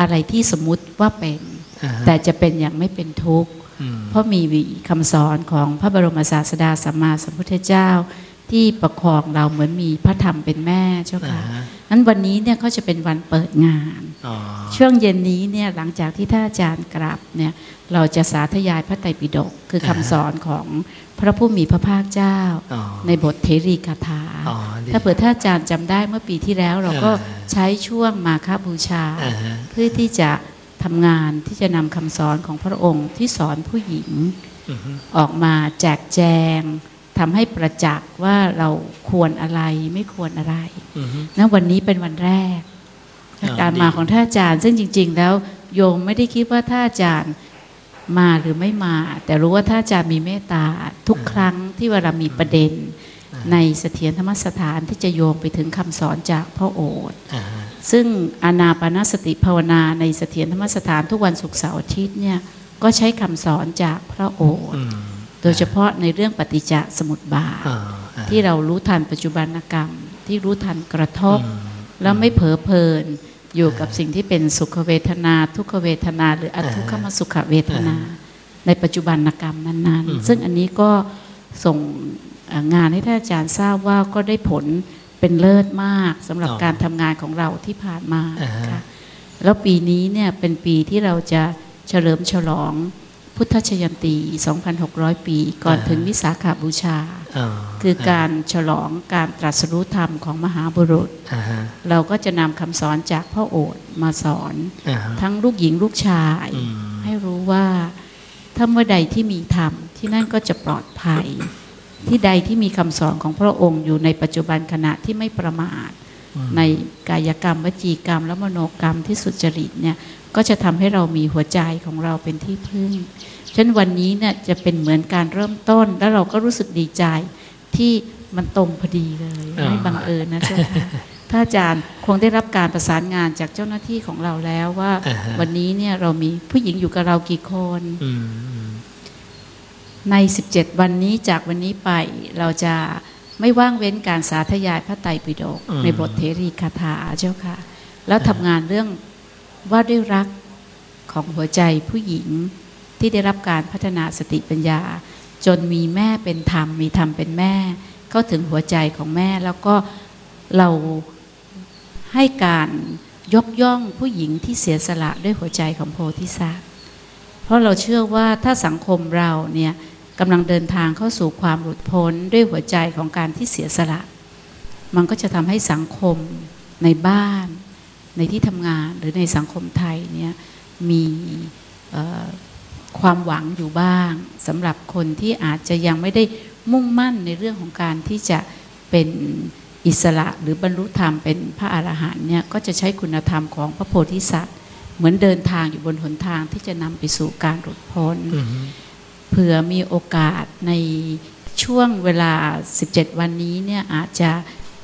Speaker 7: อะไรที่สมมุติว่าเป็น
Speaker 2: อ่าฮะ
Speaker 7: แต่จะเป็นอย่างไม่เป็นทุกข์
Speaker 2: อืม
Speaker 7: เพราะมีคำสอนของพระบรมศาสดาสัมมาสัมพุทธเจ้า ที่ประคองเราเหมือนมีพระธรรมเป็นแม่เจ้า
Speaker 2: อ่า
Speaker 7: ค่ะ
Speaker 2: ฮะ
Speaker 7: นั้นวันนี้เนี่ยก็จะเป็นวันเปิดงาน
Speaker 2: อ๋อ
Speaker 7: ช่วงเย็นนี้เนี่ยหลังจากที่ท่านอาจารย์กลับเนี่ยเราจะสาธยายพระไตรปิฎกคือคำสอนของพระผู้มีพระภาคเจ้า
Speaker 2: อ๋อ
Speaker 7: ในบทเทรีคาถา
Speaker 2: อ๋อดี
Speaker 7: ถ้าเผื่อท่านอาจารย์จำได้เมื่อปีที่แล้วเราก็
Speaker 2: อ่า
Speaker 7: ใช้ช่วงมาคบูชา
Speaker 2: อ่าฮะ
Speaker 7: เพื่อที่จะทำงานที่จะนำคำสอนของพระองค์ที่สอนผู้หญิง
Speaker 2: อือฮึ
Speaker 7: ออกมาแจกแจง ทำให้ประจักษ์ว่าเราควรอะไรไม่ควรอะไร
Speaker 2: อือฮึ
Speaker 7: นะวันนี้เป็นวันแรก
Speaker 2: อ่า
Speaker 7: การ
Speaker 2: ดี
Speaker 7: มาของท่านอาจารย์ ซึ่งจริง ๆ แล้วโยมไม่ได้คิดว่าท่านอาจารย์มาหรือไม่มา แต่รู้ว่าท่านอาจารย์มีเมตตาทุกครั้งที่เวลามีประเด็น ในเสถียรธรรมสถานที่จะโยงไปถึงคำสอนจากพระโอษฐ์
Speaker 2: อ่าฮะ
Speaker 7: ซึ่งอานาปานสติภาวนาในเสถียรธรรมสถานทุกวันศุกร์เสาร์อาทิตย์เนี่ยก็ใช้คำสอนจากพระโอษ
Speaker 2: อื
Speaker 7: ฐ์
Speaker 2: ม
Speaker 7: โดยเฉพาะในเรื่องปฏิจจสมุปบาท
Speaker 2: อ่าอ่า
Speaker 7: ที่เรารู้ทันปัจจุบันกรรม ที่รู้ทันกระทบ
Speaker 2: อืม
Speaker 7: แล้วไม่เผลอเพลินอยู่กับสิ่งที่เป็นสุขเวทนา ทุกขเวทนา หรืออทุกขมสุขเวทนา ในปัจจุบันกรรมนั้น
Speaker 2: อืม
Speaker 7: ๆซึ่งอันนี้ก็ส่งเอ่องานให้ท่านอาจารย์ทราบว่าก็ได้ผลเป็นเลิศมากสำหรับการทำงานของเราที่ผ่านมา
Speaker 2: อ่าฮะ
Speaker 7: ค่ะแล้วปีนี้เนี่ยเป็นปีที่เราจะเฉลิมฉลอง พุทธชยันตี 2,600 ปี ก่อนถึงวิสาขาบูชา
Speaker 2: อ๋อ
Speaker 7: คือการฉลองการตรัสรู้ธรรมของมหาบุรุษ
Speaker 2: อ่าฮะ
Speaker 7: เราก็จะนำคำสอนจากพ่อโอษฐ์มาสอน
Speaker 2: อ่าฮะ
Speaker 7: ทั้งลูกหญิงลูกชาย
Speaker 2: อืม
Speaker 7: ให้รู้ว่าถ้าเมื่อใดที่มีธรรม ที่นั่นก็จะปลอดภัย ที่ใดที่มีคำสอนของพระองค์อยู่ในปัจจุบันขณะที่ไม่ประมาทในกายกรรมวจีกรรมและมโนกรรมที่สุจริตเนี่ย ก็จะทำให้เรามีหัวใจของเราเป็นที่พึ่งฉะนั้นวันนี้เนี่ยจะเป็นเหมือนการเริ่มต้น แล้วเราก็รู้สึกดีใจที่มันตรงพอดีเลย
Speaker 2: อ่า
Speaker 7: ไม่บังเอิญนะเจ้าค่ะถ้าอาจารย์คงได้รับการประสานงานจากเจ้าหน้าที่ของเราแล้วว่า
Speaker 2: อ่าฮะ
Speaker 7: วันนี้เนี่ยเรามีผู้หญิงอยู่กับเรากี่คน
Speaker 2: อืมอืม
Speaker 7: ใน 17 วันนี้จากวันนี้ไปเราจะไม่ว่างเว้นการสาธยายพระไตรปิฎกในบทเทรีคาถาเจ้าค่ะ แล้วทำงานเรื่อง ว่าด้วยรักของหัวใจผู้หญิงที่ได้รับการพัฒนาสติปัญญา จนมีแม่เป็นธรรม มีธรรมเป็นแม่ เข้าถึงหัวใจของแม่ แล้วก็เราให้การยกย่องผู้หญิงที่เสียสละด้วยหัวใจของโพธิสัตว์เพราะเราเชื่อว่าถ้าสังคมเราเนี่ยกำลังเดินทางเข้าสู่ความหลุดพ้นด้วยหัวใจของการที่เสียสละ มันก็จะทำให้สังคมในบ้าน ในที่ทำงานหรือในสังคมไทยเนี่ยมีเอ่อความหวังอยู่บ้างสำหรับคนที่อาจจะยังไม่ได้มุ่งมั่นในเรื่องของการที่จะเป็นอิสระหรือบรรลุธรรมเป็นพระอรหันต์เนี่ยก็จะใช้คุณธรรมของพระโพธิสัตว์ เหมือนเดินทางอยู่บนหนทางที่จะนำไปสู่การหลุดพ้น
Speaker 2: อืม
Speaker 7: เผื่อมีโอกาสในช่วงเวลา 17 วันนี้เนี่ยอาจจะ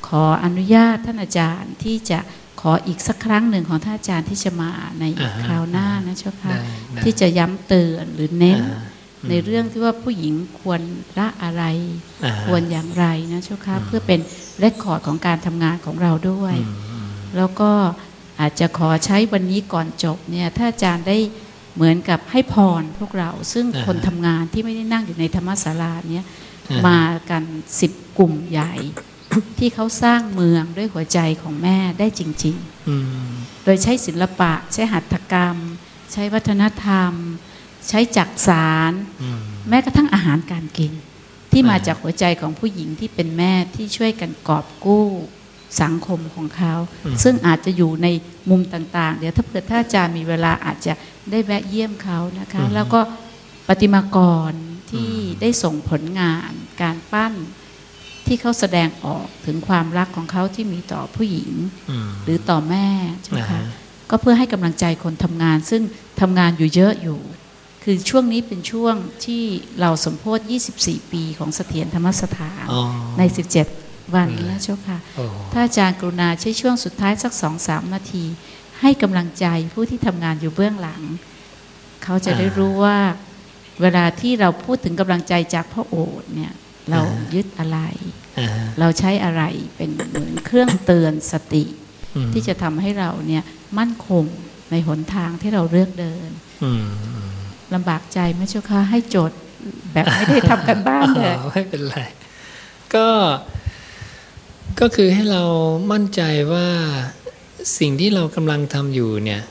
Speaker 7: ขออนุญาตท่านอาจารย์ที่จะข ออีกสักครั้งหนึ่งของท่านอาจารย์ที่จะมาใน
Speaker 2: อ่าฮะ
Speaker 7: คราวหน้านะเจ้าค่ะ
Speaker 2: ได้ได้
Speaker 7: ที่จะย้ำเตือนหรือเน้น
Speaker 2: อ่า
Speaker 7: ในเรื่องที่ว่าผู้หญิงควรละอะไร
Speaker 2: อ่า
Speaker 7: ควรอย่างไรนะเจ้าค่ะเพื่อเป็นเรคคอร์ดของการทำงานของเราด้วย
Speaker 2: อืมอืม
Speaker 7: แล้วก็อาจจะขอใช้วันนี้ก่อนจบเนี่ยถ้าอาจารย์ได้เหมือนกับให้พรพวกเราซึ่ง
Speaker 2: อ่าฮะ
Speaker 7: คนทำงานที่ไม่ได้นั่งอยู่ในธรรมศาลาเนี่ย
Speaker 2: อ่าม
Speaker 7: มากันสิบกลุ่มใหญ่ ที่เขาสร้างเมืองด้วยหัวใจของแม่ได้จริง
Speaker 2: อืม
Speaker 7: ๆโดยใช้ศิลปะ ใช้หัตถกรรม ใช้วัฒนธรรม ใช้จักสาร
Speaker 2: อืม
Speaker 7: แม้กระทั่งอาหารการกิน ที่มา
Speaker 2: อ่า
Speaker 7: จากหัวใจของผู้หญิงที่เป็นแม่ที่ช่วยกันกอบกู้สังคมของเขา ซึ่งอาจจะอยู่ในมุมต่าง ๆ เดี๋ยวถ้าเผื่อถ้าอาจารย์มีเวลาอาจจะได้แวะเยี่ยมเขานะคะ แล้วก็ปฏิมากรที่ได้ส่งผลงานการปั้น ที่เขาแสดงออกถึงความรักของเขาที่มีต่อผู้หญิง
Speaker 2: อืม
Speaker 7: หรือต่อแม่ใช่ไหม
Speaker 2: อ่า
Speaker 7: คะ
Speaker 2: ฮะ
Speaker 7: ก็เพื่อให้กำลังใจคนทำงาน ซึ่งทำงานอยู่เยอะอยู่คคือช่วงนี้เป็นช่วงที่เราสมโพธิ24 ปีของเสถียรธรรมสถาน
Speaker 2: อ๋อ
Speaker 7: ใน 17 วันแล้วเจ้าค่ะ
Speaker 2: โอ้
Speaker 7: ถ้าอาจารย์กรุณาใช้ช่วงสุดท้ายสักสองสามนาที ให้กำลังใจผู้ที่ทำงานอยู่เบื้องหลัง เขาจะได้รู้ว่า เวลาที่เราพูดถึงกำลังใจจากพระโอษฐ์เนี่ย เรายึดอะไร
Speaker 2: อ่าฮะ
Speaker 7: เราใช้อะไรเป็นเหมือนเครื่องเตือนสติ
Speaker 2: อืม
Speaker 7: ที่จะทำให้เราเนี่ยมั่นคงในหนทางที่เราเลือกเดิน
Speaker 2: อืมอืม
Speaker 7: ลำบากใจไหมเจ้าคะให้โจทย์แบบไม่ได้ทำกันบ้านเลย
Speaker 2: อ๋อไม่เป็นไร ก็ก็คือให้เรามั่นใจว่าสิ่งที่เรากำลังทำอยู่เนี่ย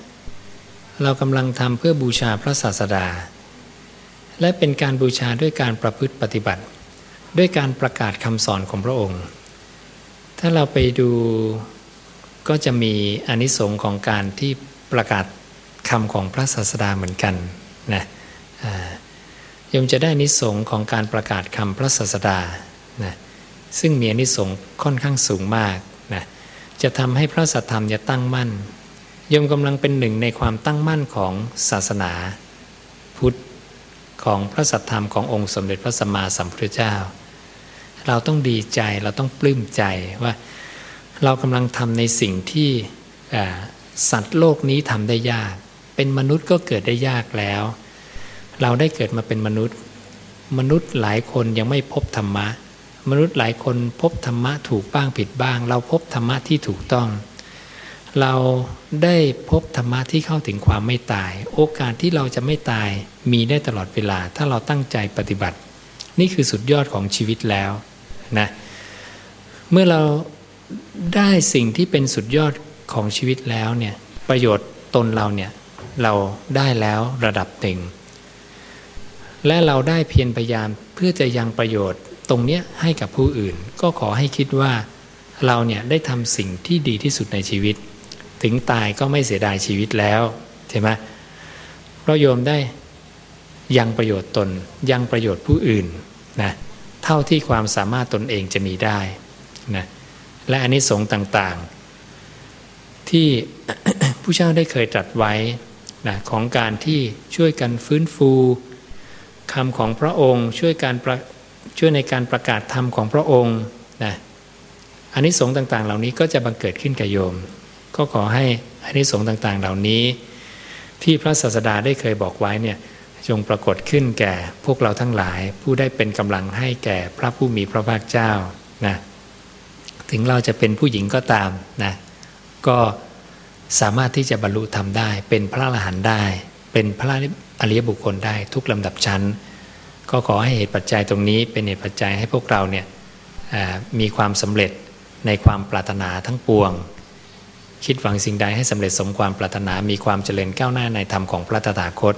Speaker 2: เรากำลังทำเพื่อบูชาพระศาสดา และเป็นการบูชาด้วยการประพฤติปฏิบัติ ด้วยการประกาศคำสอนของพระองค์ ถ้าเราไปดูก็จะมีอนิสงส์ของการที่ประกาศคำของพระศาสดาเหมือนกันนะยมจะได้อนิสงส์ของการประกาศคำพระศาสดานะซึ่งมีอนิสงส์ค่อนข้างสูงมากนะจะทำให้พระสัทธรรมจะตั้งมั่นยมกำลังเป็นหนึ่งในความตั้งมั่นของศาสนา พุทธของพระสัทธรรมขององค์สมเด็จพระสัมมาสัมพุทธเจ้า เราต้องดีใจเราต้องปลื้มใจว่า เรากำลังทำในสิ่งที่สัตว์โลกนี้ทำได้ยาก เป็นมนุษย์ก็เกิดได้ยากแล้ว เราได้เกิดมาเป็นมนุษย์ มนุษย์หลายคนยังไม่พบธรรมะ มนุษย์หลายคนพบธรรมะถูกบ้างผิดบ้าง เราพบธรรมะที่ถูกต้อง เราได้พบธรรมะที่เข้าถึงความไม่ตาย โอกาสที่เราจะไม่ตายมีได้ตลอดเวลา ถ้าเราตั้งใจปฏิบัติ นี่คือสุดยอดของชีวิตแล้ว นะเมื่อเราได้สิ่งที่เป็นสุดยอดของชีวิตแล้วเนี่ยประโยชน์ตนเราเนี่ยเราได้แล้วระดับหนึ่งและเราได้เพียรพยายามเพื่อจะยังประโยชน์ตรงเนี้ยให้กับผู้อื่น ก็ขอให้คิดว่าเราเนี่ยได้ทำสิ่งที่ดีที่สุดในชีวิต ถึงตายก็ไม่เสียดายชีวิตแล้วใช่ไหมเราโยมได้ยังประโยชน์ตนยังประโยชน์ผู้อื่นนะ เท่าที่ความสามารถตนเองจะมีได้นะและอันนี้สงส์ต่างๆ ที่ผู้เจ้าได้เคยตรัสไว้นะของการที่ช่วยกันฟื้นฟูคำของพระองค์ช่วยการช่วยในการประกาศธรรมของพระองค์นะอันนี้สงส์ต่างๆ เหล่านี้ก็จะบังเกิดขึ้นกับโยม ก็ขอให้อันนี้สงส์ต่างๆ เหล่านี้ ที่พระศาสดาได้เคยบอกไว้เนี่ย จงปรากฏขึ้นแก่พวกเราทั้งหลาย ผู้ได้เป็นกำลังให้แก่พระผู้มีพระภาคเจ้านะถึงเราจะเป็นผู้หญิงก็ตามนะก็สามารถที่จะบรรลุธรรมได้ เป็นพระอรหันต์ได้ เป็นพระอริยบุคคลได้ทุกลำดับชั้น ก็ขอให้เหตุปัจจัยตรงนี้เป็นเหตุปัจจัยให้พวกเราเนี่ยมีความสำเร็จในความปรารถนาทั้งปวง คิดหวังสิ่งใดให้สำเร็จสมความปรารถนามีความเจริญก้าวหน้าในธรรมของพระตถาคต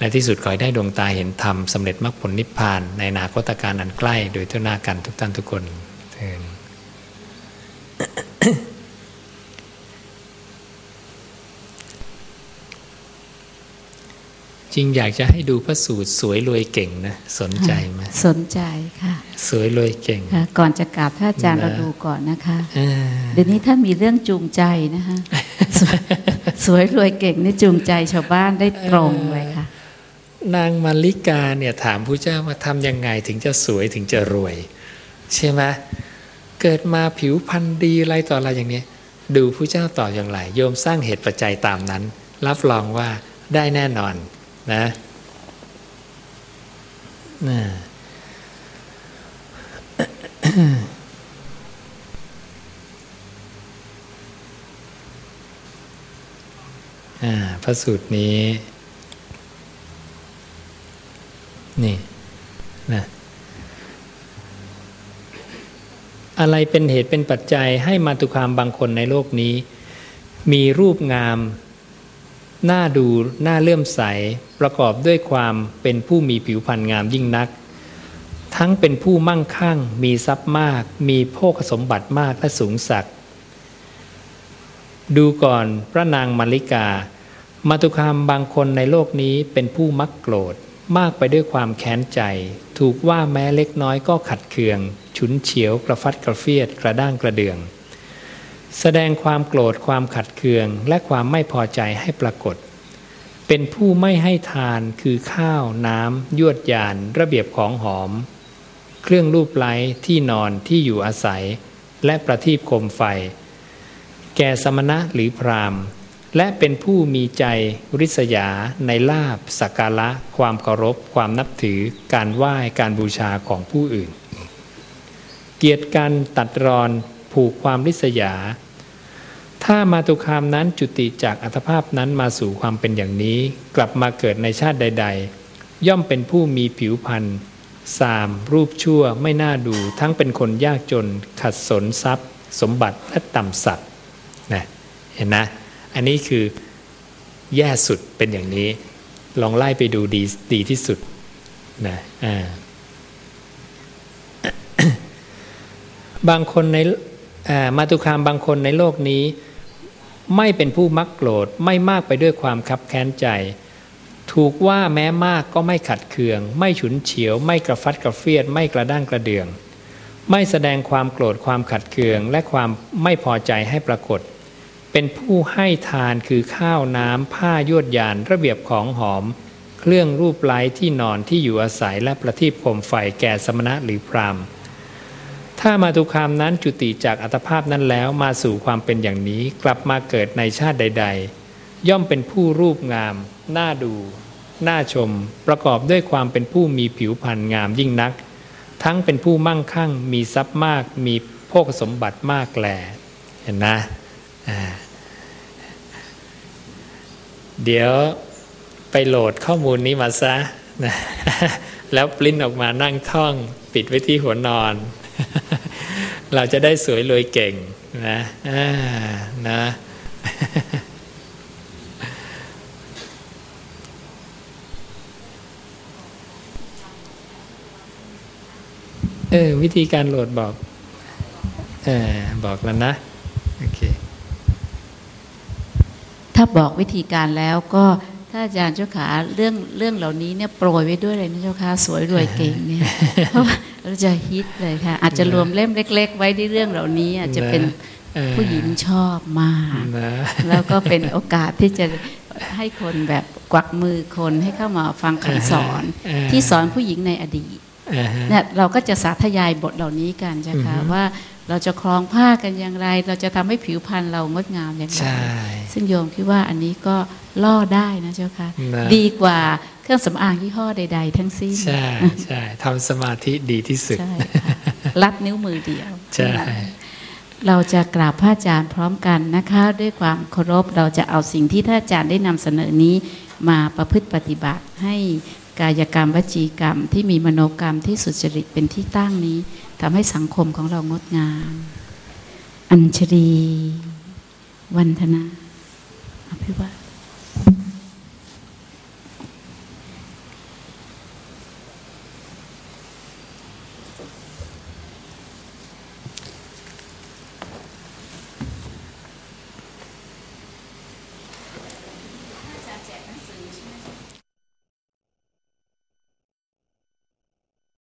Speaker 2: และที่สุดขอให้ได้ดวงตาเห็นธรรมสำเร็จมรรคผลนิพพาน ในอนาคตการอันใกล้ โดยทั่วหน้ากันทุกท่านทุกคนเทินจริงอยากจะให้ดูพระสูตรสวยรวยเก่งนะ สนใจไหม
Speaker 7: สนใจค่ะ
Speaker 2: สวยรวยเก่ง
Speaker 7: ค่ะ ก่อนจะกราบพระอาจารย์
Speaker 2: นะ
Speaker 7: เราดูก่อนนะคะ
Speaker 2: อ่า
Speaker 7: เดี๋ยวนี้ท่านมีเรื่องจูงใจนะคะสวยสวยรวยเก่งนี่จูงใจชาวบ้านได้ตรงเลยค่ะ
Speaker 2: นางมาริกาเนี่ยถามพระเจ้าว่าทำยังไงถึงจะสวยถึงจะรวย ใช่ไหมเกิดมาผิวพรรณดีอะไรต่ออะไรอย่างนี้ดูพระเจ้าตอบอย่างไร โยมสร้างเหตุปัจจัยตามนั้น รับรองว่าได้แน่นอนนะนะอ่าพระสูตรนี้ นี่นะอะไรเป็นเหตุเป็นปัจจัยให้มาตุคามบางคนในโลกนี้ มีรูปงามน่าดูน่าเลื่อมใสประกอบด้วยความเป็นผู้มีผิวพรรณงามยิ่งนัก ทั้งเป็นผู้มั่งคั่ง มีทรัพย์มาก มีโภคสมบัติมากและสูงสักดิ์ดูก่อนพระนางมาริกา มาตุคามบางคนในโลกนี้เป็นผู้มักโกรธ มากไปด้วยความแค้นใจ ถูกว่าแม้เล็กน้อยก็ขัดเคือง ฉุนเฉียวกระฟัดกระเฟียดกระด้างกระเดือง แสดงความโกรธความขัดเคือง และความไม่พอใจให้ปรากฏ เป็นผู้ไม่ให้ทานคือข้าวน้ำยวดยาน ระเบียบของหอม เครื่องรูปไล้ที่นอนที่อยู่อาศัย และประทีปโคมไฟ แก่สมณะหรือพราหมณ์ และเป็นผู้มีใจริษยาในลาบสักการะ ความเคารพ ความนับถือ การไหว้การบูชาของผู้อื่น เกียรติการตัดรอนผูกความริษยา ถ้ามาตุคามนั้นจุติจากอัตภาพนั้นมาสู่ความเป็นอย่างนี้ กลับมาเกิดในชาติใด ๆ ย่อมเป็นผู้มีผิวพรรณสามรูปชั่วไม่น่าดูทั้งเป็นคนยากจนขัดสนทรัพย์ สมบัติและต่ำสัตว์นะเห็นนะ อันนี้คือแย่สุดเป็นอย่างนี้ ลองไล่ไปดูดีดีที่สุดนะอ่าบางคนในมาตุคามบางคนในโลกนี้ ไม่เป็นผู้มักโกรธไม่มากไปด้วยความคับแค้นใจ ถูกว่าแม้มากก็ไม่ขัดเคือง ไม่ฉุนเฉียว ไม่กระฟัดกระเฟียด ไม่กระด้างกระเดือง ไม่แสดงความโกรธความขัดเคือง และความไม่พอใจให้ปรากฏ เป็นผู้ให้ทานคือข้าวน้ำผ้ายวดยานระเบียบของหอม เครื่องรูปไล้ที่นอนที่อยู่อาศัยและประทีปโคมไฟแก่สมณะหรือพรามณ์ถ้ามาตุคามนั้นจุติจากอัตภาพนั้นแล้วมาสู่ความเป็นอย่างนี้กลับมาเกิดในชาติใด ๆ ย่อมเป็นผู้รูปงาม น่าดู น่าชม ประกอบด้วยความเป็นผู้มีผิวพรรณงามยิ่งนัก ทั้งเป็นผู้มั่งคั่ง มีทรัพย์มาก มีโภคสมบัติมากแหลเห็นนะ เดี๋ยวไปโหลดข้อมูลนี้มาซะนะแล้วปริ้นออกมานั่งท่องปิดไว้ที่หัวนอน เราจะได้สวยรวยเก่งนะนะเออวิธีการโหลดบอกเออบอกแล้วนะ โอเค
Speaker 7: ถ้าบอกวิธีการแล้วก็ถ้าอาจารย์เจ้าขาเรื่องเรื่องเหล่านี้เนี่ยโปรยไว้ด้วยเลยนะเจ้าค่ะสวยรวยเก่งเนี่ยเพราะว่าเราจะฮิตเลยค่ะ อาจจะรวมเล่มเล็ก ๆ ไว้ที่เรื่องเหล่านี้ อาจจะเป็นผู้หญิงชอบมาก แล้วก็เป็นโอกาสที่จะให้คนแบบกวักมือคนให้เข้ามาฟังคำสอน ที่สอนผู้หญิงในอดีตเนี่ยเราก็จะสาธยายบทเหล่านี้กันใช่คะว่า เราจะคลองผ้ากันอย่างไร เราจะทำให้ผิวพรรณเรางดงามอย่างไรซึ่งโยมคิดว่าอันนี้ก็ล่อได้นะเจ้าค่ะ ดีกว่าเครื่องสำอางยี่ห้อใด ๆ ทั้งสิ้น
Speaker 2: ใช่ใช่ทำสมาธิดีที่สุด
Speaker 7: ใช่รัดนิ้วมือเดียว
Speaker 2: ใช่
Speaker 7: เราจะกราบพระอาจารย์พร้อมกันนะคะ ด้วยความเคารพเราจะเอาสิ่งที่ท่านอาจารย์ได้นำเสนอนี้มาประพฤติปฏิบัติให้กายกรรมวจีกรรมที่มีมโนกรรมที่สุจริตเป็นที่ตั้งนี้ ทำให้สังคมของเรางดงาม อัญชรี วันธนาอภิวัต